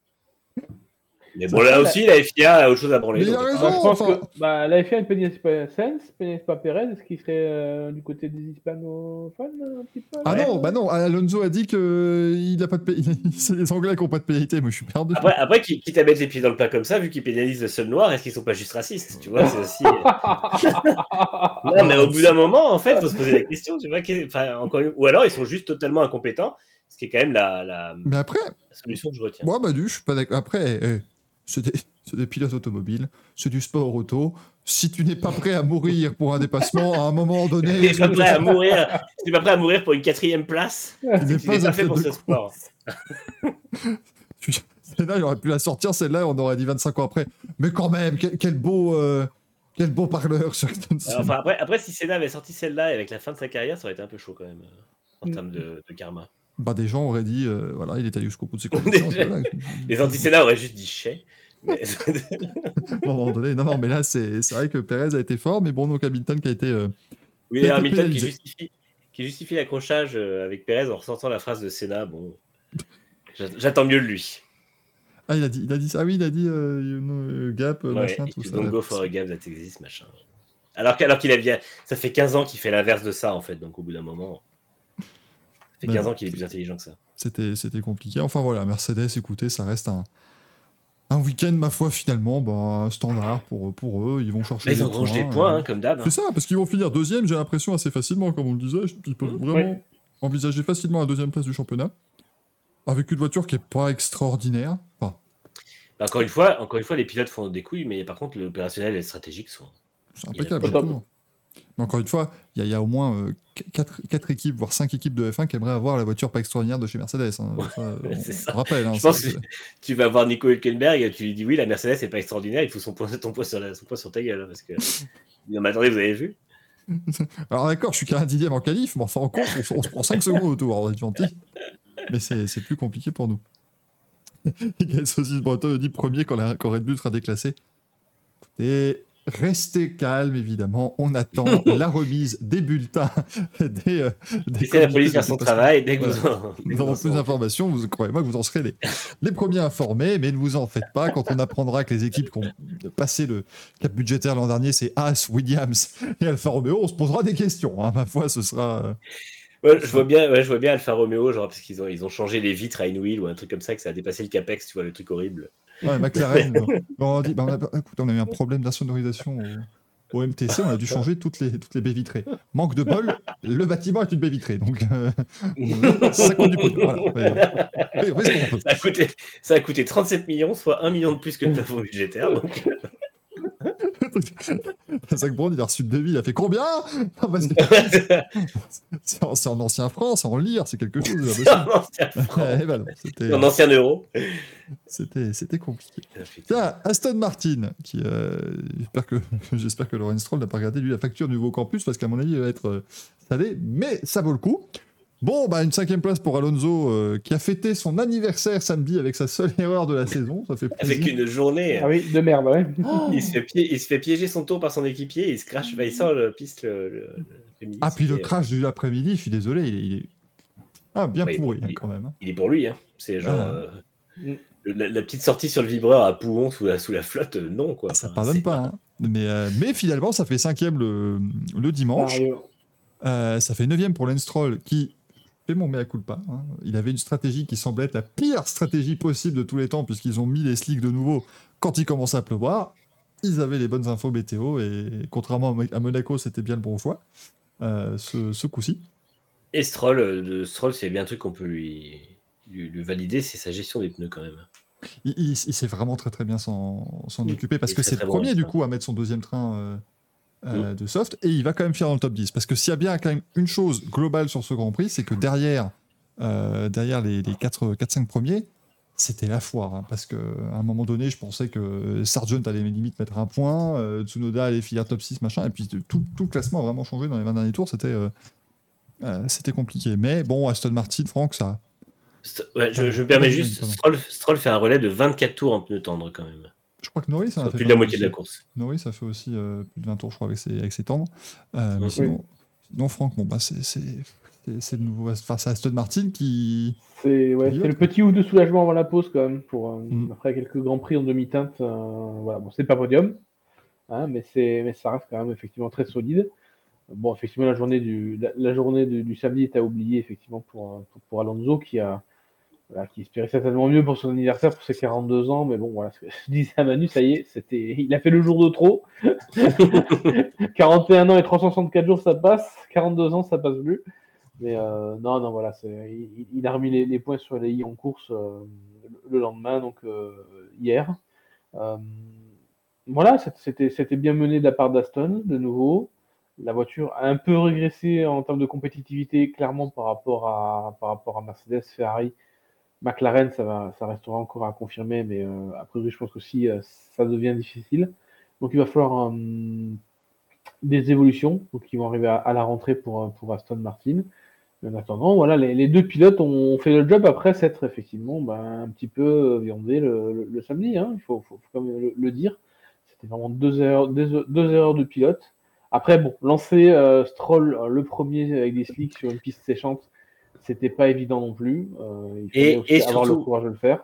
Mais bon, là aussi, la FIA a autre chose à branler. Mais il donc, a euh, raison. Moi, je pense enfin- que bah, la FIA ne pénalise pas Sainz, pénalise pas Perez. Est-ce qu'il serait euh, du côté des hispanophones un petit peu? Ah non, bah non, Alonso a dit que il a pas de pé- *laughs* c'est les Anglais qui n'ont pas de pénalité. Moi, je suis perdu. Après, après qui- quitte à mettre les pieds dans le plat comme ça, vu qu'ils pénalisent le seul noir, est-ce qu'ils sont pas juste racistes Tu vois, c'est aussi. *laughs* Non, mais au bout d'un moment, en fait, faut se poser la question. Tu vois, qu'est- enfin, encore une- Ou alors ils sont juste totalement incompétents, ce qui est quand même la, la- Mais après, la solution que je retiens. moi, Madu, je suis pas d'accord. Après, eh, c'est des, pilotes automobiles, c'est du sport auto. Si tu n'es pas prêt à mourir pour un dépassement, à un moment donné, Tu n'es pas prêt à mourir. Tu n'es pas prêt à mourir pour une quatrième place? tu n'es pas fait pour ce sport. *laughs* Celle-là, il aurait pu la sortir, celle-là, on aurait dit 25 ans après. Mais quand même, quel, quel beau, euh, quel beau parleur sur. Enfin, après, après, si Senna avait sorti celle-là avec la fin de sa carrière, ça aurait été un peu chaud quand même, euh, en Mm. termes de, de karma. Bah, des gens auraient dit, euh, voilà, il est allé jusqu'au bout de ses *laughs* convictions. Voilà. Les anti-Senna auraient juste dit chais. Mais... *laughs* À un moment donné, non, non, mais là, c'est vrai que Perez a été fort, mais bon, donc Hamilton qui a été. euh, oui, Hamilton qui justifie, qui justifie l'accrochage euh, avec Perez en ressortant la phrase de Senna. Bon, j'a- j'attends mieux de lui. Ah, il a dit, il a dit ça. Ah oui, il a dit euh, you know, Gap, Ouais, machin, tout ça. don't go for a gap that exists, machin. Alors, alors qu'il a bien. Ça fait 15 ans qu'il fait l'inverse de ça, en fait. Donc, au bout d'un moment. Ça fait Ouais. 15 ans qu'il est plus intelligent que ça. C'était, c'était compliqué. Enfin voilà, Mercedes, écoutez, ça reste un, un week-end, ma foi, finalement, bah, standard pour, pour eux. Ils vont chercher Mais ils des engrangent des points. euh. hein, comme d'hab. hein. C'est ça, parce qu'ils vont finir deuxième, j'ai l'impression, assez facilement, comme on le disait. Ils peuvent Mmh, vraiment envisager facilement la deuxième place du championnat. Avec une voiture qui est pas extraordinaire. Enfin, Bah, Encore une fois, encore une fois, les pilotes font des couilles, mais par contre, l'opérationnel et le stratégique sont. c'est impeccable. Mais encore une fois, il y, a- il y a au moins 4, équipes, voire 5 équipes de F1 qui aimeraient avoir la voiture pas extraordinaire de chez Mercedes. hein. Ça, *laughs* on, C'est ça. on rappelle. hein, Je ça, pense que c'est- tu vas voir Nico Hülkenberg, tu lui dis oui, la Mercedes n'est pas extraordinaire, il faut son ton poing sur, la- son poing sur ta gueule. hein, parce que. Non, mais attendez, vous avez vu *laughs* Alors d'accord, je suis qu'à un dixième en qualif, mais enfin en course, on, se- on se prend 5 secondes au tour, on est gentil. Mais c'est plus compliqué pour nous. *laughs* Gaël Saucisse Breton dit premier quand, la, quand Red Bull sera déclassé. Et restez calme, évidemment. On attend *laughs* la remise des bulletins. *laughs* Des, euh, des la police faire son travail dès que vous en. dès plus d'informations, vous croyez-moi que vous en serez les, *laughs* les premiers informés, mais ne vous en faites pas. Quand on apprendra que les équipes qui ont passé le cap budgétaire l'an dernier, c'est Haas, Williams et Alfa Romeo, on se posera des questions. hein. Ma foi, ce sera. euh, Ouais, je vois bien, ouais, je vois bien Alfa Romeo, genre parce qu'ils ont, ils ont changé les vitres à une wheel ou un truc comme ça, que ça a dépassé le capex, tu vois, le truc horrible. Ouais, *laughs* McLaren. euh, on, a dit, bah, on, a, écoute, on a eu un problème d'insonorisation au, au MTC, on a dû changer toutes les, toutes les baies vitrées. Manque de bol, le bâtiment est une baie vitrée. Donc, euh, *laughs* ça compte du pognon. Voilà. Ouais. Ça a, coûté, ça a coûté 37 millions, soit 1 million de plus que le plafond budgétaire. donc. *laughs* Zach Brown, il a reçu le devis, il a fait combien? *laughs* C'est en, en ancien franc, c'est en lire, c'est quelque chose. c'est pas un ancien. Ouais, *laughs* bah non, euro. C'était compliqué. Tiens, Aston Martin, qui euh, j'espère que j'espère que Lawrence Stroll n'a pas regardé lui la facture du nouveau campus parce qu'à mon avis il va être euh, salé, mais ça vaut le coup. Bon, bah une cinquième place pour Alonso euh, qui a fêté son anniversaire samedi avec sa seule erreur de la saison, ça fait plaisir. Avec une journée, Ah oui, de merde, ouais. *laughs* il, se fait il se fait piéger son tour par son équipier, il se crache, bah, il sort le piste le, le- l'après-midi. Ah puis le C'était- crash du après-midi, je suis désolé, il est, il est- ah bien Oui, pourri il- quand même. hein. Il est pour lui, hein. C'est genre. Ah. euh, la, la petite sortie sur le vibreur à Pouhon sous la, sous la flotte, euh, non, quoi. Ah, ça Enfin, pardonne pas. hein. Mais, euh, mais finalement, ça fait cinquième le, le dimanche. Euh, ça fait neuvième pour Lance Stroll qui fait mon mea culpa. hein. Il avait une stratégie qui semblait être la pire stratégie possible de tous les temps puisqu'ils ont mis les slicks de nouveau quand il commençait à pleuvoir. Ils avaient les bonnes infos météo et contrairement à Mo- à Monaco, c'était bien le bon choix. euh, ce, ce coup-ci. Et Stroll, euh, Stroll, c'est bien un truc qu'on peut lui, lui, lui valider, c'est sa gestion des pneus quand même. Il, il- il sait vraiment très très bien s'en occuper parce que c'est le bon premier du ça. coup à mettre son deuxième train euh, euh, de soft et il va quand même finir dans le top 10 parce que s'il y a bien quand même une chose globale sur ce Grand Prix c'est que derrière, euh, derrière les, les 4-5 premiers c'était la foire hein, parce que à un moment donné je pensais que Sargent allait limite mettre un point euh, Tsunoda allait finir top 6 machin et puis tout, tout le classement a vraiment changé dans les 20 derniers tours c'était euh, euh, c'était compliqué mais bon Aston Martin Franck ça ouais, je, me permets ouais, juste. Stroll, Stroll fait un relais de 24 tours en pneus tendres quand même. Je crois que Norris a plus de la moitié de la course. Norris, ça fait aussi euh, plus de 20 tours, je crois, avec ses, avec ses tendres. Euh, mais Oui. sinon, sinon, Franck, bon, bah, c'est, c'est, c'est- c'est le nouveau. Enfin, c'est Aston Martin qui. C'est ouais, c'est le petit ouf de soulagement avant la pause quand même. Pour, euh, Mm. Après quelques grands prix en demi-teinte, euh, voilà. bon, c'est pas podium, hein, mais, c'est- mais ça reste quand même effectivement très solide. Bon, effectivement, la journée du, la, la journée du, du samedi est à oublier effectivement pour, pour, pour Alonso qui a voilà, qui espérait certainement mieux pour son anniversaire pour ses 42 ans, mais bon, voilà, ce que je disais à Manu, ça y est, c'était, il a fait le jour de trop. *laughs* 41 ans et 364 jours, ça passe. 42 ans, ça passe plus. Mais euh, non, non, voilà, il, il a remis les, les points sur les i en course euh, le lendemain, donc euh, hier. Voilà, c'était bien mené de la part d'Aston, de nouveau. La voiture a un peu régressé en termes de compétitivité, clairement par rapport à, par rapport à Mercedes, Ferrari. McLaren, ça, restera encore à confirmer, mais euh, a priori, je pense que si euh, ça devient difficile. Donc, il va falloir euh, des évolutions qui vont arriver à, la rentrée pour, euh, pour Aston Martin. Mais en attendant, voilà, les, deux pilotes ont fait le job après s'être effectivement ben, un petit peu viandés le, le- samedi. hein, il faut, faut- quand même le, dire. C'était vraiment deux erreurs de pilote. Après, bon, lancer euh, Stroll euh, le premier avec des slicks sur une piste séchante, c'était pas évident non plus. Euh, il fallait Et- aussi et avoir le courage de le faire.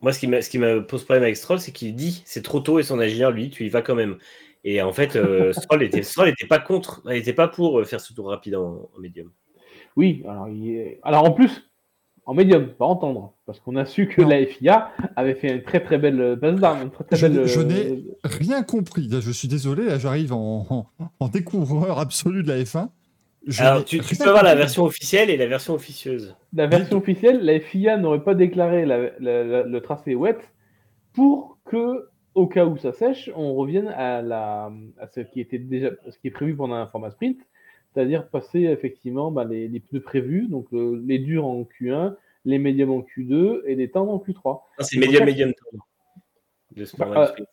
Moi, ce qui, me, ce qui me pose problème avec Stroll, c'est qu'il dit c'est trop tôt et son ingénieur lui dit tu y vas quand même. Et en fait, euh, *laughs* Stroll était, Stroll était pas contre, il était pas pour euh, faire ce tour rapide en, en médium. Oui, alors, il est- alors en plus, en médium, pas entendre, parce qu'on a su que Non. la FIA avait fait une très très belle euh, passe d'armes, une très très Je belle. n'ai- je euh, n'ai- Rien compris. Je suis désolé, là, j'arrive en, en, en découvreur absolu de la F1. Je Alors, tu, peux avoir la version officielle et la version officieuse. La version officielle, la FIA n'aurait pas déclaré la- la- la- le tracé wet pour que, au cas où ça sèche, on revienne à, la, à ce qui était déjà, ce qui est prévu pendant un format sprint, c'est-à-dire passer effectivement bah, les, les pneus prévus, donc euh, les durs en Q1, les médiums en Q2 et les tendres en Q3. Non, c'est médium, médium. De ce Bah, format euh, sprint.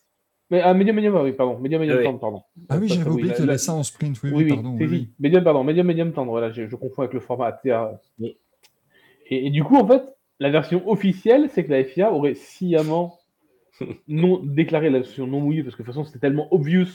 Mais ah, médium, médium, ah oui, pardon, médium, médium, Oui. tendre, pardon. Ah oui, j'avais oublié qu'il y avait la- ça en sprint. Oui, Oui, oui, oui, pardon. oui. Médium, pardon, médium, médium tendre. Voilà, je, je confonds avec le format TA. Oui. Et, et du coup, en fait, la version officielle, c'est que la FIA aurait sciemment *laughs* non déclaré la version non mouillée, parce que de toute façon, c'était tellement obvious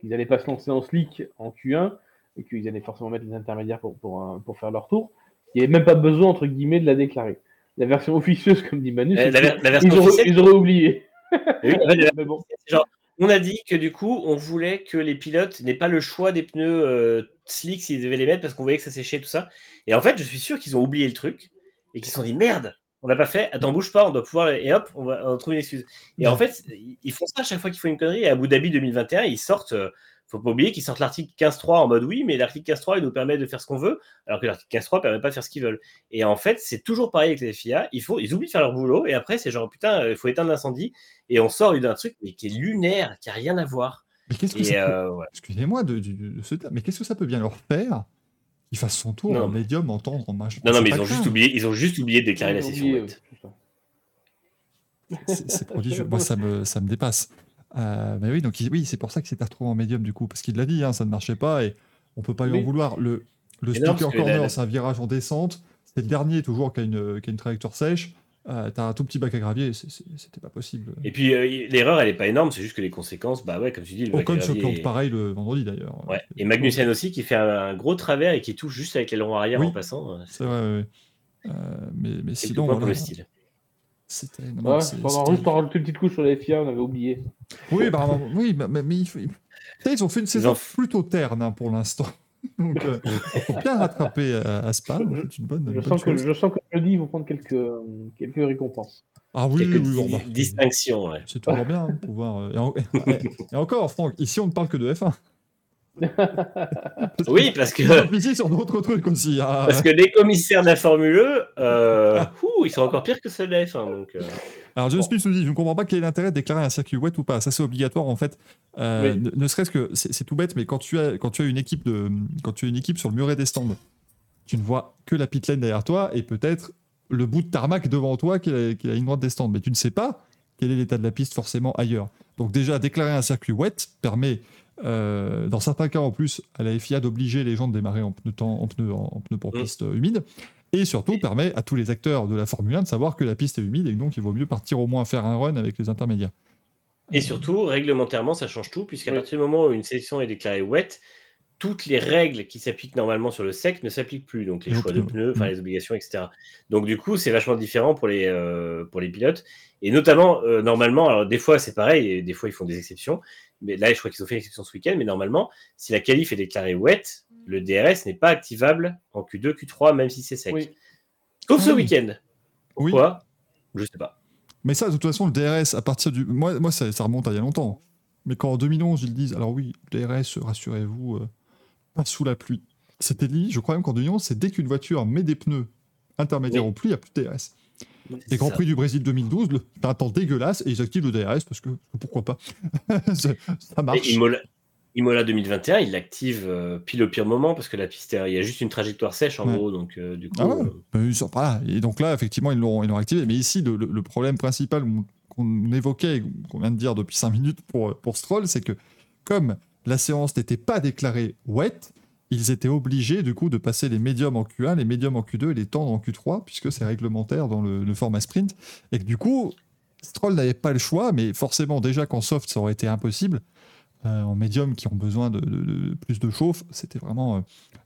qu'ils n'allaient pas se lancer en slick en Q1, et qu'ils allaient forcément mettre les intermédiaires pour, pour, pour faire leur tour. Il n'y avait même pas besoin, entre guillemets, de la déclarer. La version officieuse, comme dit Manu, Euh, c'est la, ver- la version qu'ils auraient, officielle, ils auraient oublié. *laughs* Mais bon, *laughs* genre, on a dit que du coup, on voulait que les pilotes n'aient pas le choix des pneus euh, slick s'ils devaient les mettre parce qu'on voyait que ça séchait tout ça. Et en fait, je suis sûr qu'ils ont oublié le truc et qu'ils se sont dit merde, on l'a pas fait. Attends, bouge pas, on doit pouvoir. Et hop, on va on trouve une excuse. Et en fait, ils font ça à chaque fois qu'ils font une connerie. Et à Abu Dhabi 2021, ils sortent. euh, faut pas oublier qu'ils sortent l'article 15.3 en mode oui, mais l'article 15.3 il nous permet de faire ce qu'on veut, alors que l'article 15.3 permet pas de faire ce qu'ils veulent. Et en fait, c'est toujours pareil avec les FIA. Il faut, ils oublient de faire leur boulot et après c'est genre putain, il faut éteindre l'incendie et on sort d'un truc mais qui est lunaire, qui a rien à voir. Mais qu'est-ce que ça peut- euh, ouais. Excusez-moi de, de- de ce terme, mais qu'est-ce que ça peut bien leur faire qu'ils fassent son tour Non. en médium, entendre, en machin Non, non, mais ils ont juste oublié, ils ont juste oublié de déclarer la session c'est prodigieux. Moi, ça me, ça me dépasse. Euh, mais oui, donc oui, c'est pour ça qu'il s'était retrouvé en médium du coup, parce qu'il l'a dit, hein, ça ne marchait pas et on peut pas lui en vouloir. Le, le non, speaker corner, c'est un virage en descente. C'est le dernier toujours qui a une, qui a une trajectoire sèche. Euh, T'as un tout petit bac à gravier, c'était pas possible. Et puis euh, l'erreur, elle est pas énorme, c'est juste que les conséquences, bah ouais, comme tu dis, le Ocon se plante est- pareil le vendredi d'ailleurs. Ouais. Et Magnussen aussi qui fait un, gros travers et qui touche juste avec l'aileron arrière Oui. en passant. C'est vrai, ouais, ouais. Euh, mais, mais sinon, voilà, style. C'était. Ouais, pendant juste en rajouter une petite couche sur les FIA, on avait oublié. Oui, bah, oui, mais, ils ont fait une saison plutôt terne hein, pour l'instant. *laughs* Donc, euh, faut bien rattraper à, à Spa. donc C'est une bonne, Je bonne sens, que, chose. je sens que jeudi, ils vont prendre quelques, euh, quelques récompenses. Ah oui, Quelques oui, distinctions, ouais. C'est toujours bien de pouvoir. euh, *laughs* Et, en- et encore, Franck, ici on ne parle que de F1. Oui, parce que, sur d'autres trucs aussi. hein. parce que les commissaires de la Formule E, euh, ouh, ils sont encore pires que ceux de la F1. Donc, euh, Alors, John Smith nous dit Je ne comprends pas quel est l'intérêt de déclarer un circuit wet ou pas. Ça, c'est obligatoire en fait. Euh, Oui. ne, ne serait-ce que. C'est tout bête, mais quand tu, as, quand tu as une équipe de, quand tu as une équipe sur le muret des stands, tu ne vois que la pit lane derrière toi et peut-être le bout de tarmac devant toi qui est, la- qui est la ligne droite des stands. Mais tu ne sais pas quel est l'état de la piste forcément ailleurs. Donc, déjà, déclarer un circuit wet permet. Euh, dans certains cas en plus, à la FIA d'obliger les gens de démarrer en pneus, temps- en pneus pour Mm. piste euh, humide. Et surtout, permet à tous les acteurs de la Formule 1 de savoir que la piste est humide et que donc il vaut mieux partir au moins faire un run avec les intermédiaires. Et surtout, réglementairement, ça change tout, puisqu'à Oui. partir du moment où une sélection est déclarée wet, toutes les règles qui s'appliquent normalement sur le sec ne s'appliquent plus. Donc les choix de pneus. pneus, enfin Mm. les obligations, etc. Donc du coup, c'est vachement différent pour les, euh, pour les pilotes. Et notamment, euh, normalement, alors des fois c'est pareil, et des fois ils font des exceptions. Mais là, je crois qu'ils ont fait une exception ce week-end. Mais normalement, si la qualif est déclarée wet, le DRS n'est pas activable en Q2, Q3, même si c'est sec. Oui. Sauf ce oui. week-end. Oui. Je sais pas. Mais ça, de toute façon, le DRS, à partir du. Moi, moi ça, ça remonte à il y a longtemps. Mais quand en 2011, ils disent alors oui, DRS, rassurez-vous, euh, pas sous la pluie. C'était dit, je crois même qu'en 2011, c'est dès qu'une voiture met des pneus intermédiaires Oui. au pluie, il n'y a plus de DRS. Et C'est Grand ça. Prix du Brésil 2012, le- t'as un temps dégueulasse et ils activent le DRS parce que pourquoi pas *laughs* Ça marche. Et Imola, Imola 2021, il l'active euh, pile au pire moment parce que la piste, il y a juste une trajectoire sèche en Ouais. gros. Donc, euh, du coup, Ah ouais. euh, ils. Et donc là, effectivement, ils l'ont ils l'ont activé. Mais ici, le, problème principal qu'on évoquait, qu'on vient de dire depuis 5 minutes pour, pour Stroll, c'est que comme la séance n'était pas déclarée wet, ils étaient obligés du coup de passer les médiums en Q1, les médiums en Q2 et les tendres en Q3, puisque c'est réglementaire dans le, format sprint. Et que du coup, Stroll n'avait pas le choix, mais forcément, déjà qu'en soft, ça aurait été impossible. Euh, en médium, qui ont besoin de, plus de chauffe, c'était vraiment, euh,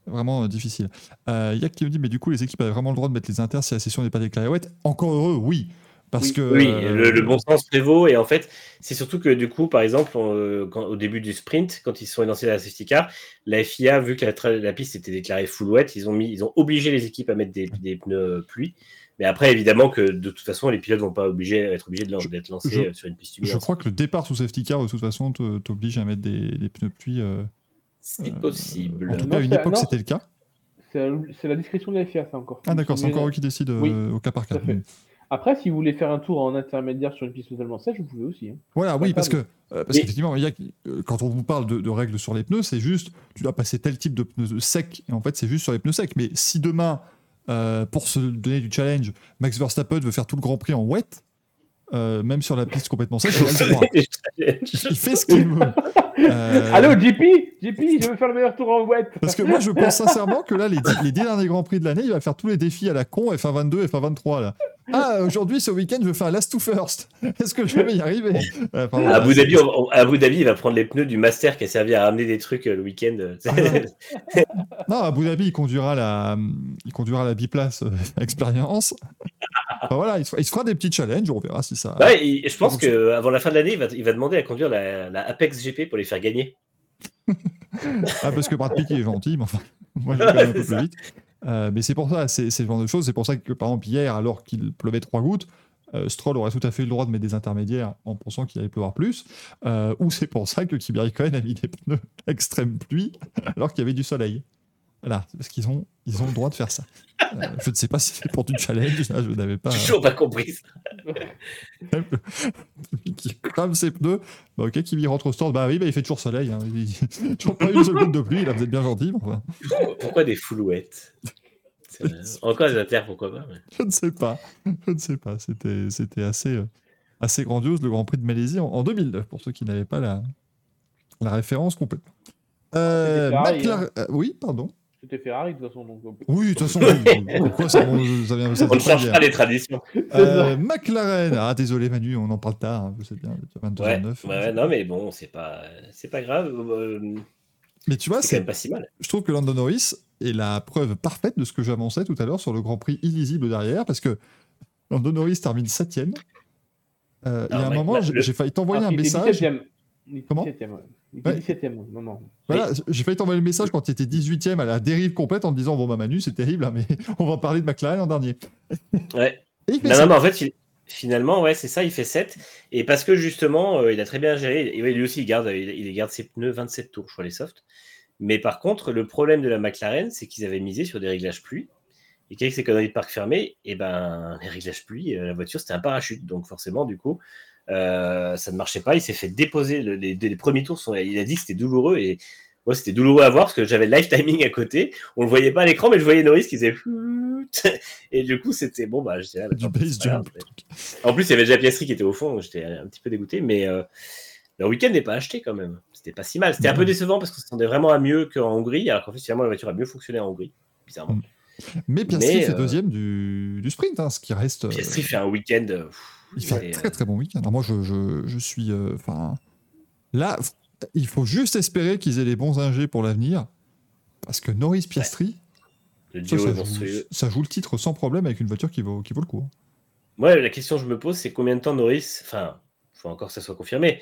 vraiment euh, difficile. Euh, Yak qui me dit, mais du coup, les équipes avaient vraiment le droit de mettre les inters si la session n'est pas déclarée wet. Encore heureux, oui. Parce Oui. que. oui, euh, le, le bon sens prévaut. Et en fait, c'est surtout que du coup, par exemple, on- quand- au début du sprint, quand ils se sont lancés à la safety car, la FIA, vu que la, piste était déclarée full wet, ils ont, mis, ils ont obligé les équipes à mettre des, des pneus pluie. Mais après, évidemment, que de toute façon, les pilotes vont pas obligés, être obligés d'être lancés je- euh, sur une piste humide. Je crois que le départ sous safety car, de toute façon, te- t'oblige à mettre des, des pneus pluie. euh, C'est euh, possible. En tout Non, cas, à une c'est- époque, c'était le cas. C'est la discrétion de la FIA, ça encore. Ah, d'accord, c'est encore eux qui décident Oui, euh, au cas par cas. tout à fait. Après, si vous voulez faire un tour en intermédiaire sur une piste totalement sèche, vous pouvez aussi. hein. Voilà, oui, parce que D'accord. euh, parce Mais- qu'effectivement, il y a- euh, quand on vous parle de, de règles sur les pneus, c'est juste tu dois passer tel type de pneus secs, et en fait, c'est juste sur les pneus secs. Mais si demain, euh, pour se donner du challenge, Max Verstappen veut faire tout le Grand Prix en wet, euh, même sur la piste complètement sèche. Il fait ce qu'il veut. Euh, Allô, JP JP, je veux faire le meilleur tour en wet. Parce que moi, je pense sincèrement que là, les, dix- les dix derniers Grands Prix de l'année, il va faire tous les défis à la con, F1 22, F1 23. Là. Ah, aujourd'hui, ce week-end, je fais un last to first. *laughs* Est-ce que je vais y arriver À Abu, Dhabi, on- à Abu Dhabi, il va prendre les pneus du master qui a servi à ramener des trucs euh, le week-end. *laughs* Non, à Abu Dhabi, il conduira la, il conduira la biplace euh, *laughs* expérience. Enfin, voilà, il se, il se fera des petits challenges, on verra si ça. Ouais, et je pense qu'avant la fin de l'année, il va, il va demander à conduire la, la Apex GP pour les faire gagner. Ah, parce que Brad Pitt il est gentil, mais enfin, moi je vais un peu ça. plus vite. Euh, mais c'est pour ça, c'est ce genre de choses. C'est pour ça que, par exemple, hier, alors qu'il pleuvait trois gouttes, euh, Stroll aurait tout à fait le droit de mettre des intermédiaires en pensant qu'il allait pleuvoir plus, euh, ou c'est pour ça que Kimi Raikkonen a mis des pneus *laughs* extrême pluie alors qu'il y avait du soleil. Voilà, parce qu'ils ont, ils ont le droit de faire ça. Euh, je ne sais pas si c'est pour du challenge, là, je n'avais pas. Toujours pas compris ça. *laughs* qui crame ses pneus. Bah, ok, Kimi rentre au stand. Bah oui, bah, il fait toujours soleil. Hein. Il... *laughs* toujours pas une seconde de pluie, là, vous êtes bien gentil. Enfin. Pourquoi, pourquoi des foulouettes? *laughs* Encore des inter, pourquoi pas mais- Je ne sais pas. Je ne sais pas. C'était, c'était assez, euh, assez grandiose le Grand Prix de Malaisie en, en 2009, pour ceux qui n'avaient pas la, la référence complète. Euh, McLaren- euh, oui, pardon. C'était Ferrari de toute façon. Donc, Oui, de toute façon, *laughs* pourquoi ça, on- ça vient ça On ne change pas les traditions. Euh, *laughs* McLaren. Ah, désolé Manu, on en parle tard. hein, sais bien, il est Ouais, 22h09. ouais, non, mais bon, c'est pas, c'est pas grave. euh, Mais tu vois, c'est c'est pas si mal. je trouve que Lando Norris est la preuve parfaite de ce que j'avançais tout à l'heure sur le Grand Prix illisible derrière, parce que Lando Norris termine septième. Euh, il y a un moment, j'ai failli t'envoyer Ah, un était message. 17e. Il était Comment? 17e, ouais. Ouais. 17e, ouais. non, non. Voilà, j'ai failli t'envoyer le message quand tu étais 18ème à la dérive complète en te disant Bon, bah Manu, c'est terrible, hein, mais *laughs* on va parler de McLaren en dernier. Ouais. *laughs* Non, non, mais en fait, il- finalement, ouais, c'est ça, il fait 7. Et parce que justement, euh, il a très bien géré. Et ouais, lui aussi, il garde, il, il garde ses pneus 27 tours, je crois, les softs. Mais par contre, le problème de la McLaren, c'est qu'ils avaient misé sur des réglages pluie. Et qu'avec ces conneries de parc fermé, et ben, les réglages pluie, euh, la voiture, c'était un parachute. Donc forcément, du coup, euh, ça ne marchait pas. Il s'est fait déposer. le- les, les premiers tours, sont, il a dit que c'était douloureux. Et moi, c'était douloureux à voir parce que j'avais le live timing à côté. On le voyait pas à l'écran, mais je voyais Norris qui faisait. *laughs* Et du coup, c'était bon. Bah, j'étais là, Du tant pis, base jump. En plus, il y avait déjà Piastri qui était au fond, j'étais un petit peu dégoûté, mais euh, le week-end n'est pas acheté quand même. C'était pas si mal. C'était un peu décevant parce qu'on s'attendait vraiment à mieux qu'en Hongrie, alors qu'en fait, finalement, la voiture a mieux fonctionné en Hongrie, bizarrement. Mm. Mais Piastri Mais, fait euh, deuxième du, du sprint, hein, ce qui reste. Piastri fait un week-end. pff, Il fait un très très bon week-end. Alors moi, je, je, je suis. euh, Enfin. là, il faut juste espérer qu'ils aient les bons ingés pour l'avenir. Parce que Norris Piastri, ça, joue, monstrueux. ça joue le titre sans problème avec une voiture qui vaut, qui vaut le coup. hein. Moi, la question que je me pose, c'est combien de temps Norris, enfin, il faut encore que ça soit confirmé,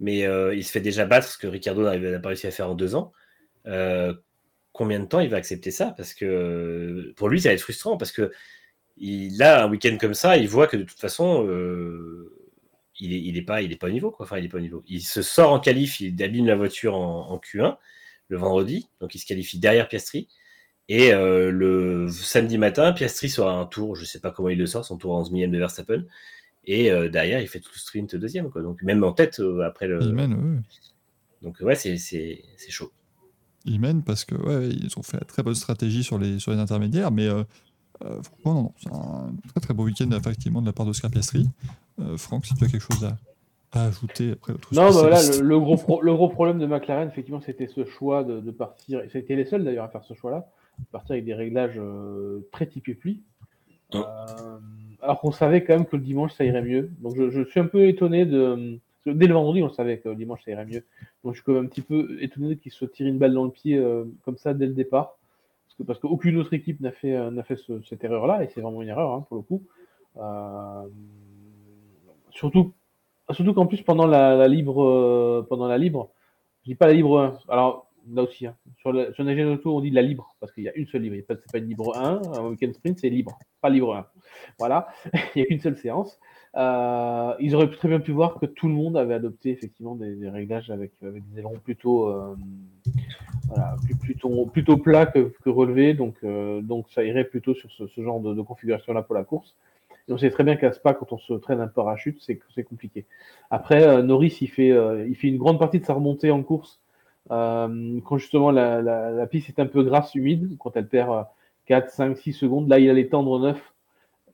mais euh, il se fait déjà battre ce que Ricardo n'a pas réussi à faire en deux ans. Euh, combien de temps il va accepter ça? Parce que pour lui, ça va être frustrant parce que il a un week-end comme ça, il voit que de toute façon, euh, il n'est il est pas, il est pas au niveau. Quoi. Enfin, il est pas au niveau. Il se sort en qualif, il abîme la voiture en, en Q1 le vendredi, donc il se qualifie derrière Piastri. Et euh, le samedi matin, Piastri sort un tour, je sais pas comment il le sort, son tour en 11 millième de Verstappen. Et euh, derrière, il fait tout le sprint deuxième. Quoi. Donc même en tête après le. Il mène, ouais. Donc ouais, c'est chaud. Il mène parce que ouais, ils ont fait la très bonne stratégie sur les, sur les intermédiaires. Mais euh, franchement, non, non, c'est un très très beau week-end effectivement de la part d'Oscar Piastri. Euh, Franck, si tu as quelque chose à, à ajouter après notre Non, bah voilà, le, le gros pro- le gros problème de McLaren, effectivement, c'était ce choix de, de partir. et C'était les seuls d'ailleurs à faire ce choix-là, de partir avec des réglages euh, très typés pluie. Ouais. Euh, alors qu'on savait quand même que le dimanche ça irait mieux. Donc je, je suis un peu étonné de. dès le vendredi, on le savait que le dimanche ça irait mieux. Donc je suis quand même un petit peu étonné qu'ils se tirent une balle dans le pied euh, comme ça dès le départ. Parce que parce qu'aucune autre équipe n'a fait, euh, ce- cette erreur-là, et c'est vraiment une erreur hein, pour le coup. Euh, surtout Surtout qu'en plus, pendant la, libre, euh, pendant la libre, je dis pas la libre 1. Alors, là aussi, hein, sur, la, sur la on dit la libre, parce qu'il y a une seule libre. Y a pas- une libre 1, un week-end sprint, c'est libre, pas libre 1. Voilà, *laughs* il n'y a qu'une seule séance. Ils auraient très bien pu voir que tout le monde avait adopté effectivement des, réglages avec, des ailerons plutôt, plutôt, plats que, relevés, donc, euh, donc ça irait plutôt sur ce, genre de, configuration-là pour la course. Et on sait très bien qu'à Spa, quand on se traîne un parachute, c'est compliqué. Après, euh, Norris, il fait, euh, il fait une grande partie de sa remontée en course quand justement la, piste est un peu grasse, humide, quand elle perd euh, 4, 5, 6 secondes. Là, il allait tendre 9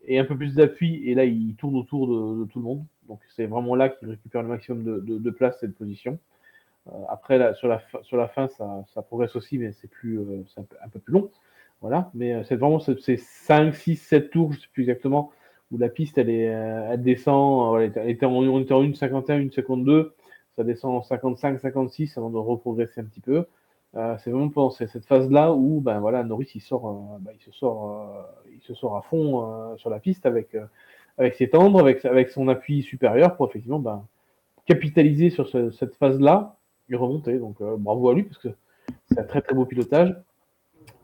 et un peu plus d'appui, et là, il tourne autour de, tout le monde. Donc, c'est vraiment là qu'il récupère le maximum de, de, de place et de position. Euh, après, là, sur, la sur la fin, ça, ça progresse aussi, mais c'est plus, euh, un, peu, un peu plus long. Voilà, mais euh, c'est vraiment ces ces 5, 6, 7 tours, je sais plus exactement, où la piste, elle, est, elle descend, elle était, en, on était en 1,51, 1,52, ça descend en 55, 56 avant de reprogresser un petit peu. Euh, c'est vraiment pendant cette phase-là où ben, voilà, Norris il, sort, ben, il, se sort, il se sort à fond sur la piste avec, avec ses tendres, avec, avec son appui supérieur pour effectivement ben, capitaliser sur ce- cette phase-là et remonter. Donc euh, bravo à lui parce que c'est un très très beau pilotage.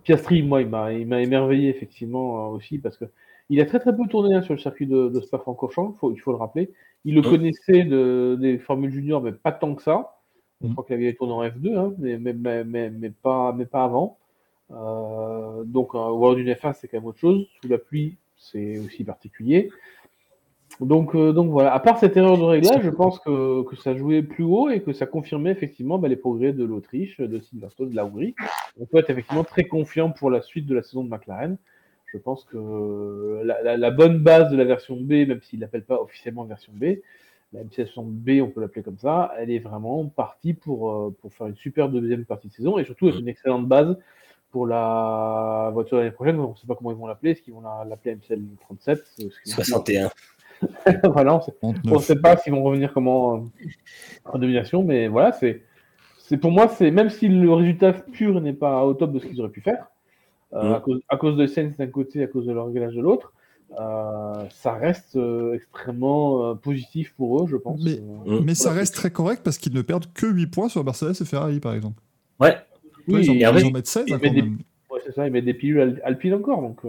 Piastri, moi, il m'a émerveillé effectivement euh, aussi parce que il a très très peu tourné hein, sur le circuit de, de Spa-Francorchamps, il faut le rappeler. Il le connaissait de, des Formules Junior, mais pas tant que ça. Je crois qu'il avait tourné en F2, hein, mais, mais, mais, mais, pas, mais pas avant. Euh, donc, voir d'une F1, c'est quand même autre chose. Sous la pluie, c'est aussi particulier. Donc, euh, donc voilà, à part cette erreur de réglage, je pense que, que ça jouait plus haut et que ça confirmait effectivement bah, les progrès de l'Autriche, de Silverstone, de la Hongrie. On peut être effectivement très confiant pour la suite de la saison de McLaren. Je pense que la, la, bonne base de la version B, même s'il ne l'appelle pas officiellement version B, la version B, on peut l'appeler comme ça, elle est vraiment partie pour, euh, pour faire une super deuxième partie de saison et surtout être une excellente base pour la voiture l'année prochaine. On ne sait pas comment ils vont l'appeler. Est-ce qu'ils vont l'appeler MCL 37 61. *laughs* voilà, on ne sait pas s'ils vont revenir comment euh, en domination, mais voilà, c'est, c'est pour moi, c'est même si le résultat pur n'est pas au top de ce qu'ils auraient pu faire, euh, mm. à, cause, de Sens d'un côté, à cause de leur réglage de l'autre, euh, ça reste extrêmement positif pour eux, je pense. Mais, mais ça reste très correct parce qu'ils ne perdent que 8 points sur Mercedes et Ferrari, par exemple. Ouais. oui, ils, en, mettent 16. Ils, mettent des, ouais, c'est ça, ils mettent des pilules alpines encore. Donc,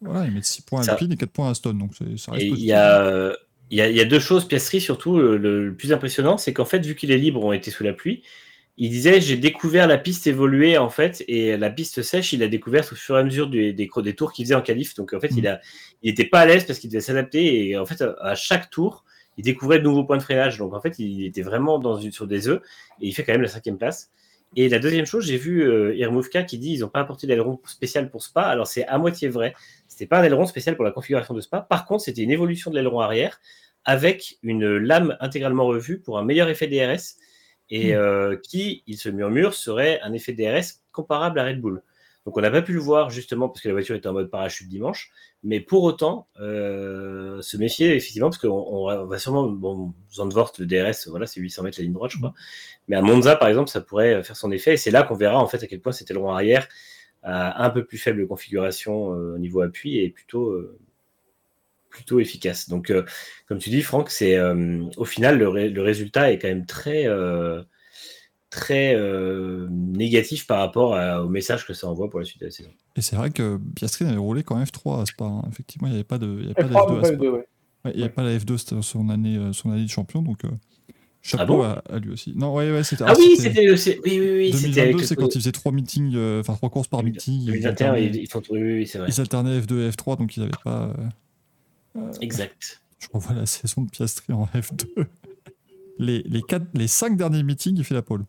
voilà, ils mettent 6 points à Alpine et 4 points à Aston. Donc ça reste Il y a, y, a, y a, deux choses, Piastri surtout, le, plus impressionnant, c'est qu'en fait, vu qu'il est libre, on était sous la pluie, il disait j'ai découvert la piste évoluer en fait, et la piste sèche, il a découvert au fur et à mesure des, des, des tours qu'il faisait en qualif. Donc en fait, il, mm. a, il était pas à l'aise parce qu'il devait s'adapter, et en fait, à, chaque tour, il découvrait de nouveaux points de freinage. Donc en fait, il était vraiment dans une, sur des œufs, et il fait quand même la cinquième place. Et la deuxième chose, j'ai vu euh, qui dit ils n'ont pas apporté d'aileron spécial pour Spa. Alors c'est à moitié vrai. C'était pas un aileron spécial pour la configuration de Spa. Par contre, c'était une évolution de l'aileron arrière avec une lame intégralement revue pour un meilleur effet DRS et hmm. euh, qui, il se murmure, serait un effet DRS comparable à Red Bull. Donc on n'a pas pu le voir justement parce que la voiture était en mode parachute dimanche, mais pour autant euh, se méfier effectivement parce qu'on va sûrement bon Zandvoort le DRS voilà c'est 800 mètres la ligne droite je crois, mais à Monza par exemple ça pourrait faire son effet et c'est là qu'on verra en fait à quel point c'était le rond arrière à un peu plus faible configuration euh, au niveau appui et plutôt euh, plutôt efficace. Donc comme tu dis Franck c'est au final le, le, résultat est quand même très très euh, négatif par rapport au message que ça envoie pour la suite de la saison. Et c'est vrai que Piastri avait roulé quand F3 à Spa. Hein. Effectivement, il n'y avait pas de, il y avait pas de F2 à Spa. il n'y avait pas la F2 c'était son année, euh, son année de champion, donc euh, chapeau ah à, lui aussi. Non, ouais, ouais, c'était. Ah, oui, c'était le. Oui, oui, oui. 2022, c'est quand il faisait trois meetings, enfin trois courses par meeting. 2021, ils, font oui, oui, vrai. Ils alternaient F2 et F3, donc ils n'avaient pas. exact. Je revois la saison de Piastri en F2. Les, les, quatre, les cinq derniers meetings, il fait la pole.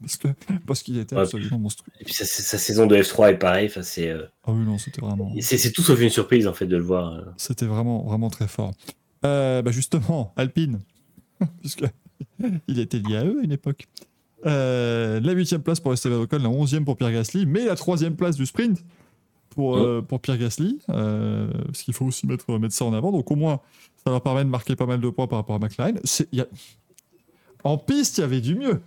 Parce que parce qu'il était absolument monstrueux. Et puis sa, saison de F3 est pareil. c'est. Euh, ah oui non, c'était vraiment. C'est tout sauf une surprise en fait de le voir. Euh. C'était vraiment vraiment très fort. Euh, bah justement, Alpine, *laughs* puisque il était lié à eux à une époque. la huitième place pour Esteban Ocon, la onzième pour Pierre Gasly, mais la troisième place du sprint pour, oh. pour Pierre Gasly, parce qu'il faut aussi mettre, mettre ça en avant. Donc au moins, ça va permettre de marquer pas mal de points par rapport à McLaren. Y a... En piste, il y avait du mieux.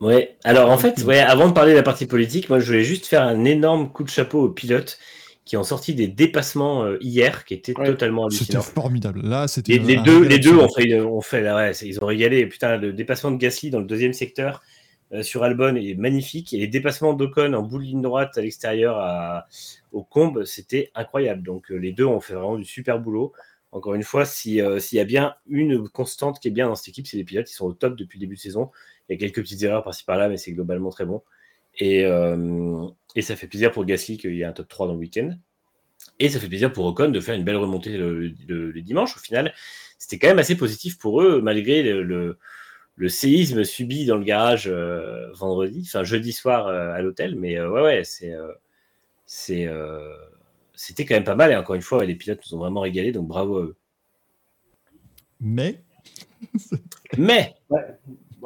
Ouais, alors en fait, ouais, avant de parler de la partie politique, moi je voulais juste faire un énorme coup de chapeau aux pilotes qui ont sorti des dépassements euh, hier qui étaient totalement hallucinants. C'était formidable. Là, c'était les, deux, les deux ont fait, ont fait ouais, ils ont régalé. Putain, le dépassement de Gasly dans le deuxième secteur euh, sur Albon est magnifique et les dépassements d'Ocon en bout de ligne droite à l'extérieur au combe, c'était incroyable. Donc euh, les deux ont fait vraiment du super boulot. Encore une fois, s'il y a bien une constante qui est bien dans cette équipe, c'est les pilotes qui sont au top depuis le début de saison. Il y a quelques petites erreurs par-ci par-là, mais c'est globalement très bon. Et, euh, et, ça fait plaisir pour Gasly qu'il y ait un top 3 dans le week-end. Et ça fait plaisir pour Ocon de faire une belle remontée le, dimanche. Au final, c'était quand même assez positif pour eux, malgré le, le, séisme subi dans le garage euh, vendredi, enfin jeudi soir euh, à l'hôtel. Mais ouais, ouais, c'est, c'est, c'était quand même pas mal. Et encore une fois, les pilotes nous ont vraiment régalé, donc bravo à eux. Mais? mais. Bah,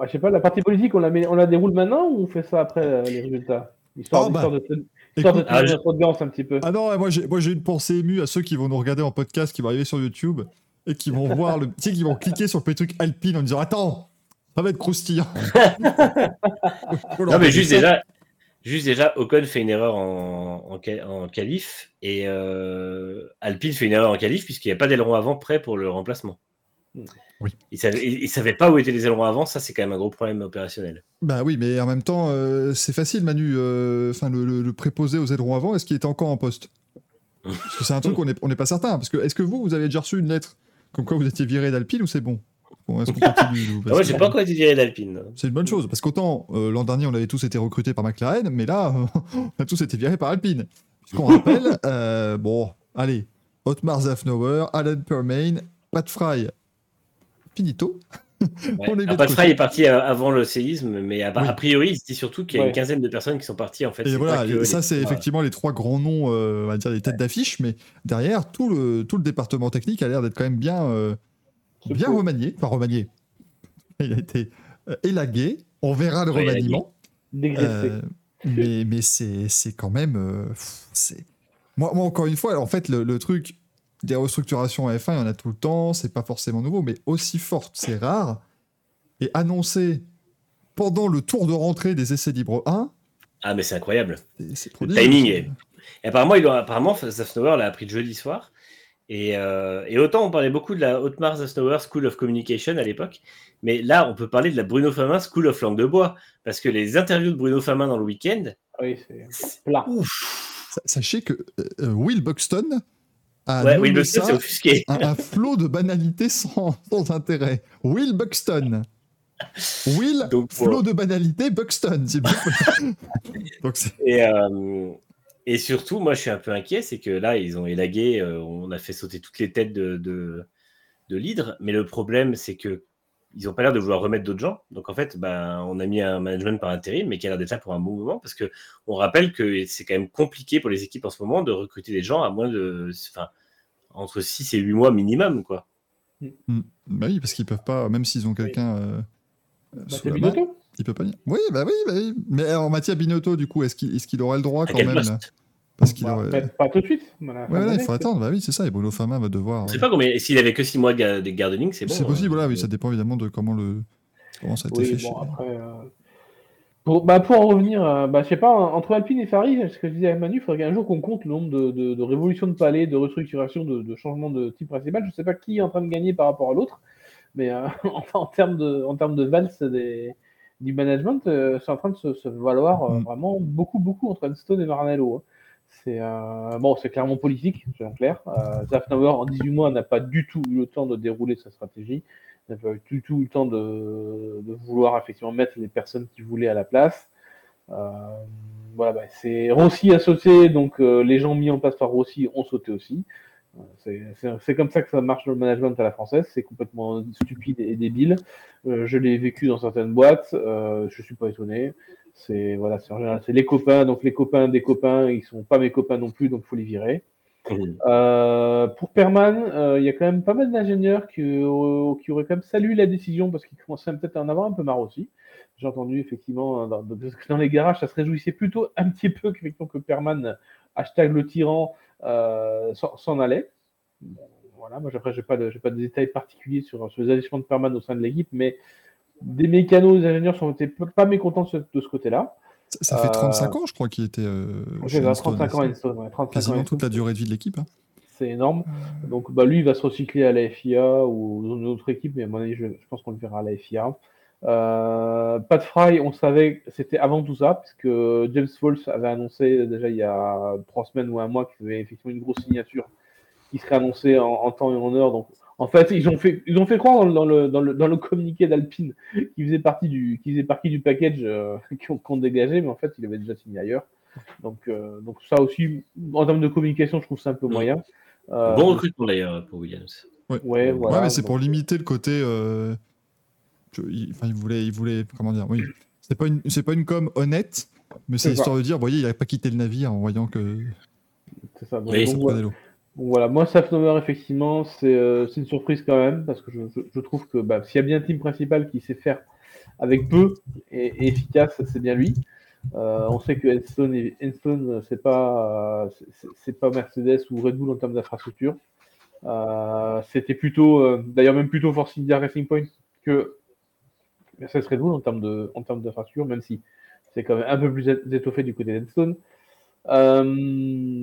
je sais pas, la partie politique, on la, on la déroule maintenant ou on fait ça après euh, les résultats? Histoire, oh, bah, de, histoire de tenir notre audience un petit peu. Ah non, moi j'ai une pensée émue à ceux qui vont nous regarder en podcast, qui vont arriver sur YouTube et qui vont voir le. Tu sais, qui vont cliquer sur le petit truc Alpine en disant Attends, ça va être croustillant. *laughs* non, mais juste déjà, juste déjà, Ocon fait une erreur en, en, qualif et euh, Alpine fait une erreur en qualif puisqu'il n'y a pas d'aileron avant prêt pour le remplacement. Oui. Ils savaient, ils- savaient pas où étaient les ailerons avant, ça c'est quand même un gros problème opérationnel. Bah oui, mais en même temps, euh, c'est facile, Manu. euh, Enfin, le, le- le préposé aux ailerons avant, est-ce qu'il était encore en poste? Parce que c'est un truc qu'on n'est on n'est pas certain. Parce que est-ce que vous, vous avez déjà reçu une lettre comme quoi vous étiez viré d'Alpine ou c'est bon? Bon, est-ce qu'on continue nous Ah j'ai pas encore été viré d'Alpine. C'est une bonne chose, parce qu'autant euh, l'an dernier, on avait tous été recrutés par McLaren, mais là, *laughs* on a tous été virés par Alpine. Puisqu'on rappelle, euh, bon, allez, Otmar Zafnauer, Alan Permain, Pat Fry, finito. Ouais. On est parti euh, avant le séisme, mais a, Oui. a priori, il se dit surtout qu'il y a Ouais. une quinzaine de personnes qui sont parties en fait. Et voilà, que ça c'est voilà. effectivement les trois grands noms, euh, on va dire les têtes d'affiche, mais derrière, tout le, tout le département technique a l'air d'être quand même bien, euh, bien remanié. Enfin, remanié. Il a été euh, élagué. On verra le Ouais, remaniement. Euh, mais mais c'est c'est quand même. euh, c'est moi, moi, encore une fois, en fait, le, le truc des restructurations à F1, il y en a tout le temps, c'est pas forcément nouveau, mais aussi forte, c'est rare. Et annoncé pendant le tour de rentrée des essais libres 1, Ah, mais c'est incroyable. c'est- Le timing est- Et apparemment, ils l'ont- apparemment, Zafnauer l'a appris le jeudi soir. Et, euh, et autant on parlait beaucoup de la Otmar Zafnauer School of Communication à l'époque, mais là, on peut parler de la Bruno Famin School of Langue de Bois, parce que les interviews de Bruno Famin dans le week-end, Oui, c'est plat. Sa- Sachez que euh, Will Buxton ouais, c'est offusqué. *laughs* un, un flot de banalité sans, sans intérêt. Will Buxton. Will, Donc, flot de banalité, Buxton. *laughs* Donc Et, euh, et surtout, moi, je suis un peu inquiet, c'est que là, ils ont élagué, euh, on a fait sauter toutes les têtes de, de, de l'hydre, mais le problème, c'est que ils n'ont pas l'air de vouloir remettre d'autres gens. Donc, en fait, ben, on a mis un management par intérim, mais qui a l'air d'être là pour un bon moment, parce que on rappelle que c'est quand même compliqué pour les équipes en ce moment de recruter des gens à moins de. Enfin, entre 6 et 8 mois minimum, quoi. Hmm. Bah oui, parce qu'ils peuvent pas, même s'ils ont quelqu'un euh, Bah, sous la main, Binotto. ils peuvent pas. Oui, bah oui, bah oui. Mais alors, Mathias Binotto, du coup, est-ce qu'il est qu'il aurait le droit À quand même poste? Parce qu'il Bah, aurait. peut-être pas tout de suite. Ouais, il faut attendre. Bah oui, c'est ça. Et Bruno Fama va devoir. Je sais pas combien. S'il avait que 6 mois de ga- de gardening, c'est bon. c'est possible, hein. voilà, oui, ça dépend évidemment de comment le comment ça a été Oui, fait. bon, chez- après. euh, Pour, bah, pour en revenir, euh, bah, je sais pas, entre Alpine et Ferrari, ce que je disais à Manu, il faudrait qu'un jour qu'on compte le nombre de, de- de révolutions de palais, de restructuration, de, de changements de type principal. Je sais pas qui est en train de gagner par rapport à l'autre, mais euh, *laughs* enfin, en termes de, en termes de valse des, du management, euh, c'est en train de se, se valoir euh, Mm. vraiment beaucoup, beaucoup entre Stone et Maranello. hein. C'est euh, bon, c'est clairement politique, c'est clair. Euh, Zafnauer, en 18 mois, n'a pas du tout eu le temps de dérouler sa stratégie n'a pas du tout eu le temps de, vouloir effectivement mettre les personnes qui voulaient à la place. Euh, voilà, bah, c'est Rossi a sauté, donc euh, les gens mis en place par Rossi ont sauté aussi. C'est- comme ça que ça marche le management à la française, c'est complètement stupide et débile. Je l'ai vécu dans certaines boîtes, je suis pas étonné. C'est voilà, c'est les copains, donc les copains des copains, ils sont pas mes copains non plus, donc faut les virer. Euh, pour Perman, euh, il y a quand même pas mal d'ingénieurs qui, euh, qui auraient quand même salué la décision parce qu'ils commençaient peut-être à en avoir un peu marre aussi. J'ai entendu effectivement dans, dans- les garages, ça se réjouissait plutôt un petit peu que Perman, hashtag le tyran, s'en allait. Bon, voilà, moi après, j'ai pas de, pas de détails particuliers sur, sur les agissements de Perman au sein de l'équipe, mais des mécanos, des ingénieurs sont pas mécontents de ce, côté-là. Ça, ça fait Euh, 35 ans, je crois, qu'il était. euh, chez Enstone, 35 ans Enstone, ouais, 35 ans à Quasiment toute la durée de vie de l'équipe. hein. C'est énorme. Donc bah, lui, il va se recycler à la FIA ou dans une autre équipe, mais à mon avis, je, je pense qu'on le verra à la FIA. Euh, Pat Fry, on savait, c'était avant tout ça, puisque James Foles avait annoncé déjà il y a trois semaines ou un mois qu'il y avait effectivement une grosse signature qui serait annoncée en, en temps et en heure. Donc en fait, ils ont fait, ils ont fait croire dans, le- dans le, dans, le, dans le communiqué d'Alpine qu'il faisait partie du, qu'il faisait partie du package euh, qu'on qu'on dégageait, mais en fait, il avait déjà signé ailleurs. Donc, euh, donc ça aussi, en termes de communication, je trouve ça un peu Mm. moyen. Euh, Bon recrutement d'ailleurs pour Williams. Ouais. Ouais, voilà. ouais, mais c'est pour limiter le côté. euh, il, enfin, il voulait, il voulait, comment dire, oui. C'est pas une, c'est pas une com honnête, mais c'est histoire de dire, vous voyez, il a pas quitté le navire en voyant que c'est ça. Donc, Oui, donc, voilà. Moi, Safnover, effectivement, c'est euh, c'est une surprise quand même, parce que je, trouve que bah, s'il y a bien un team principal qui sait faire avec peu et, efficace, c'est bien lui. Euh, on sait que Enstone, Enstone, c'est pas, euh, c'est- pas Mercedes ou Red Bull en termes d'infrastructure. Euh, C'était plutôt, euh, d'ailleurs même plutôt Force India Racing Point que Mercedes Red Bull en termes de, en termes d'infrastructure, même si c'est quand même un peu plus étoffé du côté d'Enstone. Euh,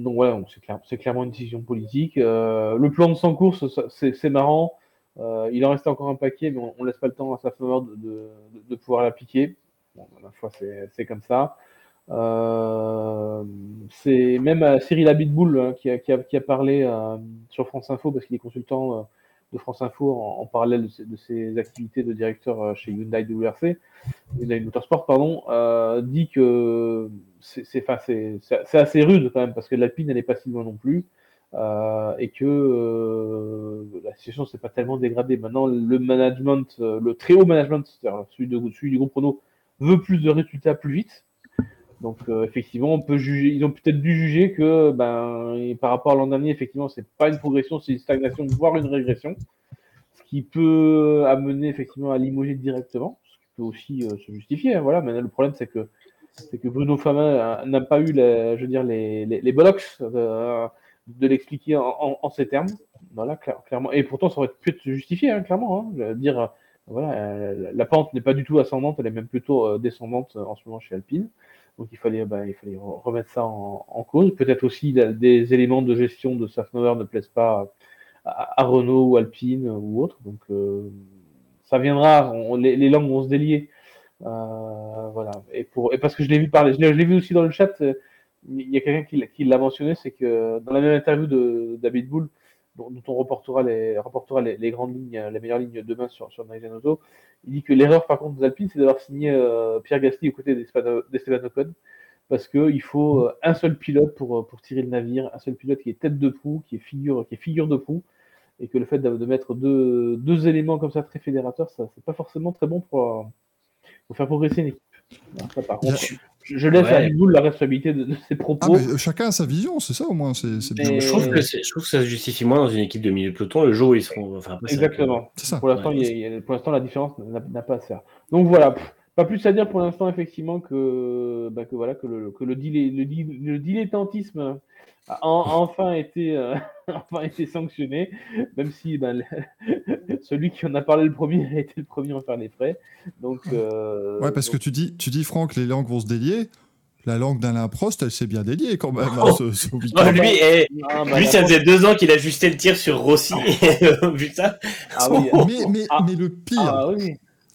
donc voilà, donc c'est clair, c'est clairement une décision politique. Euh, le plan de 100 courses, c'est marrant. il en restait encore un paquet, mais on, ne laisse pas le temps à sa faveur de, pouvoir l'appliquer. Bon, la fois, c'est comme ça. c'est même Cyril Abitboul hein, qui, a, parlé sur France Info parce qu'il est consultant de France Info en, parallèle de ses, activités de directeur euh, chez Hyundai WRC, Hyundai Motorsport, pardon, euh, dit que c'est assez rude quand même parce que l'Alpine n'est pas si loin non plus. Euh, et que la situation s'est pas tellement dégradée. Maintenant, le management, le très haut management, celui, de, celui du groupe Renault, veut plus de résultats plus vite. Donc effectivement, on peut juger, ils ont peut-être dû juger que ben, par rapport à l'an dernier, effectivement, c'est pas une progression, c'est une stagnation, voire une régression, ce qui peut amener effectivement à limoger directement, ce qui peut aussi se justifier. Hein, voilà, mais le problème c'est que c'est que Bruno Fama n'a pas eu, je veux dire, les, les, les bollocks de, de l'expliquer en, ces termes. Voilà, clairement. Et pourtant, ça aurait pu être justifié, hein, clairement. Hein, dire, voilà, la pente n'est pas du tout ascendante, elle est même plutôt descendante en ce moment chez Alpine. Donc il fallait, bah, il fallait remettre ça en, cause. Peut-être aussi des éléments de gestion de Safnauer ne plaisent pas à, Renault ou Alpine ou autre. Donc euh, ça viendra, les, langues vont se délier. Euh, voilà. Et, pour, et parce que je l'ai vu parler, je l'ai vu aussi dans le chat, euh, il y a quelqu'un qui, l'a mentionné, c'est que dans la même interview de David Bull, dont, on reportera les, grandes lignes, les meilleures lignes demain sur, sur Auto. Il dit que l'erreur par contre des Alpines, c'est d'avoir signé euh, Pierre Gasly aux côtés d'Esteban Ocon, parce qu'il faut euh, un seul pilote pour, euh, pour tirer le navire, un seul pilote qui est tête de proue, qui est figure, qui est figure de proue, et que le fait de, mettre deux, deux, éléments comme ça très fédérateurs, ça c'est pas forcément très bon pour, pour faire progresser une équipe. par contre, je laisse à Abitboul la responsabilité de, ses propos. Ah, chacun a sa vision, c'est ça au moins. C'est, bien. Je, trouve que je trouve que ça se justifie moins dans une équipe de milieu de peloton le jour où ils seront. Enfin, Exactement. Ça. Pour l'instant, pour l'instant, la différence n'a, pas à se faire. Donc voilà. Pas plus à dire pour l'instant, effectivement, que, bah, que, voilà, que, le, que le, le, dilettantisme a enfin été, euh, *laughs* enfin été sanctionné, même si ben, *laughs* celui qui en a parlé le premier a été le premier à en faire les frais. Donc, euh, ouais, parce que tu dis, tu dis, Franck, les langues vont se délier. La langue d'Alain Prost, elle s'est bien déliée quand même. Hein, ce, lui, eh, bah, lui ça faisait deux ans qu'il ajustait le tir sur Rossi. Vu ça. Ah *laughs* mais, mais, ah. mais, le pire, ah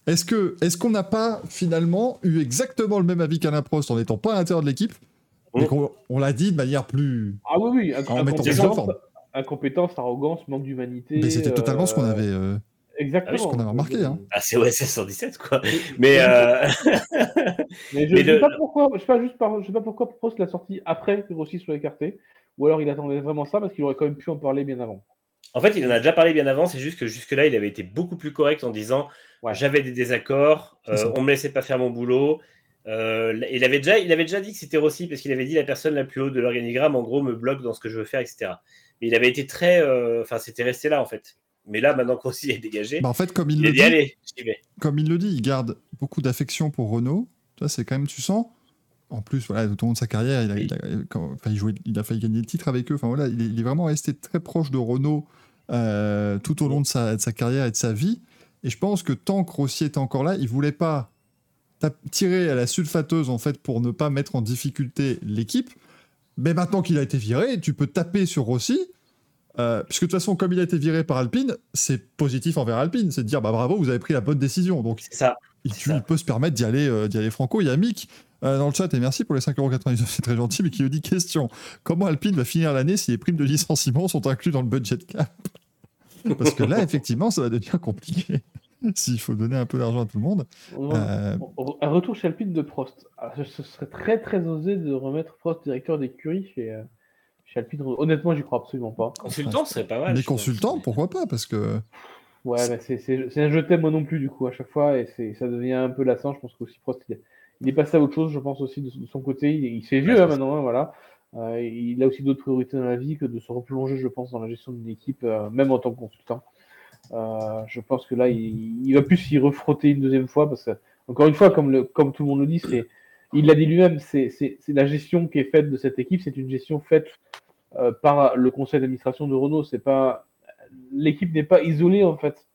est-ce que est-ce qu'on n'a pas finalement eu exactement le même avis qu'Alain Prost en n'étant pas à l'intérieur de l'équipe mais mmh. on, l'a dit de manière plus. Ah oui, oui, incompétence, incompétence, arrogance, manque d'humanité. Mais c'était totalement ce qu'on euh, avait. Euh, exactement. Ce qu'on avait remarqué. Hein. Ah, c'est OSS 117, quoi. Mais. Euh... mais *laughs* je ne sais pas pourquoi, je sais pas, juste je sais pas pourquoi Prost l'a sorti après que Rossi soit écarté. Ou alors il attendait vraiment ça parce qu'il aurait quand même pu en parler bien avant. En fait, il en a déjà parlé bien avant, c'est juste que jusque-là, il avait été beaucoup plus correct en disant j'avais des désaccords, euh, on me laissait pas faire mon boulot, euh, il, avait déjà, il avait déjà dit que c'était Rossi parce qu'il avait dit la personne la plus haute de l'organigramme, en gros, me bloque dans ce que je veux faire, etc. Mais il avait été très. Euh, enfin, c'était resté là, en fait. Mais là, maintenant que Rossi est dégagé, bah, en fait, comme il, le dit, comme il le dit, il garde beaucoup d'affection pour Renault. Ça, c'est quand même, tu sens. En plus, voilà, tout au long de sa carrière, il a, il, a, enfin, il, il a failli gagner le titre avec eux. Enfin, voilà, il est, vraiment resté très proche de Renault euh, tout au long de sa, de sa, carrière et de sa vie. Et je pense que tant que Rossi était encore là, il voulait pas tiré à la sulfateuse en fait pour ne pas mettre en difficulté l'équipe. Mais maintenant qu'il a été viré, tu peux taper sur Rossi. Euh, puisque de toute façon, comme il a été viré par Alpine, c'est positif envers Alpine. C'est de dire bah bravo, vous avez pris la bonne décision. Donc ça. Il, peut se permettre d'y aller, euh, d'y aller franco. Il y a Mick euh, dans le chat et merci pour les 5,99€, c'est très gentil, mais qui nous dit question comment Alpine va finir l'année si les primes de licenciement sont inclus dans le budget cap? Parce que là, *laughs* effectivement, ça va devenir compliqué. *laughs* s'il faut donner un peu d'argent à tout le monde. Euh, un retour chez Alpine de Prost. Ce serait très très osé de remettre Prost directeur d'écurie chez, euh, chez Alpine. Honnêtement, j'y crois absolument pas. Consultant, serait pas mal. Mais consultant, pourquoi pas Parce que. Ouais, c'est un jeu thème moi non plus du coup à chaque fois et ça devient un peu lassant. Je pense qu'aussi Prost il est, passé à autre chose. Je pense aussi de, son côté, il, il s'est vieux hein, maintenant, hein, voilà. Euh, il a aussi d'autres priorités dans la vie que de se replonger, je pense, dans la gestion d'une équipe, même en tant que consultant. Euh, je pense que là, il, va plus s'y refrotter une deuxième fois parce que, encore une fois, comme, le, comme tout le monde le dit, c'est, il l'a dit lui-même, c'est, la gestion qui est faite de cette équipe, c'est une gestion faite euh, par le conseil d'administration de Renault. C'est pas l'équipe n'est pas isolée en fait.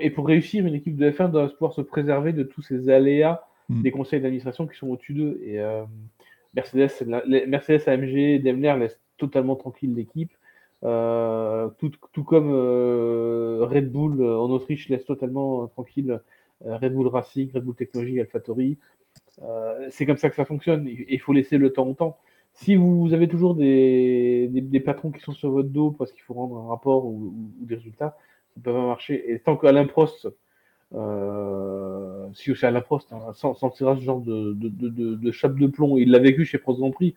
Et pour réussir, une équipe de F1 doit pouvoir se préserver de tous ces aléas mm. des conseils d'administration qui sont au-dessus d'eux. Et euh, Mercedes, Mercedes, AMG, Daimler laissent totalement tranquille l'équipe. Tout, tout, comme Red Bull en Autriche laisse totalement tranquille Red Bull Racing, Red Bull Technology, AlphaTauri. c'est comme ça que ça fonctionne. Il faut laisser le temps au temps si vous avez toujours des, patrons qui sont sur votre dos parce qu'il faut rendre un rapport ou, des résultats, ça peut pas marcher. Et tant qu'Alain Prost, euh, si aussi Alain Prost, hein, sans, sans tirer ce genre de, de, chape de plomb, il l'a vécu chez Prost Grand Prix,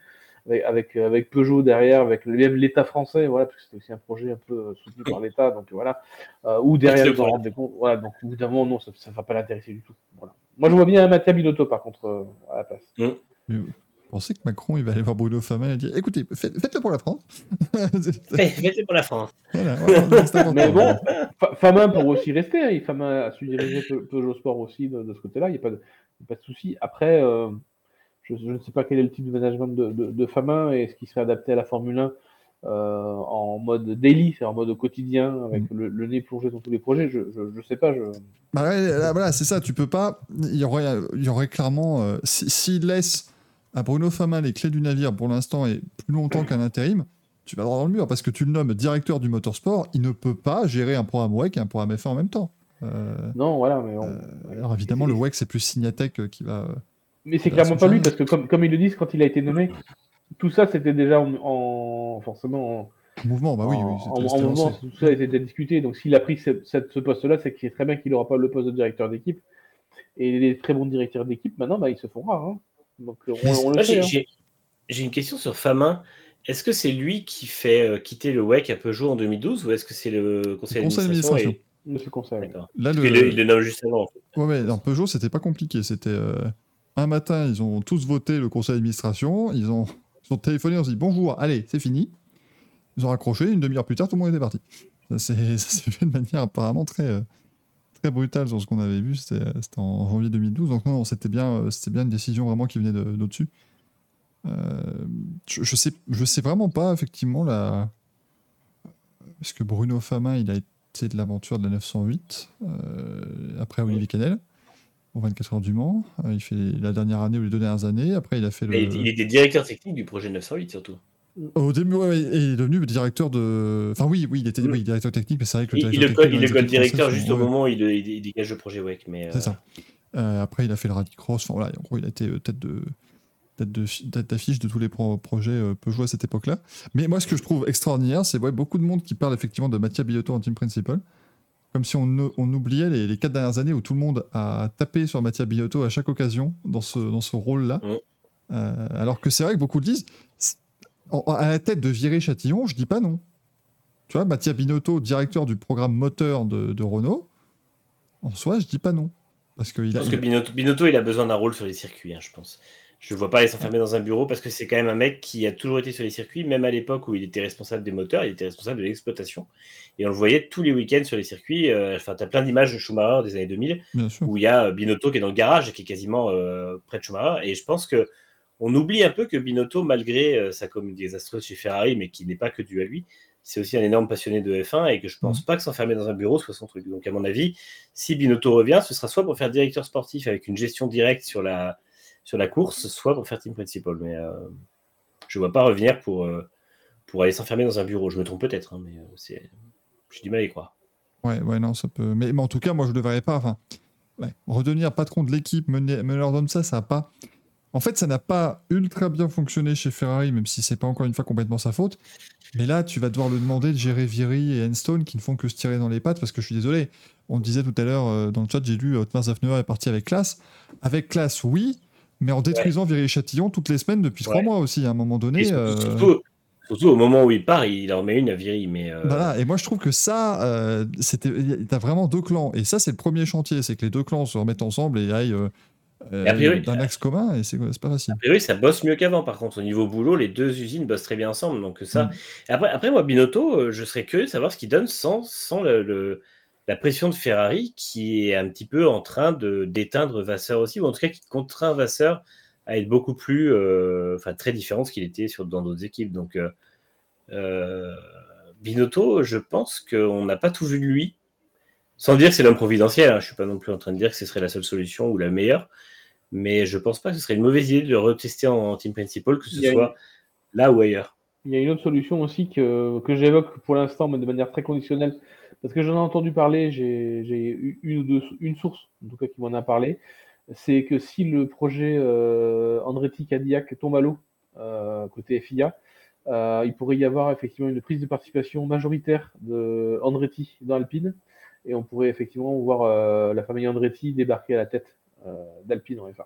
avec, avec, Peugeot derrière, avec l'État français, voilà, parce que c'était aussi un projet un peu soutenu par l'État, donc voilà, euh, ou derrière, vous en rendez compte, voilà, donc évidemment, non, ça ne va pas l'intéresser du tout. Voilà. Moi, je vois bien un Mathieu Binotto, par contre, euh, à la place. Mmh. Vous pensez que Macron, il va aller voir Bruno Fama et dire Écoutez, faites-le pour la France. *laughs* faites-le pour la France. Mais bon, Fama pourrait aussi rester. Hein. Fama a su diriger Peugeot Sport aussi de, ce côté-là. Il n'y a pas de, pas de souci. Après, euh, je, ne sais pas quel est le type de management de, de, Fama et ce qui serait adapté à la Formule 1 euh, en mode daily, c'est en mode quotidien, avec mm. le, nez plongé dans tous les projets. Je ne sais pas. Je... Bah voilà, c'est ça. Tu peux pas. Il y aurait, il y aurait clairement. Euh, s'il laisse à Bruno Fama les clés du navire pour l'instant et plus longtemps qu'un intérim, tu vas droit dans le mur parce que tu le nommes directeur du motorsport, il ne peut pas gérer un programme WEC et un programme F1 en même temps. Euh, non, voilà. Mais alors évidemment, le WEC, c'est plus Signatech qui va. Mais c'est clairement pas lui parce que, comme, comme ils le disent, quand il a été nommé, tout ça c'était déjà en, forcément en mouvement. Bah oui, oui en, mouvement, tout ça a été discuté. Donc s'il a pris ce, ce poste-là, c'est qu'il sait très bien qu'il n'aura pas le poste de directeur d'équipe. Et les très bons directeurs d'équipe, maintenant, bah, ils se font rares. Hein. Hein. J'ai une question sur Famin. Est-ce que c'est lui qui fait euh, quitter le WEC à Peugeot en 2012 ou est-ce que c'est le conseil d'administration Monsieur conseil. Là, le... Il, le, nomme juste avant. En Ouais, dans Peugeot, c'était pas compliqué. C'était euh, un matin, ils ont tous voté le conseil d'administration. Ils ont, ils ont téléphoné, ils ont dit bonjour, allez, c'est fini. Ils ont raccroché. Une demi-heure plus tard, tout le monde était parti. Ça *laughs* s'est fait de manière apparemment très, euh, très brutal sur ce qu'on avait vu, c'était en janvier 2012. Donc non, c'était bien, euh, bien une décision vraiment qui venait d'au-dessus. Euh, je, je, sais, je sais vraiment pas effectivement la. Parce que Bruno Fama, il a été de l'aventure de la 908 euh, après Olivier Canel au 24 heures du Mans. il fait la dernière année ou les deux dernières années. Après, il a fait le. Il était directeur technique du projet 908 surtout. Au début, ouais, il est devenu directeur de. Enfin, oui, oui, il était oui, directeur technique, mais c'est vrai que le il, il, technique, il est directeur juste au moment où il, il, dégage le projet WEC. Mais C'est ça. Euh, euh, après, il a fait le Rallycross. Enfin, voilà, en gros, il a été euh, tête de tête d'affiche de, tous les projets Peugeot à cette époque-là. Mais moi, ce que je trouve extraordinaire, c'est ouais, beaucoup de monde qui parle effectivement de Mattia Biotto en team principal. Comme si on, on oubliait les, les, quatre dernières années où tout le monde a tapé sur Mattia Biotto à chaque occasion dans ce, dans ce rôle-là. alors que c'est vrai que beaucoup le disent, à la tête de virer Châtillon, je dis pas non. Tu vois, Mathias Binotto, directeur du programme moteur de, Renault, en soi, je dis pas non. Parce que, il a, que Binotto, il a besoin d'un rôle sur les circuits, hein, je pense. Je ne vois pas aller s'enfermer dans un bureau parce que c'est quand même un mec qui a toujours été sur les circuits, même à l'époque où il était responsable des moteurs, il était responsable de l'exploitation. Et on le voyait tous les week-ends sur les circuits. Euh, enfin, tu as plein d'images de Schumacher des années 2000 où il y a Binotto qui est dans le garage et qui est quasiment euh, près de Schumacher. Et je pense que on oublie un peu que Binotto, malgré euh, sa comédie désastreuse chez Ferrari, mais qui n'est pas que dû à lui, c'est aussi un énorme passionné de F1 et que je pense mm. pas que s'enfermer dans un bureau soit son truc. Donc, à mon avis, si Binotto revient, ce sera soit pour faire directeur sportif avec une gestion directe sur la, sur la course, soit pour faire team principal. Mais euh, je ne vois pas revenir pour, euh, pour aller s'enfermer dans un bureau. Je me trompe peut-être, hein, mais c'est... j'ai du mal à y croire. Ouais, ouais, non, ça peut. Mais, en tout cas, moi, je ne devrais pas. Enfin, redevenir patron de l'équipe, mener, mener comme ça, ça n'a pas en fait, ça n'a pas ultra bien fonctionné chez Ferrari, même si c'est pas encore une fois complètement sa faute. Mais là, tu vas devoir le demander de gérer Viry et Enstone qui ne font que se tirer dans les pattes parce que je suis désolé. On disait tout à l'heure euh, dans le chat, j'ai lu euh, Otmar Zafneuer est parti avec classe. Avec classe, oui, mais en détruisant Viry et Châtillon toutes les semaines depuis trois mois aussi, à un moment donné. Euh, surtout, au moment où il part, il en met une à Viry. Mais Voilà, et moi je trouve que ça, c'était, t'as vraiment deux clans. Et ça, c'est le premier chantier, c'est que les deux clans se remettent ensemble et aillent euh, d'un axe commun et c'est pas facile. A priori, ça bosse mieux qu'avant. Par contre, au niveau boulot, les deux usines bossent très bien ensemble. Donc ça. Mm. Après, après, moi, Binotto, euh, je serais curieux de savoir ce qu'il donne sans, sans le, la pression de Ferrari qui est un petit peu en train de d'éteindre Vasseur aussi, ou en tout cas qui contraint Vasseur à être beaucoup plus, euh, enfin très différent de ce qu'il était sur, dans d'autres équipes. Donc Binotto, je pense qu'on n'a pas tout vu de lui. Sans dire que c'est l'homme providentiel, hein. je ne suis pas non plus en train de dire que ce serait la seule solution ou la meilleure, mais je pense pas que ce serait une mauvaise idée de le retester en, team principal, que ce soit là ou ailleurs. Il y a une autre solution aussi que, que j'évoque pour l'instant, mais de manière très conditionnelle, parce que j'en ai entendu parler, j'ai eu une une source, en tout cas, qui m'en a parlé. C'est que si le projet euh, Andretti Cadillac tombe à l'eau, euh, côté FIA, euh, il pourrait y avoir effectivement une prise de participation majoritaire de Andretti dans Alpine, et on pourrait effectivement voir la famille Andretti débarquer à la tête d'Alpine en F1.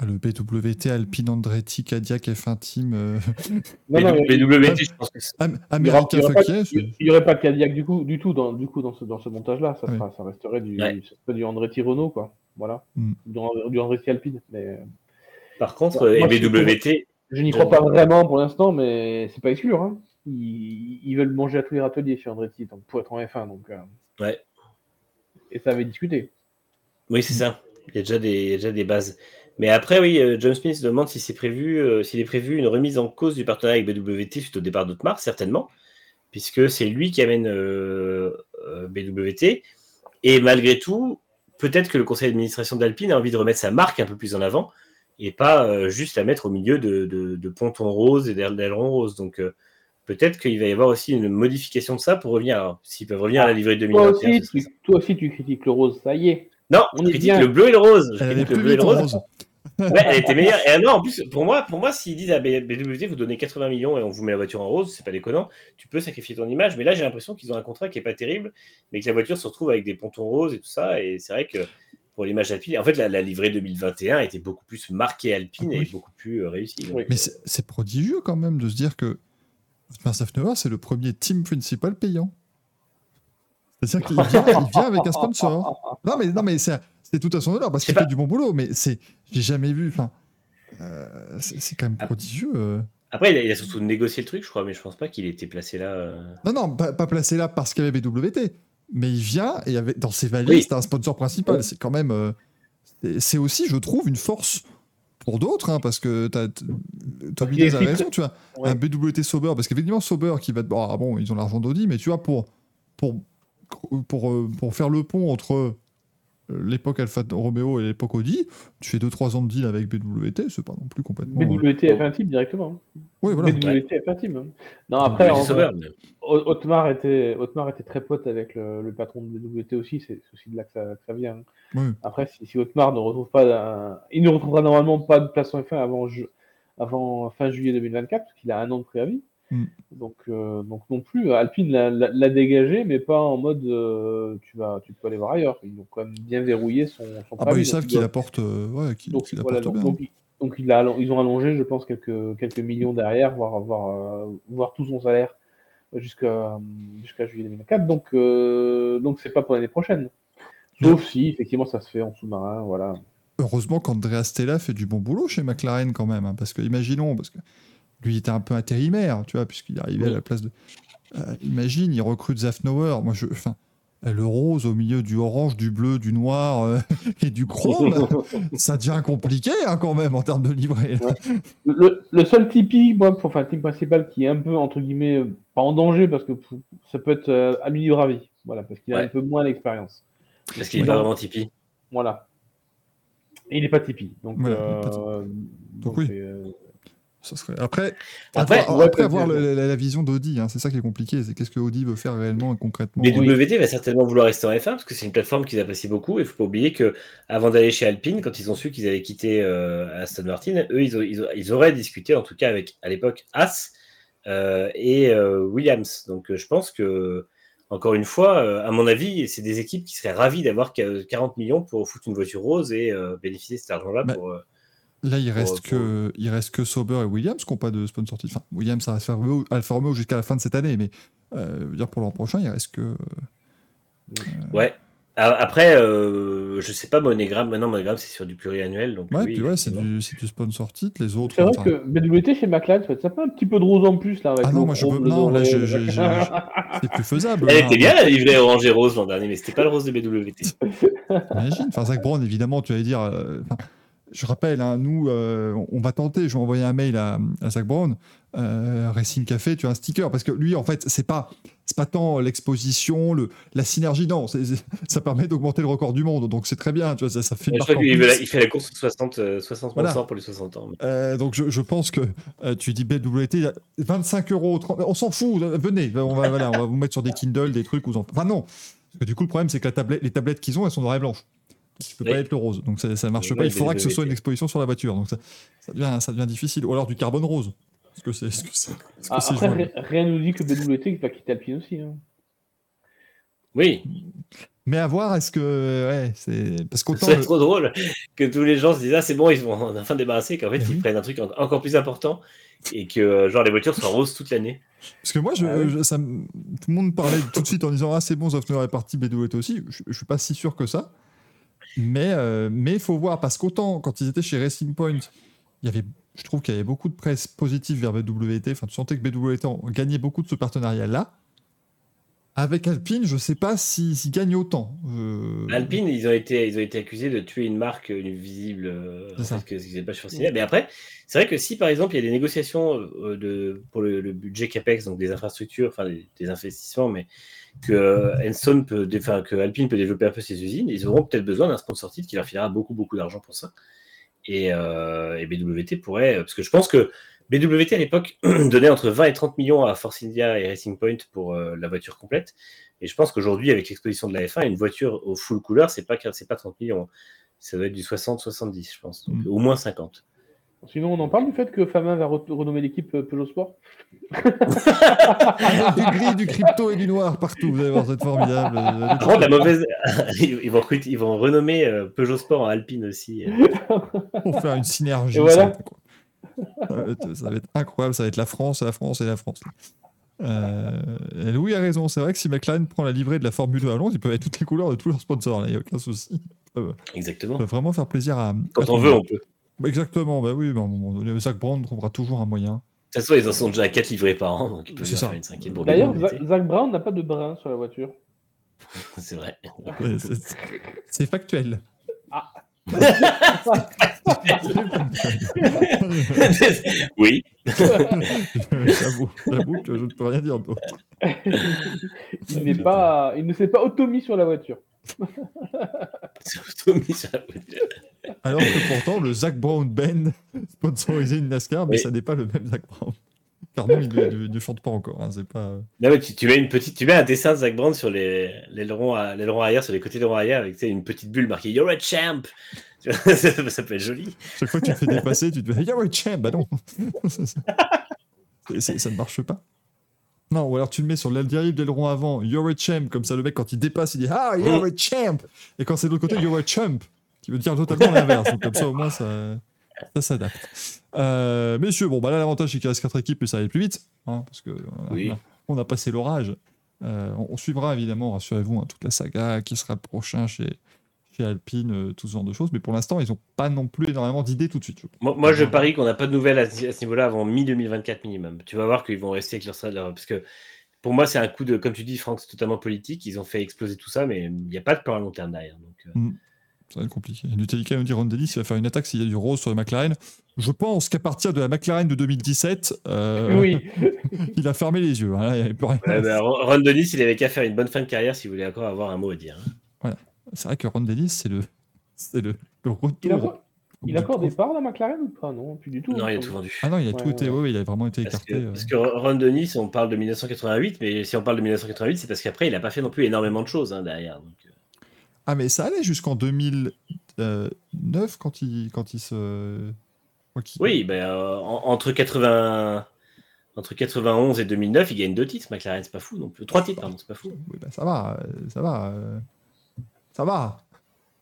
Ah, le BWT Alpine Andretti Cadillac F1 Team. euh, *laughs* Non, non, il BWT, je pense que c'est- il n'y aurait pas de Cadillac du, coup, du tout dans, du coup, dans ce, dans ce montage-là. Ça, sera- ça resterait du, Ouais. ça serait du Andretti Renault, quoi. Voilà. Mm. Du, du Andretti Alpine. Mais Par contre, Ouais, euh, moi, et je BWT, n'y crois pas vraiment pour l'instant, mais c'est pas exclure. Hein. Ils, ils veulent manger à tous les râteliers chez Andretti donc, pour être en F1. Donc, euh, ouais. et ça avait discuté. Oui, c'est ça. Il y a déjà des, il y a déjà des bases. Mais après, oui, euh, John Smith demande si c'est prévu, euh, s'il est prévu une remise en cause du partenariat avec BWT suite au départ d'Otmar, certainement, puisque c'est lui qui amène euh, BWT. Et malgré tout, peut-être que le conseil d'administration d'Alpine a envie de remettre sa marque un peu plus en avant et pas euh, juste la mettre au milieu de, de, de pontons roses et d'ailerons roses. Donc euh, peut-être qu'il va y avoir aussi une modification de ça pour revenir. S'ils peuvent revenir à la livrée Toi 2021. aussi, ce serait tu, toi aussi, tu critiques le rose. Ça y est. non, On critique bien. le bleu et le rose. Je critique le bleu et le rose. Ouais, elle était meilleure. Et non, en plus, pour moi, pour moi s'ils disent à BWT, vous donnez 80 millions et on vous met la voiture en rose, c'est pas déconnant, tu peux sacrifier ton image. Mais là, j'ai l'impression qu'ils ont un contrat qui est pas terrible, mais que la voiture se retrouve avec des pontons roses et tout ça. Et c'est vrai que pour l'image Alpine, en fait, la, la livrée 2021 était beaucoup plus marquée Alpine et beaucoup plus euh, réussie. Donc. Mais c'est prodigieux quand même de se dire que Otmar Safnauer, c'est le premier team principal payant. C'est-à-dire qu'il vient, vient avec un sponsor. Non, mais, non, mais c'est c'est tout à son honneur parce qu'il fait du bon boulot, mais c'est j'ai jamais vu. Enfin, euh, c'est quand même Ah. prodigieux. euh. Après, il a, il a surtout négocié le truc, je crois, mais je pense pas qu'il ait été placé là. euh. Non, non, pas, pas placé là parce qu'il y avait BWT, mais il vient et avec, dans ses valises, Oui. t'as un sponsor principal. C'est quand même. euh, c'est- aussi, je trouve, une force pour d'autres, hein, parce que t'as- t- Tommy qu'il Days a explique- raison, tu vois. Ouais. Un BWT Sauber, parce qu'effectivement, Sauber qui va. Bon, ah bon, ils ont l'argent d'Audi, mais tu vois, pour, pour, pour, pour faire le pont entre l'époque Alfa Romeo et l'époque Audi, tu fais 2-3 ans de deal avec BWT, c'est pas non plus complètement. euh, BWT F1 Team directement. Oui, voilà. BWT F1 Team. hein. Non, après, en- Otmar était, Otmar était très pote avec le, le patron de BWT aussi, c'est aussi de là que ça, que ça vient. hein. Oui. Après, si, si Otmar ne retrouve pas, il ne retrouvera normalement pas de place en F1 avant, ju- avant fin juillet 2024, parce qu'il a un an de préavis. Mm. Donc, euh, donc non plus, Alpine l'a- dégagé, mais pas en mode euh, tu vas, tu peux aller voir ailleurs. Ils ont quand même bien verrouillé son, son Ah bah, ils savent il qu'il apporte. euh, donc, voilà, apporte donc, bien. donc, il- donc il a, ils ont allongé, je pense, quelques, quelques millions derrière, voire, voire, voire tout son salaire jusqu'à jusqu'à juillet 2024. Donc, euh, donc c'est pas pour l'année prochaine. Sauf si, effectivement, ça se fait en sous-marin, voilà. Heureusement qu'Andrea Stella fait du bon boulot chez McLaren quand même, hein, parce que imaginons, parce que lui il était un peu intérimaire, tu vois, puisqu'il arrivait à Oui. la place de. Euh, imagine, il recrute Zafnauer, moi je. Enfin, le rose au milieu du orange, du bleu, du noir euh, *laughs* et du chrome, *laughs* ça devient compliqué hein, quand même en termes de livret. Le, le seul Tipeee, moi, pour, enfin, le team principal qui est un peu, entre guillemets, euh, pas en danger, parce que ça peut être euh, à milieu ravi, voilà, parce qu'il a un peu moins d'expérience. Parce qu'il n'est pas vraiment Tipeee. Voilà. Et il n'est pas Tipeee. Donc, Voilà, il est euh, pas Tipeee. donc oui. C'est, Ça serait... Après, Après, après, ouais, après peut-être avoir la, la vision d'Audi, hein, c'est ça qui est compliqué, c'est qu'est-ce que Audi veut faire réellement et concrètement. Mais WT va certainement vouloir rester en F1 parce que c'est une plateforme qu'ils apprécient beaucoup. Il ne faut pas oublier que avant d'aller chez Alpine, quand ils ont su qu'ils allaient quitter euh, Aston Martin, eux, ils, ont- ils ont- ils auraient discuté, en tout cas avec à l'époque As euh, et euh, Williams. Donc euh, je pense que, encore une fois, euh, à mon avis, c'est des équipes qui seraient ravies d'avoir qu- 40 millions pour foutre une voiture rose et euh, bénéficier de cet argent-là Bah, pour. Euh, Là, il reste, pour- que, il reste que Sauber et Williams qui n'ont pas de sponsor titre. Enfin, Williams, ça va se faire Alfa Romeo jusqu'à la fin de cette année, mais euh, dire pour l'an prochain, il reste que. Ouais. A- Après, euh, je sais pas, Monogram, maintenant Monogram c'est sur du pluriannuel. Donc Ouais, oui, puis ouais, c'est du, c'est du sponsor titre. Les autres. C'est vrai enfin- que BWT chez McLaren, ça fait un petit peu de rose en plus là. Avec Ah non, moi, je peux- non, là, C'est plus faisable. Elle là. était bien la livrée orange et rose l'an dernier, mais c'était pas le rose de BWT. *laughs* Imagine. Enfin, Zach Brown, évidemment, tu allais dire. euh, enfin, je rappelle, hein, nous, euh, on va tenter. Je vais envoyer un mail à, à Zach Brown, euh, Racing Café, tu as un sticker. Parce que lui, en fait, c'est pas, c'est pas tant l'exposition, le, la synergie, non. ça permet d'augmenter le record du monde. Donc c'est très bien, tu vois, ça, ça fait Je crois il fait la course 60, euh, 60 Voilà. pour les 60 ans. Euh, donc je, je pense que euh, tu dis BWT, il y a 25 euros, 30 on s'en fout, venez, on va, voilà, on va vous mettre sur des Kindle, des trucs. Vous en... Enfin non, parce que du coup le problème c'est que la tablette, les tablettes qu'ils ont, elles sont noires et blanches. Tu peux Oui. pas être le rose, donc ça, ça marche Oui, pas. Il faudra que ce soit une exposition sur la voiture, donc ça, ça, devient, ça devient difficile. Ou alors du carbone rose. Est-ce que c'est c'est- est-ce que Ah, après, rien ne nous dit que BWT va quitter Alpine aussi. hein. Oui, Mais à voir, est-ce que. Ouais, c'est. Parce qu'autant. c'est le- trop drôle que tous les gens se disent Ah, c'est bon, ils vont on a enfin débarrasser, qu'en fait, Eh ils oui. prennent un truc en- encore plus important et que euh, genre les voitures soient roses toute l'année. Parce que moi, je, Ah je- ça tout le monde parlait tout de suite en disant Ah, c'est bon, Zofner est parti, BWT aussi. Je, je suis pas si sûr que ça. Mais euh, mais il faut voir, parce qu'autant quand ils étaient chez Racing Point, il y avait, je trouve qu'il y avait beaucoup de presse positive vers BWT. Enfin, tu sentais que BWT gagnait beaucoup de ce partenariat-là. Avec Alpine, je sais pas s'ils gagnent autant. Euh, Alpine, ils ont, été, ils ont été accusés de tuer une marque euh, visible euh, ça. fait, que ce pas sur. Mais après, c'est vrai que si par exemple il y a des négociations euh, de, pour le, le budget CAPEX, donc des infrastructures, enfin des, des investissements, mais que peut, enfin, que Alpine peut développer un peu ses usines, ils auront peut-être besoin d'un sponsor titre qui leur filera beaucoup, beaucoup d'argent pour ça. Et, euh, et BWT pourrait, parce que je pense que BWT à l'époque *clears throat* donnait entre 20 et 30 millions à Force India et Racing Point pour euh, la voiture complète. Et je pense qu'aujourd'hui, avec l'exposition de la F1, une voiture au full couleur, c'est pas, pas 30 millions. Ça doit être du 60-70, je pense. Donc, Mm. au moins 50. Sinon, on en parle du fait que Fabien va re- renommer l'équipe euh, Peugeot Sport *laughs* du gris, du crypto et du noir partout. Vous allez voir, c'est formidable. *laughs* Euh, Par contre, la mauvaise. *laughs* ils, vont recruter- ils vont renommer euh, Peugeot Sport en Alpine aussi. euh. pour faire une synergie. Et voilà. ça, va être, ça, va incroyable. Ça va être la France, la France et la France. Euh, et Louis a raison. C'est vrai que si McLaren prend la livrée de la Formule 1 à Londres, ils peuvent être toutes les couleurs de tous leurs sponsors. Il n'y a aucun souci. Ils peuvent, Exactement. peuvent vraiment faire plaisir à. Quand on veut, on peut. Bah, Exactement. Bah oui, bah, à un moment donné, Zach Brown trouvera toujours un moyen. De toute façon, ils en sont déjà à 4 livrés par an, donc ils peuvent C'est bien ça. faire une cinquième pour D'ailleurs, Zach Brown n'a pas de brin sur la voiture. *laughs* C'est vrai. Ouais, c'est- factuel. *laughs* oui. *laughs* j'avoue, j'avoue que je ne peux rien dire d'autre. Il, n'est pas, il ne s'est pas automis sur la voiture. C'est automis sur la voiture. Alors que pourtant, le Zach Brown Ben *laughs* sponsorisé une NASCAR, mais ça n'est pas le même Zach Brown. Car non, il ne- chante pas encore. hein, c'est pas. Non, mais tu, tu mets une petite, tu mets un dessin de Zach Brown sur les l'aileron arrière, sur les côtés de l'aileron arrière, avec une petite bulle marquée You're a champ. *laughs* Ça, ça peut être joli. Chaque fois que tu te fais dépasser, tu te fais You're a champ Bah non *laughs* Ça ne marche pas. Non, ou alors tu le mets sur l'aile dérive de l'aileron avant, You're a champ, comme ça le mec quand il dépasse, il dit Ah, you're a champ Et quand c'est de l'autre côté, You're a chump, qui veut dire totalement l'inverse. Donc comme ça au moins ça, ça s'adapte. Euh, messieurs, bon, bah là l'avantage c'est qu'il reste 4 équipes et ça va aller plus vite, hein, parce que on a- Oui. on a passé l'orage. Euh, on, on suivra évidemment, rassurez-vous, hein, toute la saga, qui sera le prochain chez, chez Alpine, euh, tout ce genre de choses. Mais pour l'instant, ils n'ont pas non plus énormément d'idées tout de suite. Moi, moi, je parie qu'on n'a pas de nouvelles à, ce à ce niveau-là avant mi-2024 minimum. Tu vas voir qu'ils vont rester avec leur stade. Parce que pour moi, c'est un coup de, comme tu dis, Franck, c'est totalement politique. Ils ont fait exploser tout ça, mais il n'y a pas de plan à long terme derrière. Donc, euh, Ça va être compliqué. Nutellica nous dit Ron Dennis, il va faire une attaque s'il y a du rose sur les McLaren. Je pense qu'à partir de la McLaren de 2017, euh, Oui, *laughs* il a fermé les yeux. hein, là, il n'y avait plus rien. ouais, bah, Ron Dennis, il avait qu'à faire une bonne fin de carrière s'il voulait encore avoir un mot à dire. hein. C'est vrai que Ron Dennis, c'est le, c'est le, le retour. il a, encore- il a du encore prof. des parts la McLaren ou pas? Non, plus du tout. Non, il a tout vendu. Ah non, il a Ouais, tout été. ouais. ouais, ouais, il a vraiment été Parce écarté. que, euh. parce que Ron Dennis, on parle de 1988, mais si on parle de 1988, c'est parce qu'après, il n'a pas fait non plus énormément de choses hein, derrière. Donc, euh, Ah, mais ça allait jusqu'en 2009 quand il, quand il se. Oui, ben, euh, en- entre, 80, entre 91 et 2009, il gagne deux titres, McLaren, c'est pas fou non plus. Trois titres, pardon, c'est pas fou. Oui, bah, ça va, euh, ça va. euh, Ça va.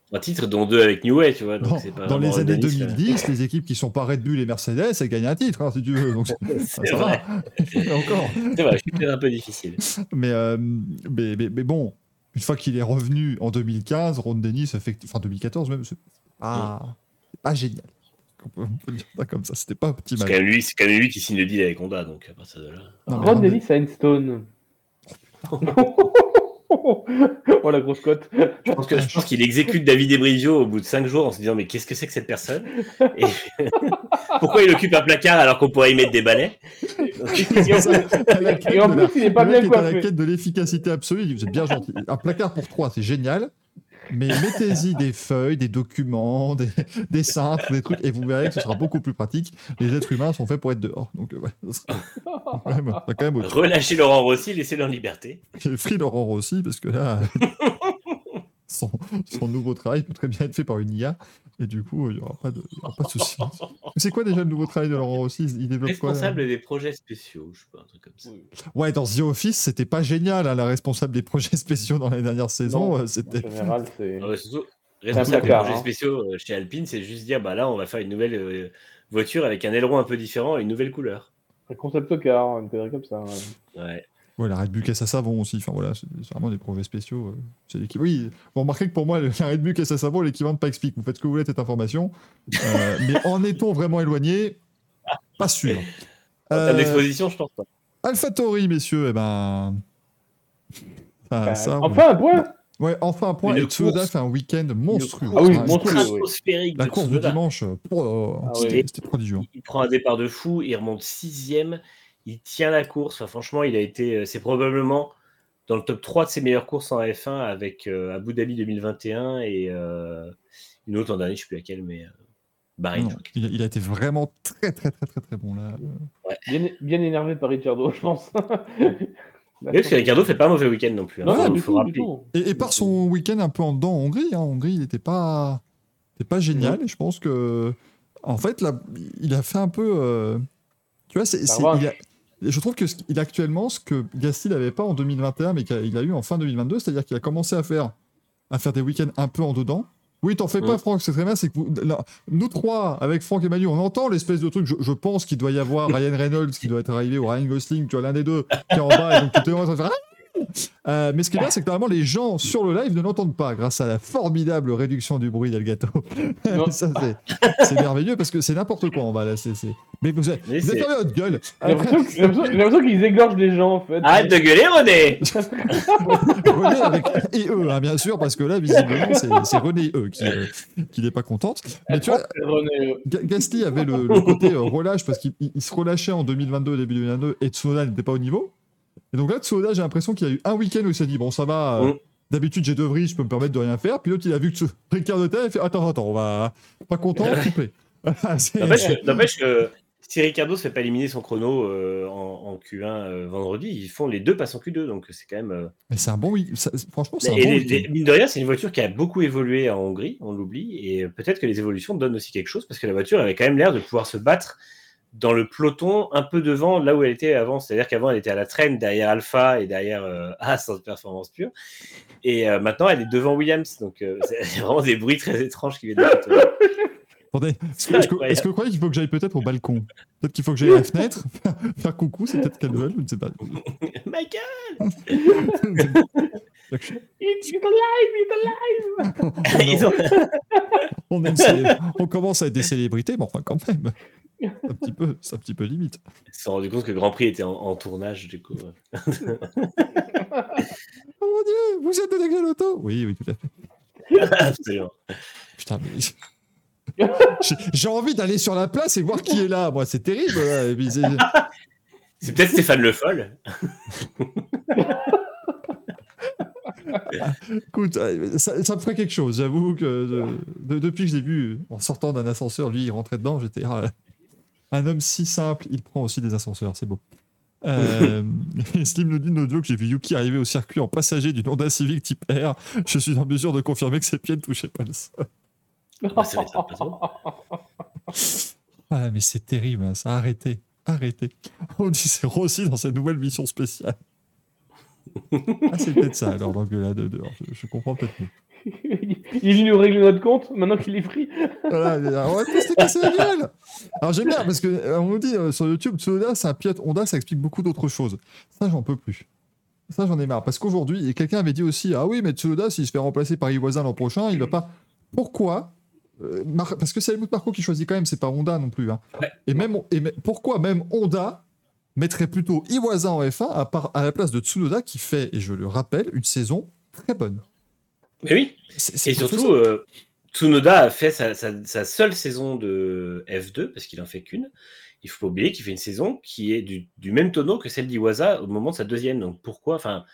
Trois titres, dont deux avec Newey, tu vois. donc Dans, pas dans les années Dennis, euh. 2010, les équipes qui sont pas Red Bull et Mercedes, elles gagnent un titre, hein, si tu veux. Donc, *laughs* ça, C'est vrai. *laughs* encore. C'est vrai, je suis peut-être un peu difficile. Mais, euh, mais, mais, mais bon, une fois qu'il est revenu en 2015, Ron Dennis, effect- enfin 2014 même, c'est pas, c'est pas génial. On peut, on peut dire ça comme ça, c'était pas C'est optimal. quand, même lui, c'est quand même lui qui signe le deal avec Honda, donc à partir de là. Non, Ron Ron Dennis à Enstone. *laughs* *laughs* *laughs* oh la grosse cote. Je pense que- je pense qu'il exécute David Ebrivio au bout de 5 jours en se disant mais qu'est-ce que c'est que cette personne? Et *laughs* Pourquoi il occupe un placard alors qu'on pourrait y mettre des balais? Donc, Et en plus, il est pas bien est à la quête de l'efficacité absolue. Vous êtes bien gentil. Un placard pour trois, c'est génial. Mais mettez-y des feuilles, des documents, des, des cintres, des trucs, et vous verrez que ce sera beaucoup plus pratique. Les êtres humains sont faits pour être dehors. Donc, euh, ouais, ça sera quand même, quand même. Relâchez Laurent Rossi, laissez-le en liberté. J'ai Free Laurent Rossi, parce que là, *laughs* son, son nouveau travail peut très bien être fait par une IA, et du coup, il n'y aura pas de, il y aura pas de souci. *laughs* C'est quoi déjà le nouveau travail de Laurent Rossi? Il développe quoi Responsable des projets spéciaux, je sais pas, un truc comme ça. Ouais, dans The Office, c'était pas génial, hein, la responsable des projets spéciaux dans les dernières saisons. Non, euh, C'était. En général, c'est. Surtout, responsable des projets hein. spéciaux euh, chez Alpine, c'est juste dire bah là on va faire une nouvelle euh, voiture avec un aileron un peu différent et une nouvelle couleur. Un concept car, une connerie comme ça. ouais. Ouais. Ouais, la Red Bull caisse à savon aussi. Enfin voilà, c'est vraiment des projets spéciaux. euh, C'est l'équivalent. Oui, vous remarquez que pour moi, la Red Bull caisse à savon, est l'équivalent de pas explique. Vous faites ce que vous voulez de cette information. Euh, mais en est-on vraiment éloigné? Pas sûr. Euh, d'exposition, je pense pas. AlphaTauri, messieurs, eh ben. Ah, ça, enfin, un point ouais, enfin un point. Et Tsunoda fait un week-end monstrueux. Ah oui, monstrueux. oui. La de course du Tsunoda. dimanche, euh, oh, Ah c'était prodigieux. Il prend un départ de fou, il remonte sixième, il tient la course. Enfin, franchement, il a été, euh, c'est probablement dans le top 3 de ses meilleures courses en F1 avec euh, Abu Dhabi 2021 et euh, une autre en dernier, je sais plus laquelle, mais euh, Bahreïn. Non, il, a, il a été vraiment très très très très très bon là. bien, bien énervé par Ricciardo, je pense. *laughs* Oui, parce que Ricardo fait pas un mauvais week-end non plus. hein. Non, Faut- tout. Et, et par son week-end un peu en dedans en Hongrie, hein, en Hongrie, il n'était pas, pas génial. Et je pense que, en fait, là, il a fait un peu. euh, tu vois, c'est, Je trouve que ce- il a actuellement ce que Gasly n'avait pas en 2021, mais qu'il a eu en fin 2022, c'est-à-dire qu'il a commencé à faire, à faire des week-ends un peu en dedans. Oui, t'en fais pas. Franck, c'est très bien. C'est que vous- là, nous trois, avec Franck et Manu, on entend l'espèce de truc. Je, je pense qu'il doit y avoir Ryan Reynolds qui doit être arrivé ou Ryan Gosling, tu vois, l'un des deux qui est en bas. Et donc, tout est en train de faire euh, mais ce qui est bien, c'est que normalement, les gens sur le live ne l'entendent pas grâce à la formidable réduction du bruit d'Elgato. *laughs* Ça, c'est, merveilleux parce que c'est n'importe quoi en bas là. C'est. Mais vous êtes, Mais vous êtes c'est- fermé votre gueule. J'ai l'impression qu'ils égorgent des gens, en fait. Arrête de gueuler, René *laughs* René avec et eux, hein, bien sûr, parce que là, visiblement, c'est, René eux qui, euh, qui n'est pas contente. Mais tu vois, René, euh, Ga- Gasly avait le, le côté euh, relâche parce qu'il il- il se relâchait en 2022, début 2022, et Tsunoda n'était pas au niveau. Et donc là, Tsunoda, j'ai l'impression qu'il y a eu un week-end où il s'est dit Bon, ça va, euh, Mm. d'habitude j'ai deux vrilles, je peux me permettre de rien faire. Puis l'autre, il a vu que ce Ricciardo était, il fait Attends, attends, on va. Pas content. *laughs* Voilà, *laughs* c'est- N'empêche que, si Ricardo se fait pas éliminer son chrono euh, en, en Q1 euh, vendredi, ils font les deux passent en Q2, donc c'est quand même. euh, Mais c'est un bon week ça- Franchement, c'est un bon les- week-end. les- mine de rien, c'est une voiture qui a beaucoup évolué en Hongrie, on l'oublie, et peut-être que les évolutions donnent aussi quelque chose, parce que la voiture avait quand même l'air de pouvoir se battre dans le peloton un peu devant là où elle était avant. C'est-à-dire qu'avant, elle était à la traîne derrière Alpha et derrière euh, *laughs* As en performance pure. Et euh, maintenant, elle est devant Williams. Donc, euh, c'est *laughs* vraiment des bruits très étranges qui viennent de Attendez, *laughs* est-ce que, que vous croyez qu'il faut que j'aille peut-être au balcon? Peut-être qu'il faut que j'aille à la fenêtre, faire, coucou, c'est peut-être qu'elle veut, je ne sais pas. Michael It's alive, it's alive on, aime on commence à être des célébrités, mais enfin quand même. C'est un petit peu, c'est un petit peu limite. Ils se sont rendus compte que le Grand Prix était en, en tournage, du coup. *laughs* Oh mon dieu, vous êtes de Nexeloto Oui, oui, tout à fait. *laughs* Absolument. Putain, mais... J'ai- envie d'aller sur la place et voir qui est là. Moi, c'est terrible. c'est- peut-être Stéphane Le Foll. *laughs* Écoute, ça, ça me ferait quelque chose. J'avoue que de- depuis que je l'ai vu en sortant d'un ascenseur, lui, il rentrait dedans. J'étais ah, un homme si simple. Il prend aussi des ascenseurs. C'est beau. *laughs* Euh, *laughs* Slim nous dit de audio que j'ai vu Yuki arriver au circuit en passager d'une Honda Civic type R. Je suis en mesure de confirmer que ses pieds ne touchaient pas le sol. Ah, mais c'est terrible, hein, ça. Arrêtez. Arrêtez. *laughs* On dit c'est Rossi dans cette nouvelle mission spéciale. Ah, c'est peut-être ça, alors, l'engueulade de dehors. Je, je comprends peut-être mieux. Il vient nous régler notre compte maintenant qu'il est pris. Voilà, mais, euh, on va tous casser la gueule? Alors, j'aime bien, parce qu'on nous dit euh, sur YouTube, Tsunoda, c'est un pilote Honda, ça explique beaucoup d'autres choses. Ça, j'en peux plus. Ça, j'en ai marre. Parce qu'aujourd'hui, et quelqu'un avait dit aussi, ah oui, mais Tsunoda, s'il se fait remplacer par Iwasa l'an prochain, il va pas. Pourquoi Euh, Mar- Parce que c'est Helmut Marko qui choisit quand même, c'est pas Honda non plus. hein. Ouais. Et même, et même- pourquoi même Honda mettrait plutôt Iwasa en F1 à, part- à la place de Tsunoda qui fait, et je le rappelle, une saison très bonne? Mais oui, et surtout, euh, Tsunoda a fait sa, sa- sa seule saison de F2, parce qu'il en fait qu'une. Il faut pas oublier qu'il fait une saison qui est du, du même tonneau que celle d'Iwasa au moment de sa deuxième. Donc pourquoi Enfin,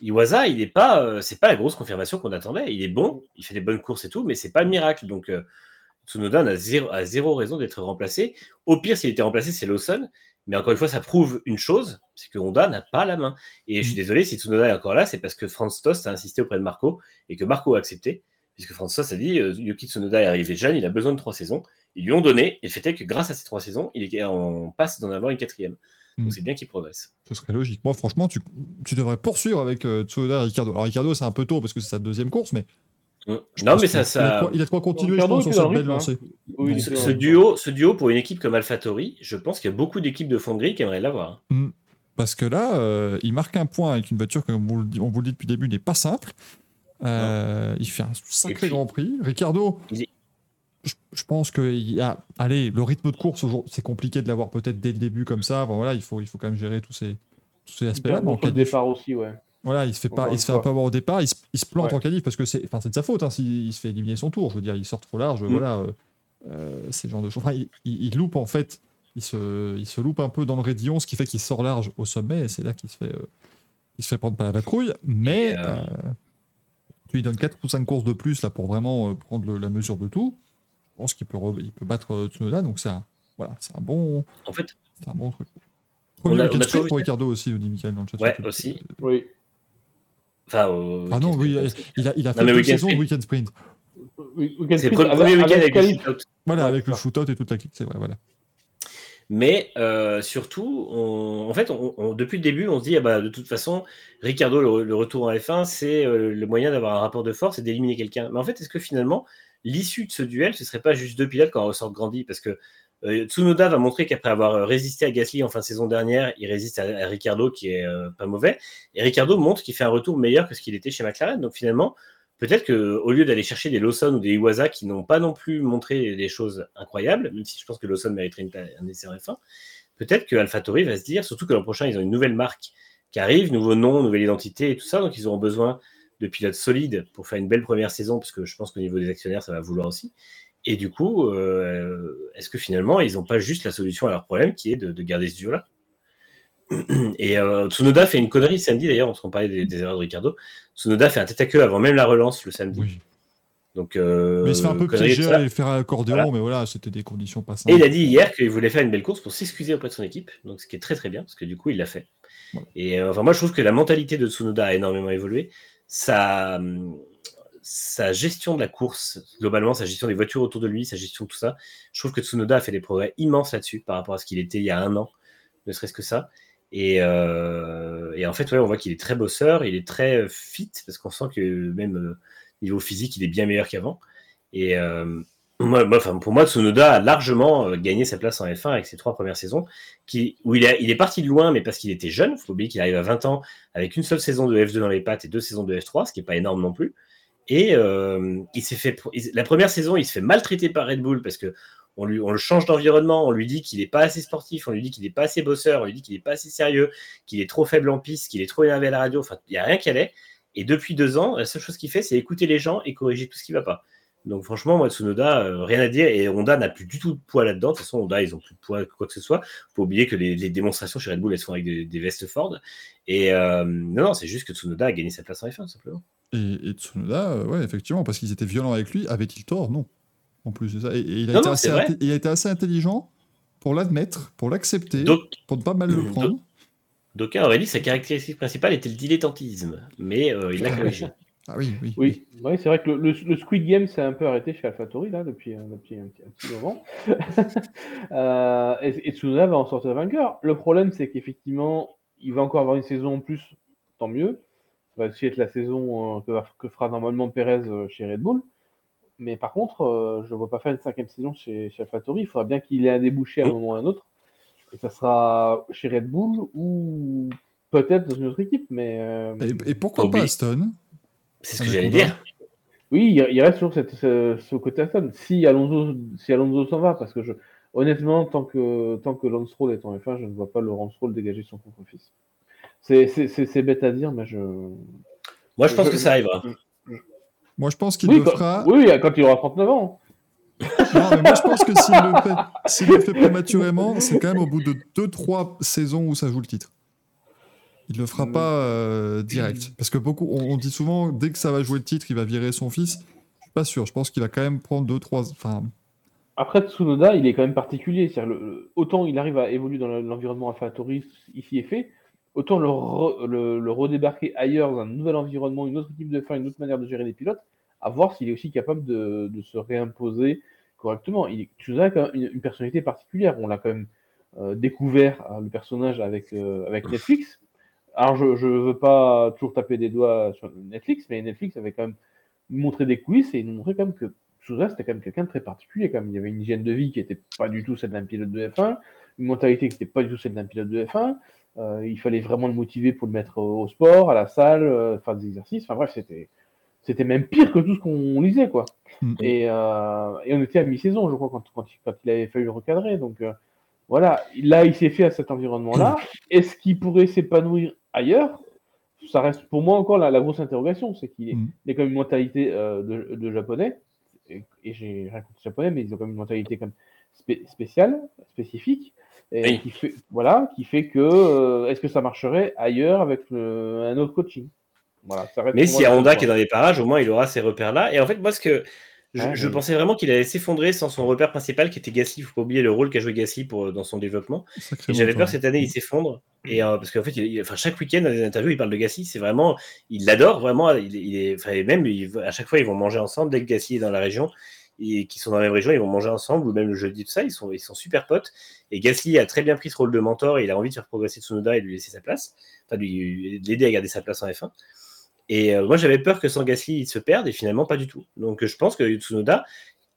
Iwasa, il n'est pas, euh, c'est pas la grosse confirmation qu'on attendait. Il est bon, il fait des bonnes courses et tout, mais c'est pas le miracle. Donc euh, Tsunoda a zéro, a zéro raison d'être remplacé. Au pire, s'il était remplacé, c'est Lawson. Mais encore une fois, ça prouve une chose, c'est que Honda n'a pas la main. Et je suis désolé, si Tsunoda est encore là, c'est parce que Franz Tost a insisté auprès de Marco et que Marco a accepté. Puisque Franz Tost a dit euh, Yuki Tsunoda est arrivé jeune, il a besoin de trois saisons. Ils lui ont donné, et le fait est que grâce à ces trois saisons, il est en passe d'en avoir une quatrième. Mm. Donc c'est bien qu'il progresse. Ce serait logique. Moi, franchement, tu, tu devrais poursuivre avec euh, Tsunoda et Ricardo. Alors, Ricardo, c'est un peu tôt parce que c'est sa deuxième course, mais. Mm. je Non, mais ça. Il a, ça... quoi- il a de quoi continuer, je pense, sur cette le belle lancée. Oui, c'est Ce duo, ce duo, pour une équipe comme AlphaTauri, je pense qu'il y a beaucoup d'équipes de Fonderie qui aimeraient l'avoir. Mm. Parce que là, euh, il marque un point avec une voiture, comme on vous le dit, on vous le dit depuis le début, n'est pas simple. Euh, il fait un sacré puis- Grand Prix. Ricardo, est- je, je pense que il y a, allez, le rythme de course, c'est compliqué de l'avoir peut-être dès le début comme ça. Bon, voilà, il faut, il faut quand même gérer tous ces, tous ces aspects-là. Bon, le départ aussi, ouais. Voilà, il se fait pas, il se fait peu avoir au départ, il se, il se plante Ouais. en qualif parce que c'est, enfin, c'est de sa faute hein, s'il il se fait éliminer son tour. Je veux dire, il sort trop large, Mm. voilà, euh, euh, c'est le genre de choses. Enfin, il, il- il loupe en fait, il se, il se loupe un peu dans le raidillon, ce qui fait qu'il sort large au sommet, et c'est là qu'il se fait, euh, il se fait prendre par la patrouille. Mais euh, euh, tu lui donnes 4 ou 5 courses de plus là pour vraiment euh, prendre le- la mesure de tout. Je pense qu'il peut, re- il peut battre euh, Tsunoda, donc c'est un, voilà, c'est un bon, En fait, c'est un bon truc. On a- a pour Ricardo aussi, nous dit Michael dans le chat. Ouais, aussi. Oui. Enfin. au- Ah non, oui, il a, il a Non, fait week-end saisons de sprint. week-end sprint. Oui, week-end C'est le sprint premier week-end avec le shootout. Voilà, avec le shootout et toute la clique, c'est vrai, voilà. Mais euh, surtout, on- en fait, on- on- depuis le début, on se dit, ah bah, de toute façon, Ricardo, le, le retour en F1, c'est euh, le moyen d'avoir un rapport de force et d'éliminer quelqu'un. Mais en fait, est-ce que finalement, l'issue de ce duel, ce serait pas juste deux pilotes quand on ressort grandi Parce que euh, Tsunoda va montrer qu'après avoir euh, résisté à Gasly en fin de saison dernière, il résiste à, Ricardo qui est euh, pas mauvais. Et Ricardo montre qu'il fait un retour meilleur que ce qu'il était chez McLaren. Donc finalement, peut-être qu'au lieu d'aller chercher des Lawson ou des Iwasa qui n'ont pas non plus montré des choses incroyables, même si je pense que Lawson mériterait un essai en F1, peut-être que AlphaTauri va se dire, surtout que l'an prochain, ils ont une nouvelle marque qui arrive, nouveau nom, nouvelle identité et tout ça, donc ils auront besoin de pilotes solides pour faire une belle première saison, parce que je pense qu'au niveau des actionnaires, ça va vouloir aussi. Et du coup, euh, est-ce que finalement, ils n'ont pas juste la solution à leur problème, qui est de, de garder ce duo-là? *clears throat* Et euh, Tsunoda fait une connerie samedi, d'ailleurs, on parlait des, des erreurs de Ricardo. Tsunoda fait un tête à queue avant même la relance le samedi. Oui. Donc, euh, mais il se fait un peu piéger ça. et faire un accordéon, Voilà. mais voilà, c'était des conditions pas Et simples. il a dit hier qu'il voulait faire une belle course pour s'excuser auprès de son équipe, donc ce qui est très très bien, parce que du coup il l'a fait. Voilà. Et euh, enfin, moi je trouve que la mentalité de Tsunoda a énormément évolué. Sa, hum, sa gestion de la course, globalement, sa gestion des voitures autour de lui, sa gestion de tout ça, je trouve que Tsunoda a fait des progrès immenses là-dessus par rapport à ce qu'il était il y a un an, ne serait-ce que ça. Et, euh, et en fait, on voit qu'il est très bosseur, il est très fit, parce qu'on sent que même euh, niveau physique, il est bien meilleur qu'avant. Et euh, moi, pour moi, Tsunoda a largement gagné sa place en F1 avec ses trois premières saisons, qui, où il, il est parti de loin, mais parce qu'il était jeune. Il faut oublier qu'il arrive à 20 ans avec une seule saison de F2 dans les pattes et deux saisons de F3, ce qui n'est pas énorme non plus. Et euh, il s'est fait, il- la première saison, il se fait maltraiter par Red Bull parce que on, lui, on le change d'environnement, on lui dit qu'il n'est pas assez sportif, on lui dit qu'il n'est pas assez bosseur, on lui dit qu'il n'est pas assez sérieux, qu'il est trop faible en piste, qu'il est trop énervé à la radio. Enfin, il n'y a rien qui allait. Et depuis deux ans, la seule chose qu'il fait, c'est écouter les gens et corriger tout ce qui ne va pas. Donc franchement, moi, Tsunoda, euh, rien à dire. Et Honda n'a plus du tout de poids là-dedans. De toute façon, Honda, ils ont plus de poids quoi que ce soit. faut oublier que les, démonstrations chez Red Bull, elles sont avec des, des vestes Ford. Et euh, non, non, c'est juste que Tsunoda a gagné sa place en F1, simplement. Et, et Tsunoda, euh, ouais, effectivement, parce qu'ils étaient violents avec lui, avait-il tort? Non. En plus de ça. Et, et il, a Non, été non, assez c'est vrai. inté- il a été assez intelligent pour l'admettre, pour l'accepter, pour ne pas mal le prendre. d'aucuns auraient dit que sa caractéristique principale était le dilettantisme. Mais euh, il l'a corrigé. Ah oui, oui. Oui, ouais, c'est vrai que le, le- le Squid Game s'est un peu arrêté chez AlphaTauri là depuis, euh, depuis un, petit, un petit moment. *laughs* Euh, et, et Tsunoda va en sortir vainqueur. Le problème, c'est qu'effectivement, il va encore avoir une saison en plus, tant mieux. Va aussi être la saison euh, que, fera normalement Perez euh, chez Red Bull. Mais par contre, euh, je ne vois pas faire une cinquième saison chez, chez AlphaTauri. Il faudra bien qu'il ait un débouché à un moment ou à un autre. Et ça sera chez Red Bull ou peut-être dans une autre équipe. Mais euh, Et, et pourquoi pas Aston? C'est ce que j'allais dire. Oui, il il reste toujours cette, ce, ce côté Aston. Si Alonso, si Alonso s'en va, parce que je, honnêtement, tant que, tant que Lance Roll est en F1, je ne vois pas le Lance Roll dégager son propre fils. C'est bête à dire, mais je. Moi, je pense que ça arrivera. Moi, je pense qu'il Oui, le quand, fera. oui, quand il aura 39 ans. Non, mais moi, je pense que s'il le fait, s'il le fait prématurément, c'est quand même au bout de 2-3 saisons où ça joue le titre. Il le fera pas euh, direct. Parce que beaucoup, on, on dit souvent, dès que ça va jouer le titre, il va virer son fils. Je suis pas sûr. Je pense qu'il va quand même prendre 2-3. Enfin, Après, Tsunoda, il est quand même particulier. Le- autant il arrive à évoluer dans le- l'environnement AlphaTauri ici et fait, autant le, re- le, le redébarquer ailleurs, dans un nouvel environnement, une autre équipe de fin, une autre manière de gérer les pilotes, à voir s'il est aussi capable de, de se réimposer correctement. Il, a quand même une, une personnalité particulière. On l'a quand même euh, découvert, euh, le personnage, avec, euh, avec Netflix. Alors, je ne veux pas toujours taper des doigts sur Netflix, mais Netflix avait quand même montré des coulisses et il nous montrait quand même que Souza, c'était quand même quelqu'un de très particulier. Quand même. Il y avait une hygiène de vie qui n'était pas du tout celle d'un pilote de F1, une mentalité qui n'était pas du tout celle d'un pilote de F1. Euh, il fallait vraiment le motiver pour le mettre au, sport, à la salle, euh, faire des exercices. Enfin bref, c'était c'était même pire que tout ce qu'on lisait, quoi. Mm. Et, euh, et on était à mi-saison, je crois, quand, quand, il- quand il avait fallu le recadrer. Donc euh, voilà, là, il s'est fait à cet environnement-là. Est-ce qu'il pourrait s'épanouir ailleurs? Ça reste pour moi encore la, la grosse interrogation. C'est qu'il est- Mm. quand même une mentalité euh, de, de japonais. Et, et j'ai rien contre japonais, mais ils ont quand même une mentalité comme spé- spéciale, spécifique. Et Oui. qui fait, voilà, qui fait que euh, est-ce que ça marcherait ailleurs avec le- un autre coaching? Voilà, ça reste Mais s'il y a Honda qui est dans les parages, au moins il aura ces repères-là. Et en fait, moi, ce que je, pensais vraiment qu'il allait s'effondrer sans son repère principal qui était Gasly. Il faut pas oublier le rôle qu'a joué Gasly pour, dans son développement. Et j'avais peur cette année, il s'effondre. Et euh, parce qu'en fait, il- il- enfin, chaque week-end dans les interviews, il parle de Gasly. C'est vraiment, il l'adore vraiment. Il, est- il est, enfin, et même il- à chaque fois, ils vont manger ensemble dès que Gasly est dans la région et qui sont dans la même région, ils vont manger ensemble ou même le jeudi tout ça. Ils sont, ils sont super potes. Et Gasly a très bien pris ce rôle de mentor et il a envie de faire progresser Tsunoda et de lui laisser sa place, enfin, de l'aider à garder sa place en F1. Et euh, moi, j'avais peur que sans Gasly, il se perde, et finalement, pas du tout. Donc, je pense que Tsunoda,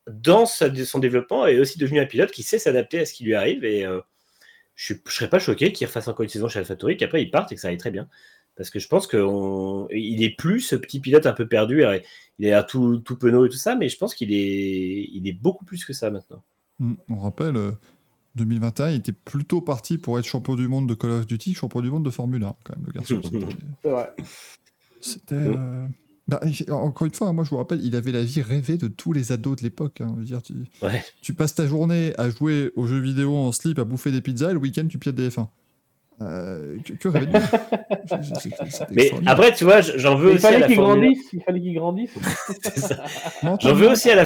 dans son développement, est aussi devenu un pilote qui sait s'adapter à ce qui lui arrive. Et euh, je ne serais pas choqué qu'il refasse encore une saison chez AlphaTauri, qu'après, il parte et que ça aille très bien. Parce que je pense qu'il est plus ce petit pilote un peu perdu. Il est à tout, tout penaud et tout ça, mais je pense qu'il est, il est beaucoup plus que ça maintenant. Mm. On rappelle, euh, 2021, il était plutôt parti pour être champion du monde de Call of Duty, que champion du monde de Formule 1, quand même, le garçon. *laughs* C'était-. C'était. euh, bah, encore une fois, hein, moi je vous rappelle, il avait la vie rêvée de tous les ados de l'époque. hein. Dire, tu, Ouais. tu passes ta journée à jouer aux jeux vidéo en slip, à bouffer des pizzas, et le week-end tu piètes des F1. Euh, que, que Mais après, tu vois, j'en veux Il aussi à fallait la qu'il Formule 1. grandisse. Il fallait qu'il grandisse. *laughs* C'est ça. Non, J'en veux aussi à la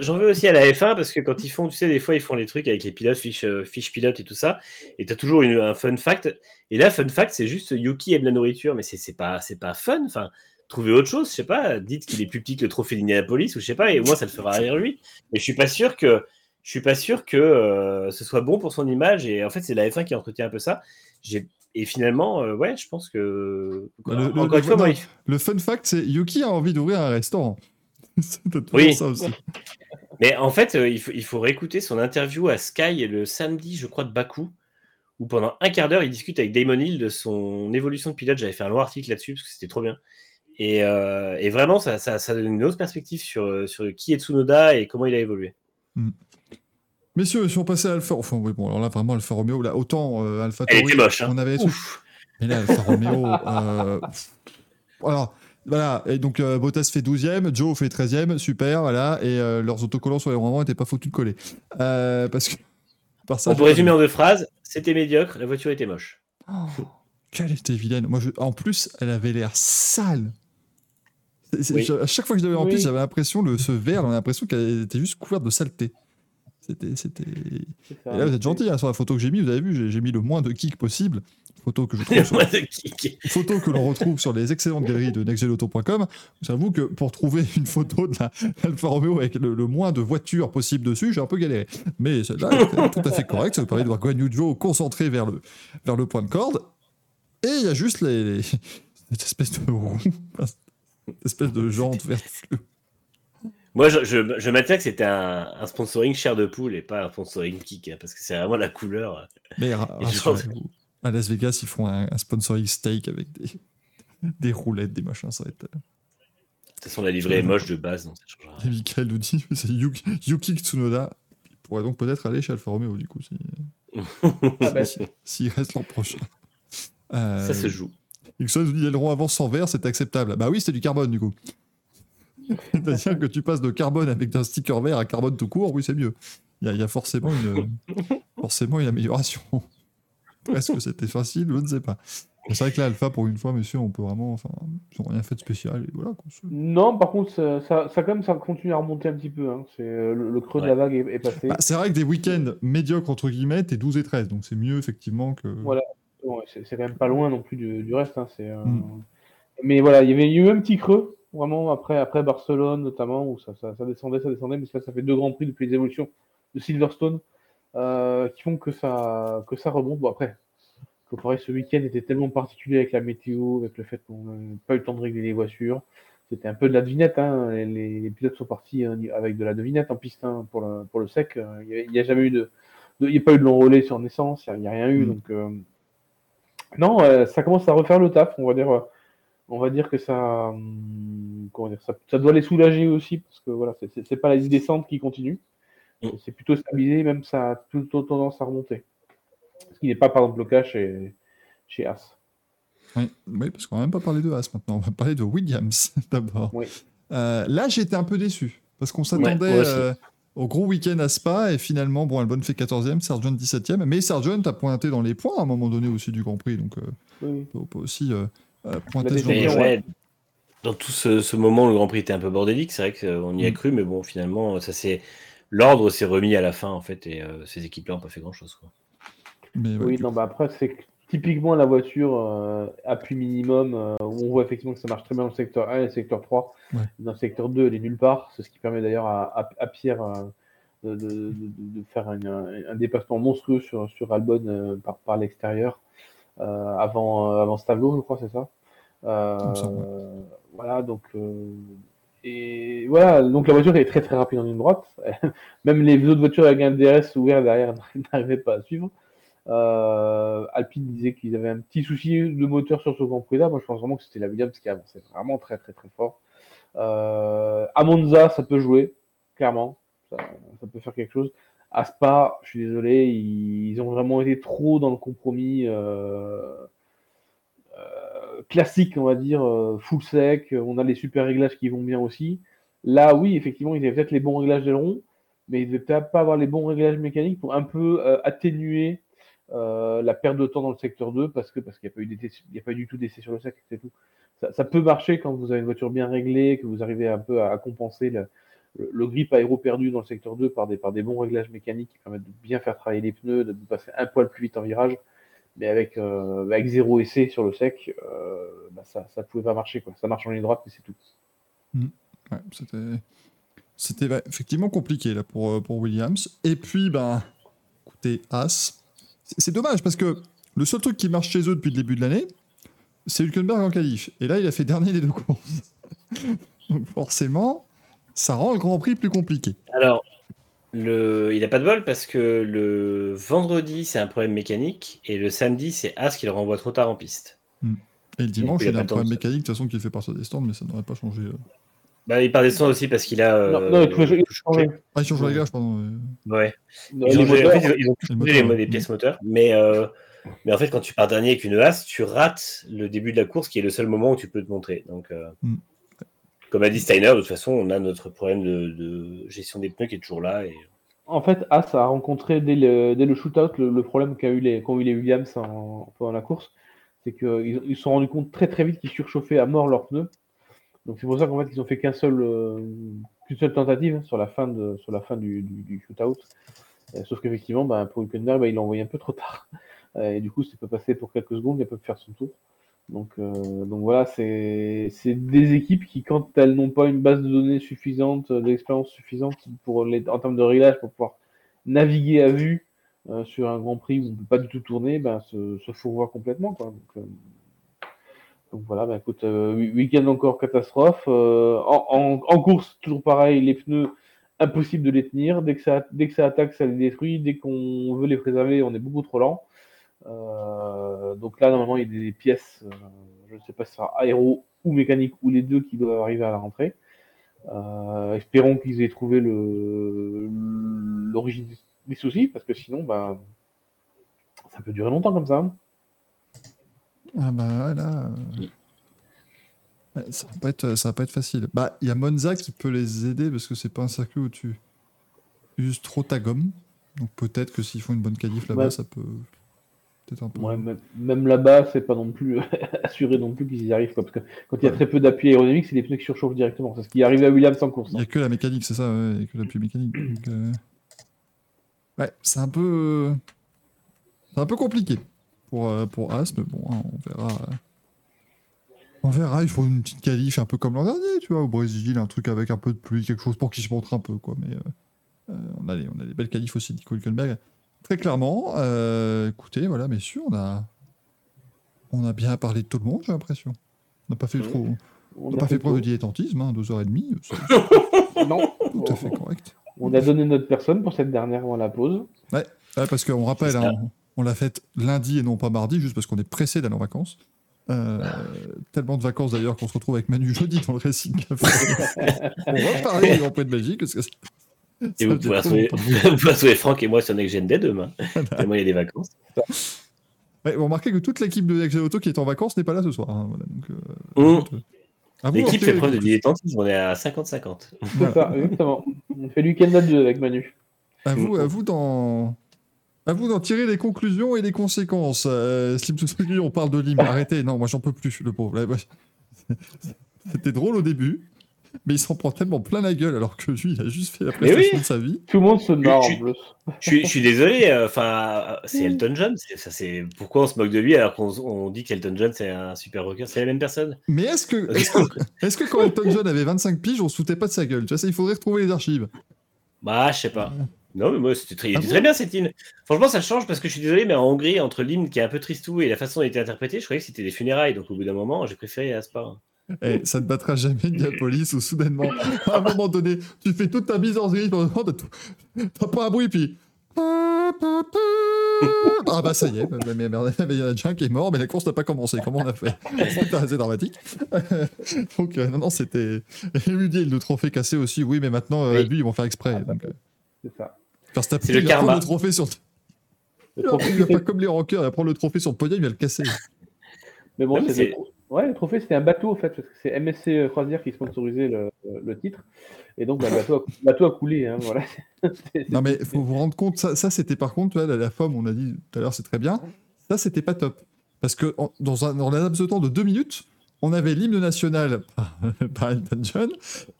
J'en veux aussi à la F1 parce que quand ils font, tu sais, des fois ils font les trucs avec les pilotes, fiches euh, fiches pilotes et tout ça, et tu as toujours une- un fun fact. Et là, fun fact, c'est juste Yuki aime la nourriture, mais c'est c'est pas, c'est pas fun. Enfin, trouvez autre chose, je sais pas, dites qu'il est plus petit que le trophée d'Indianapolis ou je sais pas, et au moins ça le fera rire lui. Mais je suis pas sûr que, je suis pas sûr que euh, ce soit bon pour son image. Et en fait, c'est la F1 qui entretient un peu ça. Et finalement, euh, ouais, je pense que Bah, le- encore le- une fois, non, Le fun fact, c'est Yuki a envie d'ouvrir un restaurant. *laughs* Oui. ça aussi. *laughs* Mais en fait, euh, il, faut, il faut réécouter son interview à Sky le samedi, je crois, de Bakou, où pendant un quart d'heure, il discute avec Damon Hill de son évolution de pilote. J'avais fait un long article là-dessus parce que c'était trop bien. Et, euh, et vraiment, ça, ça, ça donne une autre perspective sur, sur qui est Tsunoda et comment il a évolué. Messieurs, si on passait à Alfa, enfin oui, bon, alors là vraiment Alfa Romeo, là autant euh, Alfa Tauri, moche. Hein. on avait Ouf. mais là Alfa Romeo, *laughs* euh, alors voilà, et donc euh, Bottas fait 12e, Joe fait 13e, super, voilà, et euh, leurs autocollants sur les rendements n'étaient pas foutus de coller. Euh, parce que par ça, On peut résumer en deux phrases c'était médiocre, la voiture était moche. Oh, quelle était vilaine. Moi, je- en plus, elle avait l'air sale. Oui. je- à chaque fois que je l'avais en Oui. plus, j'avais l'impression, ce verre, j'avais l'impression qu'elle était juste couverte de saleté. C'était. Et là, vous êtes gentil, hein, sur la photo que j'ai mis, vous avez vu, j'ai, j'ai mis le moins de kick possible. Photo que je *laughs* trouve sur- de photo que l'on retrouve sur les excellentes galeries de nextgelauto.com. J'avoue que pour trouver une photo de la Alfa Romeo avec le, le moins de voitures possible dessus, j'ai un peu galéré. Mais celle-là est tout à fait correcte. Ça me permet de voir Guan Yu Zhou concentré vers le, vers le point de corde. Et il y a juste les, les- cette espèce de roue, *laughs* cette espèce de jante verte. Moi, je, je, je maintiens que c'était un, un sponsoring chair de poule et pas un sponsoring kick, hein, parce que c'est vraiment la couleur. Mais je rassurez-vous, à Las Vegas, ils font un, un sponsoring steak avec des, *laughs* des roulettes, des machins. Ça va être. De toute façon, la livrée est moche de base, donc ça changera Et rien. Michael nous dit *laughs* c'est Yuki, Yuki Tsunoda pourrait donc peut-être aller chez Alfa Romeo, du coup, si, *laughs* Ah bah, si- s'il reste l'an prochain. Ça se Euh, joue. Ixon nous dit l'aileron avant sans verre, c'est acceptable. Bah oui, c'est du carbone, du coup. *laughs* C'est-à-dire que tu passes de carbone avec un sticker vert à carbone tout court, oui, c'est mieux. Il y, a- il y a forcément une, *laughs* forcément une amélioration. *laughs* Est-ce que c'était facile? Je ne sais pas. C'est vrai que là, Alpha, pour une fois, monsieur, on peut vraiment. Enfin, ils n'ont rien fait de spécial. Et voilà, Non, par contre, ça, ça, ça, quand même, ça continue à remonter un petit peu. hein. C'est, euh, le, le creux de la vague est, est passé. Bah, c'est vrai que des week-ends médiocres, entre guillemets, t'es 12 et 13. Donc c'est mieux, effectivement, que. Voilà. Ouais, c'est, quand même pas loin non plus du, du reste. hein. C'est, euh, Mm. Mais voilà, il y avait eu un petit creux, vraiment, après, après Barcelone notamment, où ça, ça, ça descendait, ça descendait. Mais ça, ça fait deux grands prix depuis les évolutions de Silverstone euh, qui font que ça, que ça remonte. Bon, après, comparé ce week-end était tellement particulier avec la météo, avec le fait qu'on n'a pas eu le temps de régler les voitures. C'était un peu de la devinette. Hein. Les, les pilotes sont partis hein, avec de la devinette en piste hein, pour, le, pour le sec. Euh, Il n'y a, jamais eu de. de- Il n'y a pas eu de long relais sur naissance, il n'y a, rien eu. Mm. Donc, euh, non, euh, ça commence à refaire le taf. On va dire, on va dire que ça, hum, comment dire, ça, ça doit les soulager aussi parce que voilà, c'est- pas la descente qui continue. Mm. C'est plutôt stabilisé, même ça a plutôt tendance à remonter. Ce qui n'est pas par exemple le cas chez, chez As. Oui, oui, parce qu'on va même pas parler de Haas maintenant. On va parler de Williams *laughs* d'abord. Oui. Euh, là, j'étais un peu déçu. Parce qu'on s'attendait euh, au gros week-end à Spa. Et finalement, bon, Albon fait 14e, Sargent 17e. Mais Sargent a pointé dans les points à un moment donné aussi du Grand Prix. Donc, euh, Oui. on peut aussi euh, euh, ouais, dans tout ce, ce moment, le Grand Prix était un peu bordélique. C'est vrai qu'on y a Mm. cru, mais bon, finalement, ça c'est l'ordre s'est remis à la fin en fait, et euh, ces équipes-là n'ont pas fait grand-chose. quoi. Mais ouais, Oui, non, bah après, c'est que typiquement la voiture euh, appui minimum, euh, où on voit effectivement que ça marche très bien dans le secteur 1 et le secteur 3. Ouais. Dans le secteur 2, elle est nulle part. C'est ce qui permet d'ailleurs à, à- à Pierre euh, de, de- de- de faire un, un- un dépassement monstrueux sur, sur Albon euh, par, par l'extérieur euh, avant, euh, avant ce tableau, je crois, c'est ça? Euh, Voilà, donc. euh, et voilà, donc la voiture est très très rapide en ligne droite. *laughs* Même les autres voitures avec un DRS ouvert derrière *laughs* n'arrivaient pas à suivre. Euh, Alpine disait qu'ils avaient un petit souci de moteur sur ce Grand Prix là. Moi, je pense vraiment que c'était la Williams qui avançait vraiment très très très fort. Euh, à Monza, ça peut jouer, clairement. Ça, ça peut faire quelque chose. À Spa, je suis désolé, ils, ils ont vraiment été trop dans le compromis euh, classique, on va dire, euh, full sec. On a les super réglages qui vont bien aussi. Là, oui, effectivement, ils avaient peut-être les bons réglages d'aileron, mais ils devaient peut-être pas avoir les bons réglages mécaniques pour un peu euh, atténuer euh, la perte de temps dans le secteur 2 parce que parce qu'il n'y a pas eu il du tout d'essai sur le sec, c'est tout. Ça, peut marcher quand vous avez une voiture bien réglée, que vous arrivez un peu à, compenser le grip aéro perdu dans le secteur 2 par des, par des bons réglages mécaniques qui permettent de bien faire travailler les pneus, de passer un poil plus vite en virage. Mais avec, euh, avec zéro essai sur le sec, euh, bah, ça ne pouvait pas marcher. Quoi. Ça marche en ligne droite, mais c'est tout. ouais, c'était. C'était bah, effectivement compliqué là, pour, euh, pour Williams. Et puis, ben, écoutez, As. C'est c'est dommage parce que le seul truc qui marche chez eux depuis le début de l'année, c'est Hülkenberg en qualif. Et là, il a fait dernier des deux courses. *laughs* Donc forcément, ça rend le Grand Prix plus compliqué. Alors, le... il n'a pas de bol parce que le vendredi, c'est un problème mécanique et le samedi, c'est As qui le renvoie trop tard en piste. Et le dimanche, il a il a pas un problème de- mécanique, de toute façon, qui fait partie des stands, mais ça n'aurait pas changé. euh. Bah, il part des stands aussi parce qu'il a. euh, non, non, il faut changer. Ah, il change la gage, pardon. Ouais. Non, Ils les ont, changé- en moteurs, fait, ils ont tous Les pièces moteurs, mais, euh, mais en fait, quand tu pars dernier avec une As, tu rates le début de la course qui est le seul moment où tu peux te montrer. Donc, euh, Mm. Comme a dit Steiner, de toute façon, on a notre problème de, gestion des pneus qui est toujours là. En fait, As a rencontré dès le, dès le shootout le, problème qu'ont eu les Williams en- pendant la course. C'est qu'ils ils se sont rendus compte très très vite qu'ils surchauffaient à mort leurs pneus. Donc c'est pour ça qu'en fait ils ont fait qu'un seul, euh, qu'une seule tentative hein, sur la fin, du, du, du shootout. Euh, sauf qu'effectivement, bah, pour Hülkenberg, bah, il l'a envoyé un peu trop tard. Euh, et du coup, ça peut passer pour quelques secondes, il peut faire son tour. Donc, euh, donc voilà, c'est des équipes qui, quand elles n'ont pas une base de données suffisante, euh, d'expérience suffisante pour les, en termes de réglage, pour pouvoir naviguer à vue euh, sur un Grand Prix où on ne peut pas du tout tourner, ben, se, se fourvoient complètement. Quoi. Donc, euh, donc voilà, ben, écoute, euh, week-end encore catastrophe. Euh, en, en- en course, toujours pareil, les pneus, impossible de les tenir. Dès que ça, dès que ça attaque, ça les détruit. Dès qu'on veut les préserver, on est beaucoup trop lent. Euh, donc là, normalement, il y a des pièces, euh, je ne sais pas si ce sera aéro ou mécanique ou les deux qui doivent arriver à la rentrée. Euh, espérons qu'ils aient trouvé l'origine des soucis, parce que sinon, bah, ça peut durer longtemps comme ça. Ah bah là. euh, ouais, Ça va pas être, ça va pas être facile. Bah, il y a Monza qui peut les aider parce que c'est pas un circuit où tu uses trop ta gomme. Donc peut-être que s'ils font une bonne qualif là-bas, Ouais. ça peut un peu. Ouais, même, même là-bas, c'est pas non plus *laughs* assuré non plus qu'ils y arrivent. Quoi, parce que quand il y a très peu d'appui aérodynamique, c'est des pneus qui surchauffent directement. C'est ce qui est arrivé à Williams en course. Il hein. n'y a que la mécanique, c'est ça, ouais, il y a que l'appui mécanique. *clears throat* donc, euh, Ouais, c'est un peu. C'est un peu compliqué pour, euh, pour As, mais bon, hein, on verra. euh. On verra, il faut une petite qualif un peu comme l'an dernier, tu vois, au Brésil, un truc avec un peu de pluie, quelque chose pour qu'il se montre un peu, quoi. Mais on, a les, on a les belles qualifs aussi, Nico Hülkenberg. Très clairement, euh, écoutez, voilà, messieurs, on a, on a bien parlé de tout le monde, j'ai l'impression. On n'a pas fait trop. On On n'a a pas fait fait preuve de dilettantisme, hein, deux heures et demie, c'est *laughs* Non, tout à fait correct. on a donné notre personne pour cette dernière avant la pause. Ouais, parce qu'on rappelle, hein, on l'a faite lundi et non pas mardi, juste parce qu'on est pressé d'aller en vacances. Euh, tellement de vacances d'ailleurs qu'on se retrouve avec Manu jeudi dans le Racing Café. *laughs* on va parler du Grand Prix de Belgique. Parce que ça- Et vous pouvez retrouver, longtemps. *laughs* vous pouvez retrouver Franck et moi sur Next Gen dès demain. *laughs* Tellement il y a des vacances. Ouais, vous remarquez que toute l'équipe de Next Gen Auto qui est en vacances n'est pas là ce soir. hein, voilà, donc, euh, Mmh. L'équipe fait preuve de dilettantisme, on est à 50-50. C'est ça, exactement. On fait à deux avec Manu. À vous, à vous d'en. À vous d'en tirer les conclusions et les conséquences. Euh, Slim on parle de Lim. *laughs* Arrêtez, non, moi j'en peux plus, le pauvre. C'était drôle au début, mais il s'en prend tellement plein la gueule alors que lui, il a juste fait la oui. prestation de sa vie. Tout le monde se marre en plus. Je suis, je suis désolé, euh, enfin, c'est Elton John. c'est- Ça, c'est pourquoi on se moque de lui alors qu'on on dit qu'Elton John c'est un super rocker. C'est la même personne? Mais est-ce que, est-ce que, quand Elton John avait 25 piges, on se foutait pas de sa gueule? Tu vois, ça, il faudrait retrouver les archives. Bah, je sais pas. Non, mais moi, c'était très, il Ah très bien cette hymne. Franchement, ça change parce que je suis désolé, mais en Hongrie, entre l'hymne qui est un peu tristou et la façon dont il était interprété, je croyais que c'était des funérailles. Donc, au bout d'un moment, j'ai préféré Aspar. Eh, ça ne battra jamais Indianapolis où soudainement, à un moment donné, tu fais toute ta mise en oh, t'as pas un bruit, puis. *laughs* Ah bah ça y est, mais merde, il y en a déjà un qui est mort, mais la course n'a pas commencé. Comment on a fait C'était assez dramatique. *laughs* donc euh, non, non, c'était. Et lui dit le trophée cassé aussi, oui, mais maintenant, euh, lui, ils vont faire exprès. Donc, euh, C'est ça. Verstappen, C'est le il va prendre karma. le trophée sur. Le trophée, il va pas comme les rockers, il va prendre le trophée sur le podium, il va le casser. Mais bon, c'est. Ouais, le trophée, c'était un bateau, en fait, parce que c'est MSC euh, Croisière qui sponsorisait le, le titre. Et donc, bah, le bateau a, le bateau a coulé. Hein, voilà. *laughs* Non, mais faut vous rendre compte, ça, ça c'était par contre, la, forme, on a dit tout à l'heure, c'est très bien. Ça, c'était pas top. Parce que en- dans, un, dans un laps de temps de deux minutes, on avait l'hymne national par, *laughs* par Elton John,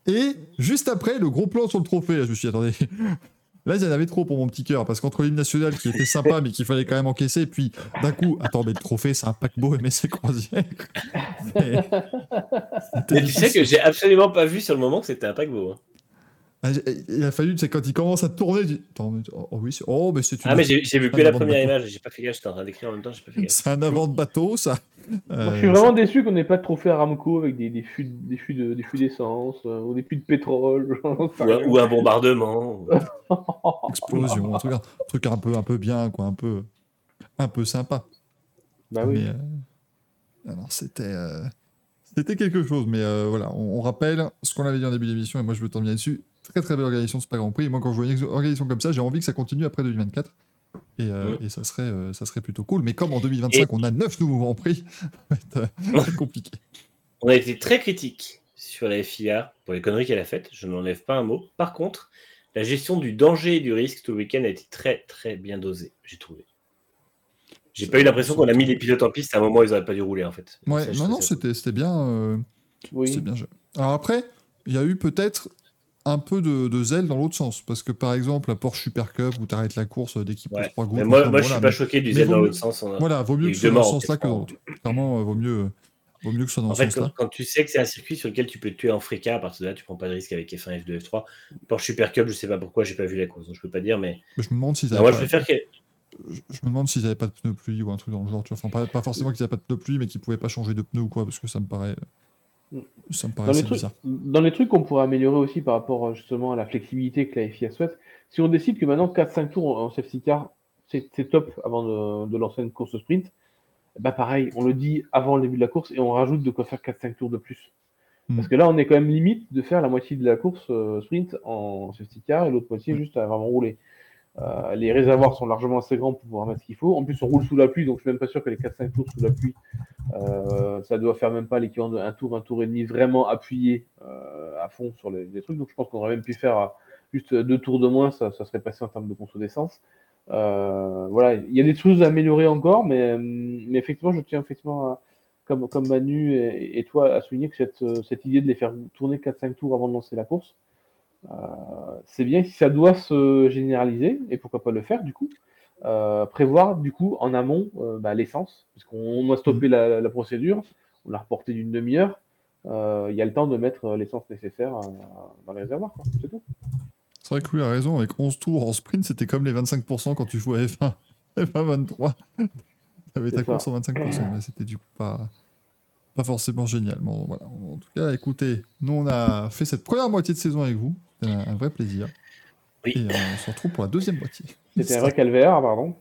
et juste après, le gros plan sur le trophée. Là, je me suis dit, attendez, là, il y en avait trop pour mon petit cœur, parce qu'entre l'hymne national qui était sympa, mais qu'il fallait quand même encaisser, puis d'un coup, attends, mais le trophée, c'est un paquebot MSC Croisière. *laughs* Mais tu sais que j'ai absolument pas vu sur le moment que c'était un paquebot. hein. Ah, j'ai- Il a fallu, c'est quand il commence à tourner, je dis, attends, mais, oh, oui, c'est- oh, mais c'est une Ah, mais j'ai j'ai vu que la première bateau. image. J'ai pas fait gaffe. J'étais en train d'écrire en même temps. J'ai pas fait *laughs* gaffe. C'est un avant de bateau, ça. Moi, Euh, je suis vraiment déçu qu'on n'ait pas de trophée Aramco avec des, des fûts des fûts de- des fûts d'essence euh, ou des puits de pétrole. Ou un, rien. ou un bombardement. *laughs* explosion, un truc, un truc un peu, un peu bien, quoi, un peu, un peu sympa. Bah oui. Mais, euh, alors, c'était, euh, c'était quelque chose. Mais euh, voilà, on, on rappelle ce qu'on avait dit en début d'émission, et moi je veux terminer dessus. Très très belle organisation de Spa Grand Prix. Et moi, quand je vois une organisation comme ça, j'ai envie que ça continue après 2024. Et, euh, Ouais. et ça, serait, euh, ça serait plutôt cool. Mais comme en 2025, on a 9 nouveaux Grands Prix, *laughs* ça va être euh, compliqué. On a été très critique sur la FIA pour les conneries qu'elle a faites. Je n'enlève pas un mot. Par contre, la gestion du danger et du risque tout le week-end a été très très bien dosée, j'ai trouvé. J'ai pas eu l'impression qu'on a mis les pilotes en piste à un moment où ils auraient pas dû rouler en fait. Ouais, Ça, je non, non, c'était, c'était bien. euh, Oui. C'est bien. Alors après, il y a eu peut-être un peu de, de zèle dans l'autre sens. Parce que par exemple, la Porsche Super Cup où tu arrêtes la course d'équipe Ouais. de trois groupes. Mais moi, enfin, moi je suis pas mais- choqué du zèle dans l'autre sens. a- Voilà, vaut mieux que ce soit dans ce sens-là que dans l'autre. Clairement, euh, vaut mieux, vaut mieux que ce soit dans En ce fait, sens-là. quand, quand tu sais que c'est un circuit sur lequel tu peux te tuer en fricas, à partir de là, tu prends pas de risque avec F1, F2, F3. Porsche Super Cup, je sais pas pourquoi, j'ai pas vu la course, donc je peux pas dire, mais Mais je me demande Non, avaient moi pas- je préfère que. je, me demande s'ils n'avaient pas de pneus pluie ou un truc dans le genre. Tu vois. Enfin, pas, pas forcément qu'ils n'avaient pas de pneus pluie, mais qu'ils pouvaient pas changer de pneus ou quoi, parce que ça me paraît. Ça me Dans paraît les, assez trucs, bizarre. dans les trucs qu'on pourrait améliorer aussi par rapport euh, justement à la flexibilité que la FIA souhaite, si on décide que maintenant 4-5 tours en safety car, c'est top avant de, de lancer une course sprint, bah pareil, on le dit avant le début de la course et on rajoute de quoi faire 4-5 tours de plus. Hmm. Parce que là, on est quand même limite de faire la moitié de la course euh, sprint en safety car et l'autre moitié Hmm. juste à vraiment rouler. Euh, les réservoirs sont largement assez grands pour pouvoir mettre ce qu'il faut. En plus, on roule sous la pluie, donc je suis même pas sûr que les 4-5 tours sous la pluie, euh, ça doit faire même pas l'équivalent d'un tour, un tour et demi vraiment appuyé euh, à fond sur les, trucs. Donc je pense qu'on aurait même pu faire euh, juste deux tours de moins, ça, serait passé en termes de conso d'essence. Voilà, il y a des choses à améliorer encore, mais, effectivement, je tiens comme, comme Manu et, toi à souligner que cette, idée de les faire tourner 4-5 tours avant de lancer la course, c'est bien si ça doit se généraliser, et pourquoi pas le faire du coup, euh, prévoir du coup en amont euh, bah, l'essence, puisqu'on a stoppé la, la procédure, on l'a reporté d'une demi-heure, euh, il y a le temps de mettre l'essence nécessaire euh, dans les réservoirs, c'est tout. C'est vrai que Louis a raison, avec 11 tours en sprint, c'était comme les 25% quand tu jouais à F1. F1 23. T'avais ta course en 25%, mais c'était du coup pas, pas forcément génial. Bon, voilà. En tout cas, écoutez, nous on a fait cette première moitié de saison avec vous. C'était un, un vrai plaisir. Oui. Et euh, on se retrouve pour la deuxième moitié. C'était un vrai calvaire, pardon.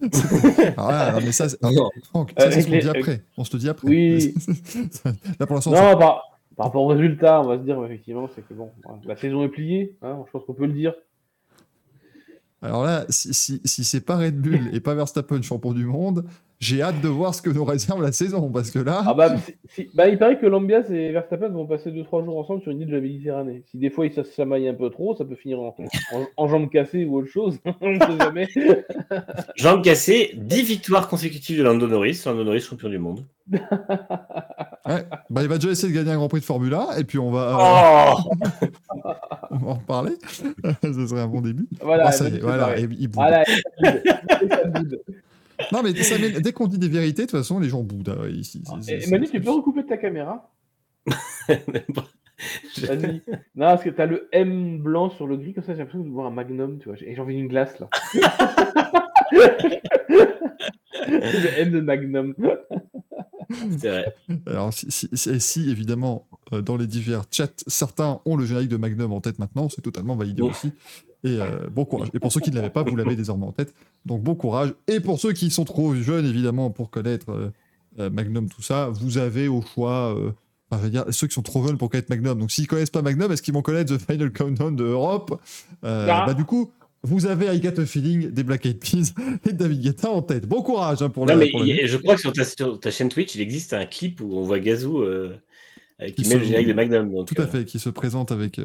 *laughs* Ah, mais ça, c'est- Non. Franck, ça, c'est Avec ce qu'on les- dit après. On se le dit après. Oui. *laughs* Là pour l'instant, Non, par, par rapport au résultat, on va se dire effectivement, c'est que bon, la saison est pliée, hein, je pense qu'on peut le dire. Alors là, si, si, si c'est pas Red Bull et pas Verstappen champion du monde, j'ai hâte de voir ce que nous réserve la saison. Parce que là, Ah bah, si- si- bah, il paraît que Lambias et Verstappen vont passer 2-3 jours ensemble sur une île de la Méditerranée. Si des fois ils se chamaillent un peu trop, ça peut finir en, en, en jambes cassées ou autre chose. *laughs* on ne sait jamais. *laughs* Jambes cassées, 10 victoires consécutives de Lando Norris, Lando Norris champion du monde. *laughs* ouais, bah, il va déjà essayer de gagner un Grand Prix de Formule 1 et puis on va, euh, Oh on va en reparler. Ce serait un bon début. Voilà, Ah, ça y est, voilà, et il. Voilà, Non, mais ça dès qu'on dit des vérités, de toute façon, les gens boudent hein, ici. C'est- c'est- Et c'est- Manu, tu peux recouper ta caméra? *laughs* Non, parce que t'as le M blanc sur le gris, comme ça j'ai l'impression de voir un magnum, tu vois. Et j'ai envie d'une glace là. *laughs* le M de magnum. *laughs* C'est vrai. Alors, si, si- si- si, évidemment, euh, dans les divers chats, certains ont le générique de Magnum en tête maintenant, c'est totalement validé Oh. aussi. Et euh, bon courage. Et pour ceux qui ne l'avaient pas, vous l'avez désormais en tête. Donc bon courage. Et pour ceux qui sont trop jeunes, évidemment, pour connaître euh, euh, Magnum, tout ça, vous avez au choix. euh, enfin, je veux dire, ceux qui sont trop jeunes pour connaître Magnum. Donc s'ils connaissent pas Magnum, est-ce qu'ils vont connaître The Final Countdown de Europe? Ah. Bah du coup. Vous avez I Got a Feeling des Black Eyed Peas *laughs* et David Guetta en tête. Bon courage hein, pour la Non, mais pour la a- je crois que sur ta, sur ta chaîne Twitch, il existe un clip où on voit Gazou qui Qui met le se- générique de Magnum. donc, Tout à fait, qui se présente avec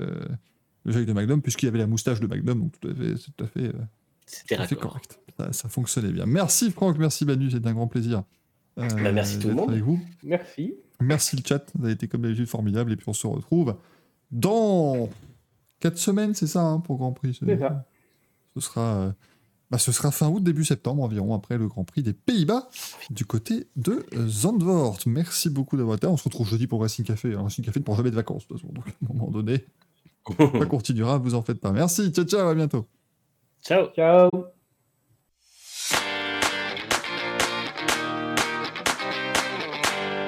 le de Magnum, puisqu'il y avait la moustache de Magnum, donc tout à fait, c'est tout à fait, euh, tout à fait correct. Ça, ça fonctionnait bien. Merci Franck, merci Manu, c'était un grand plaisir. euh, Bah, merci tout le monde. Avec vous. Merci. Merci le chat, vous avez été comme d'habitude formidable, et puis on se retrouve dans 4 semaines, c'est ça, hein, pour Grand Prix ce- C'est ça. Ce sera, euh, bah, ce sera fin août, début septembre environ, après le Grand Prix des Pays-Bas, du côté de euh, Zandvoort. Merci beaucoup d'avoir été là. On se retrouve jeudi pour Racing Café. hein. Racing Café ne prend jamais de vacances, de toute façon. Donc, à un moment donné, ça continuera, vous en faites pas. Merci, ciao, ciao, à bientôt. Ciao Ciao.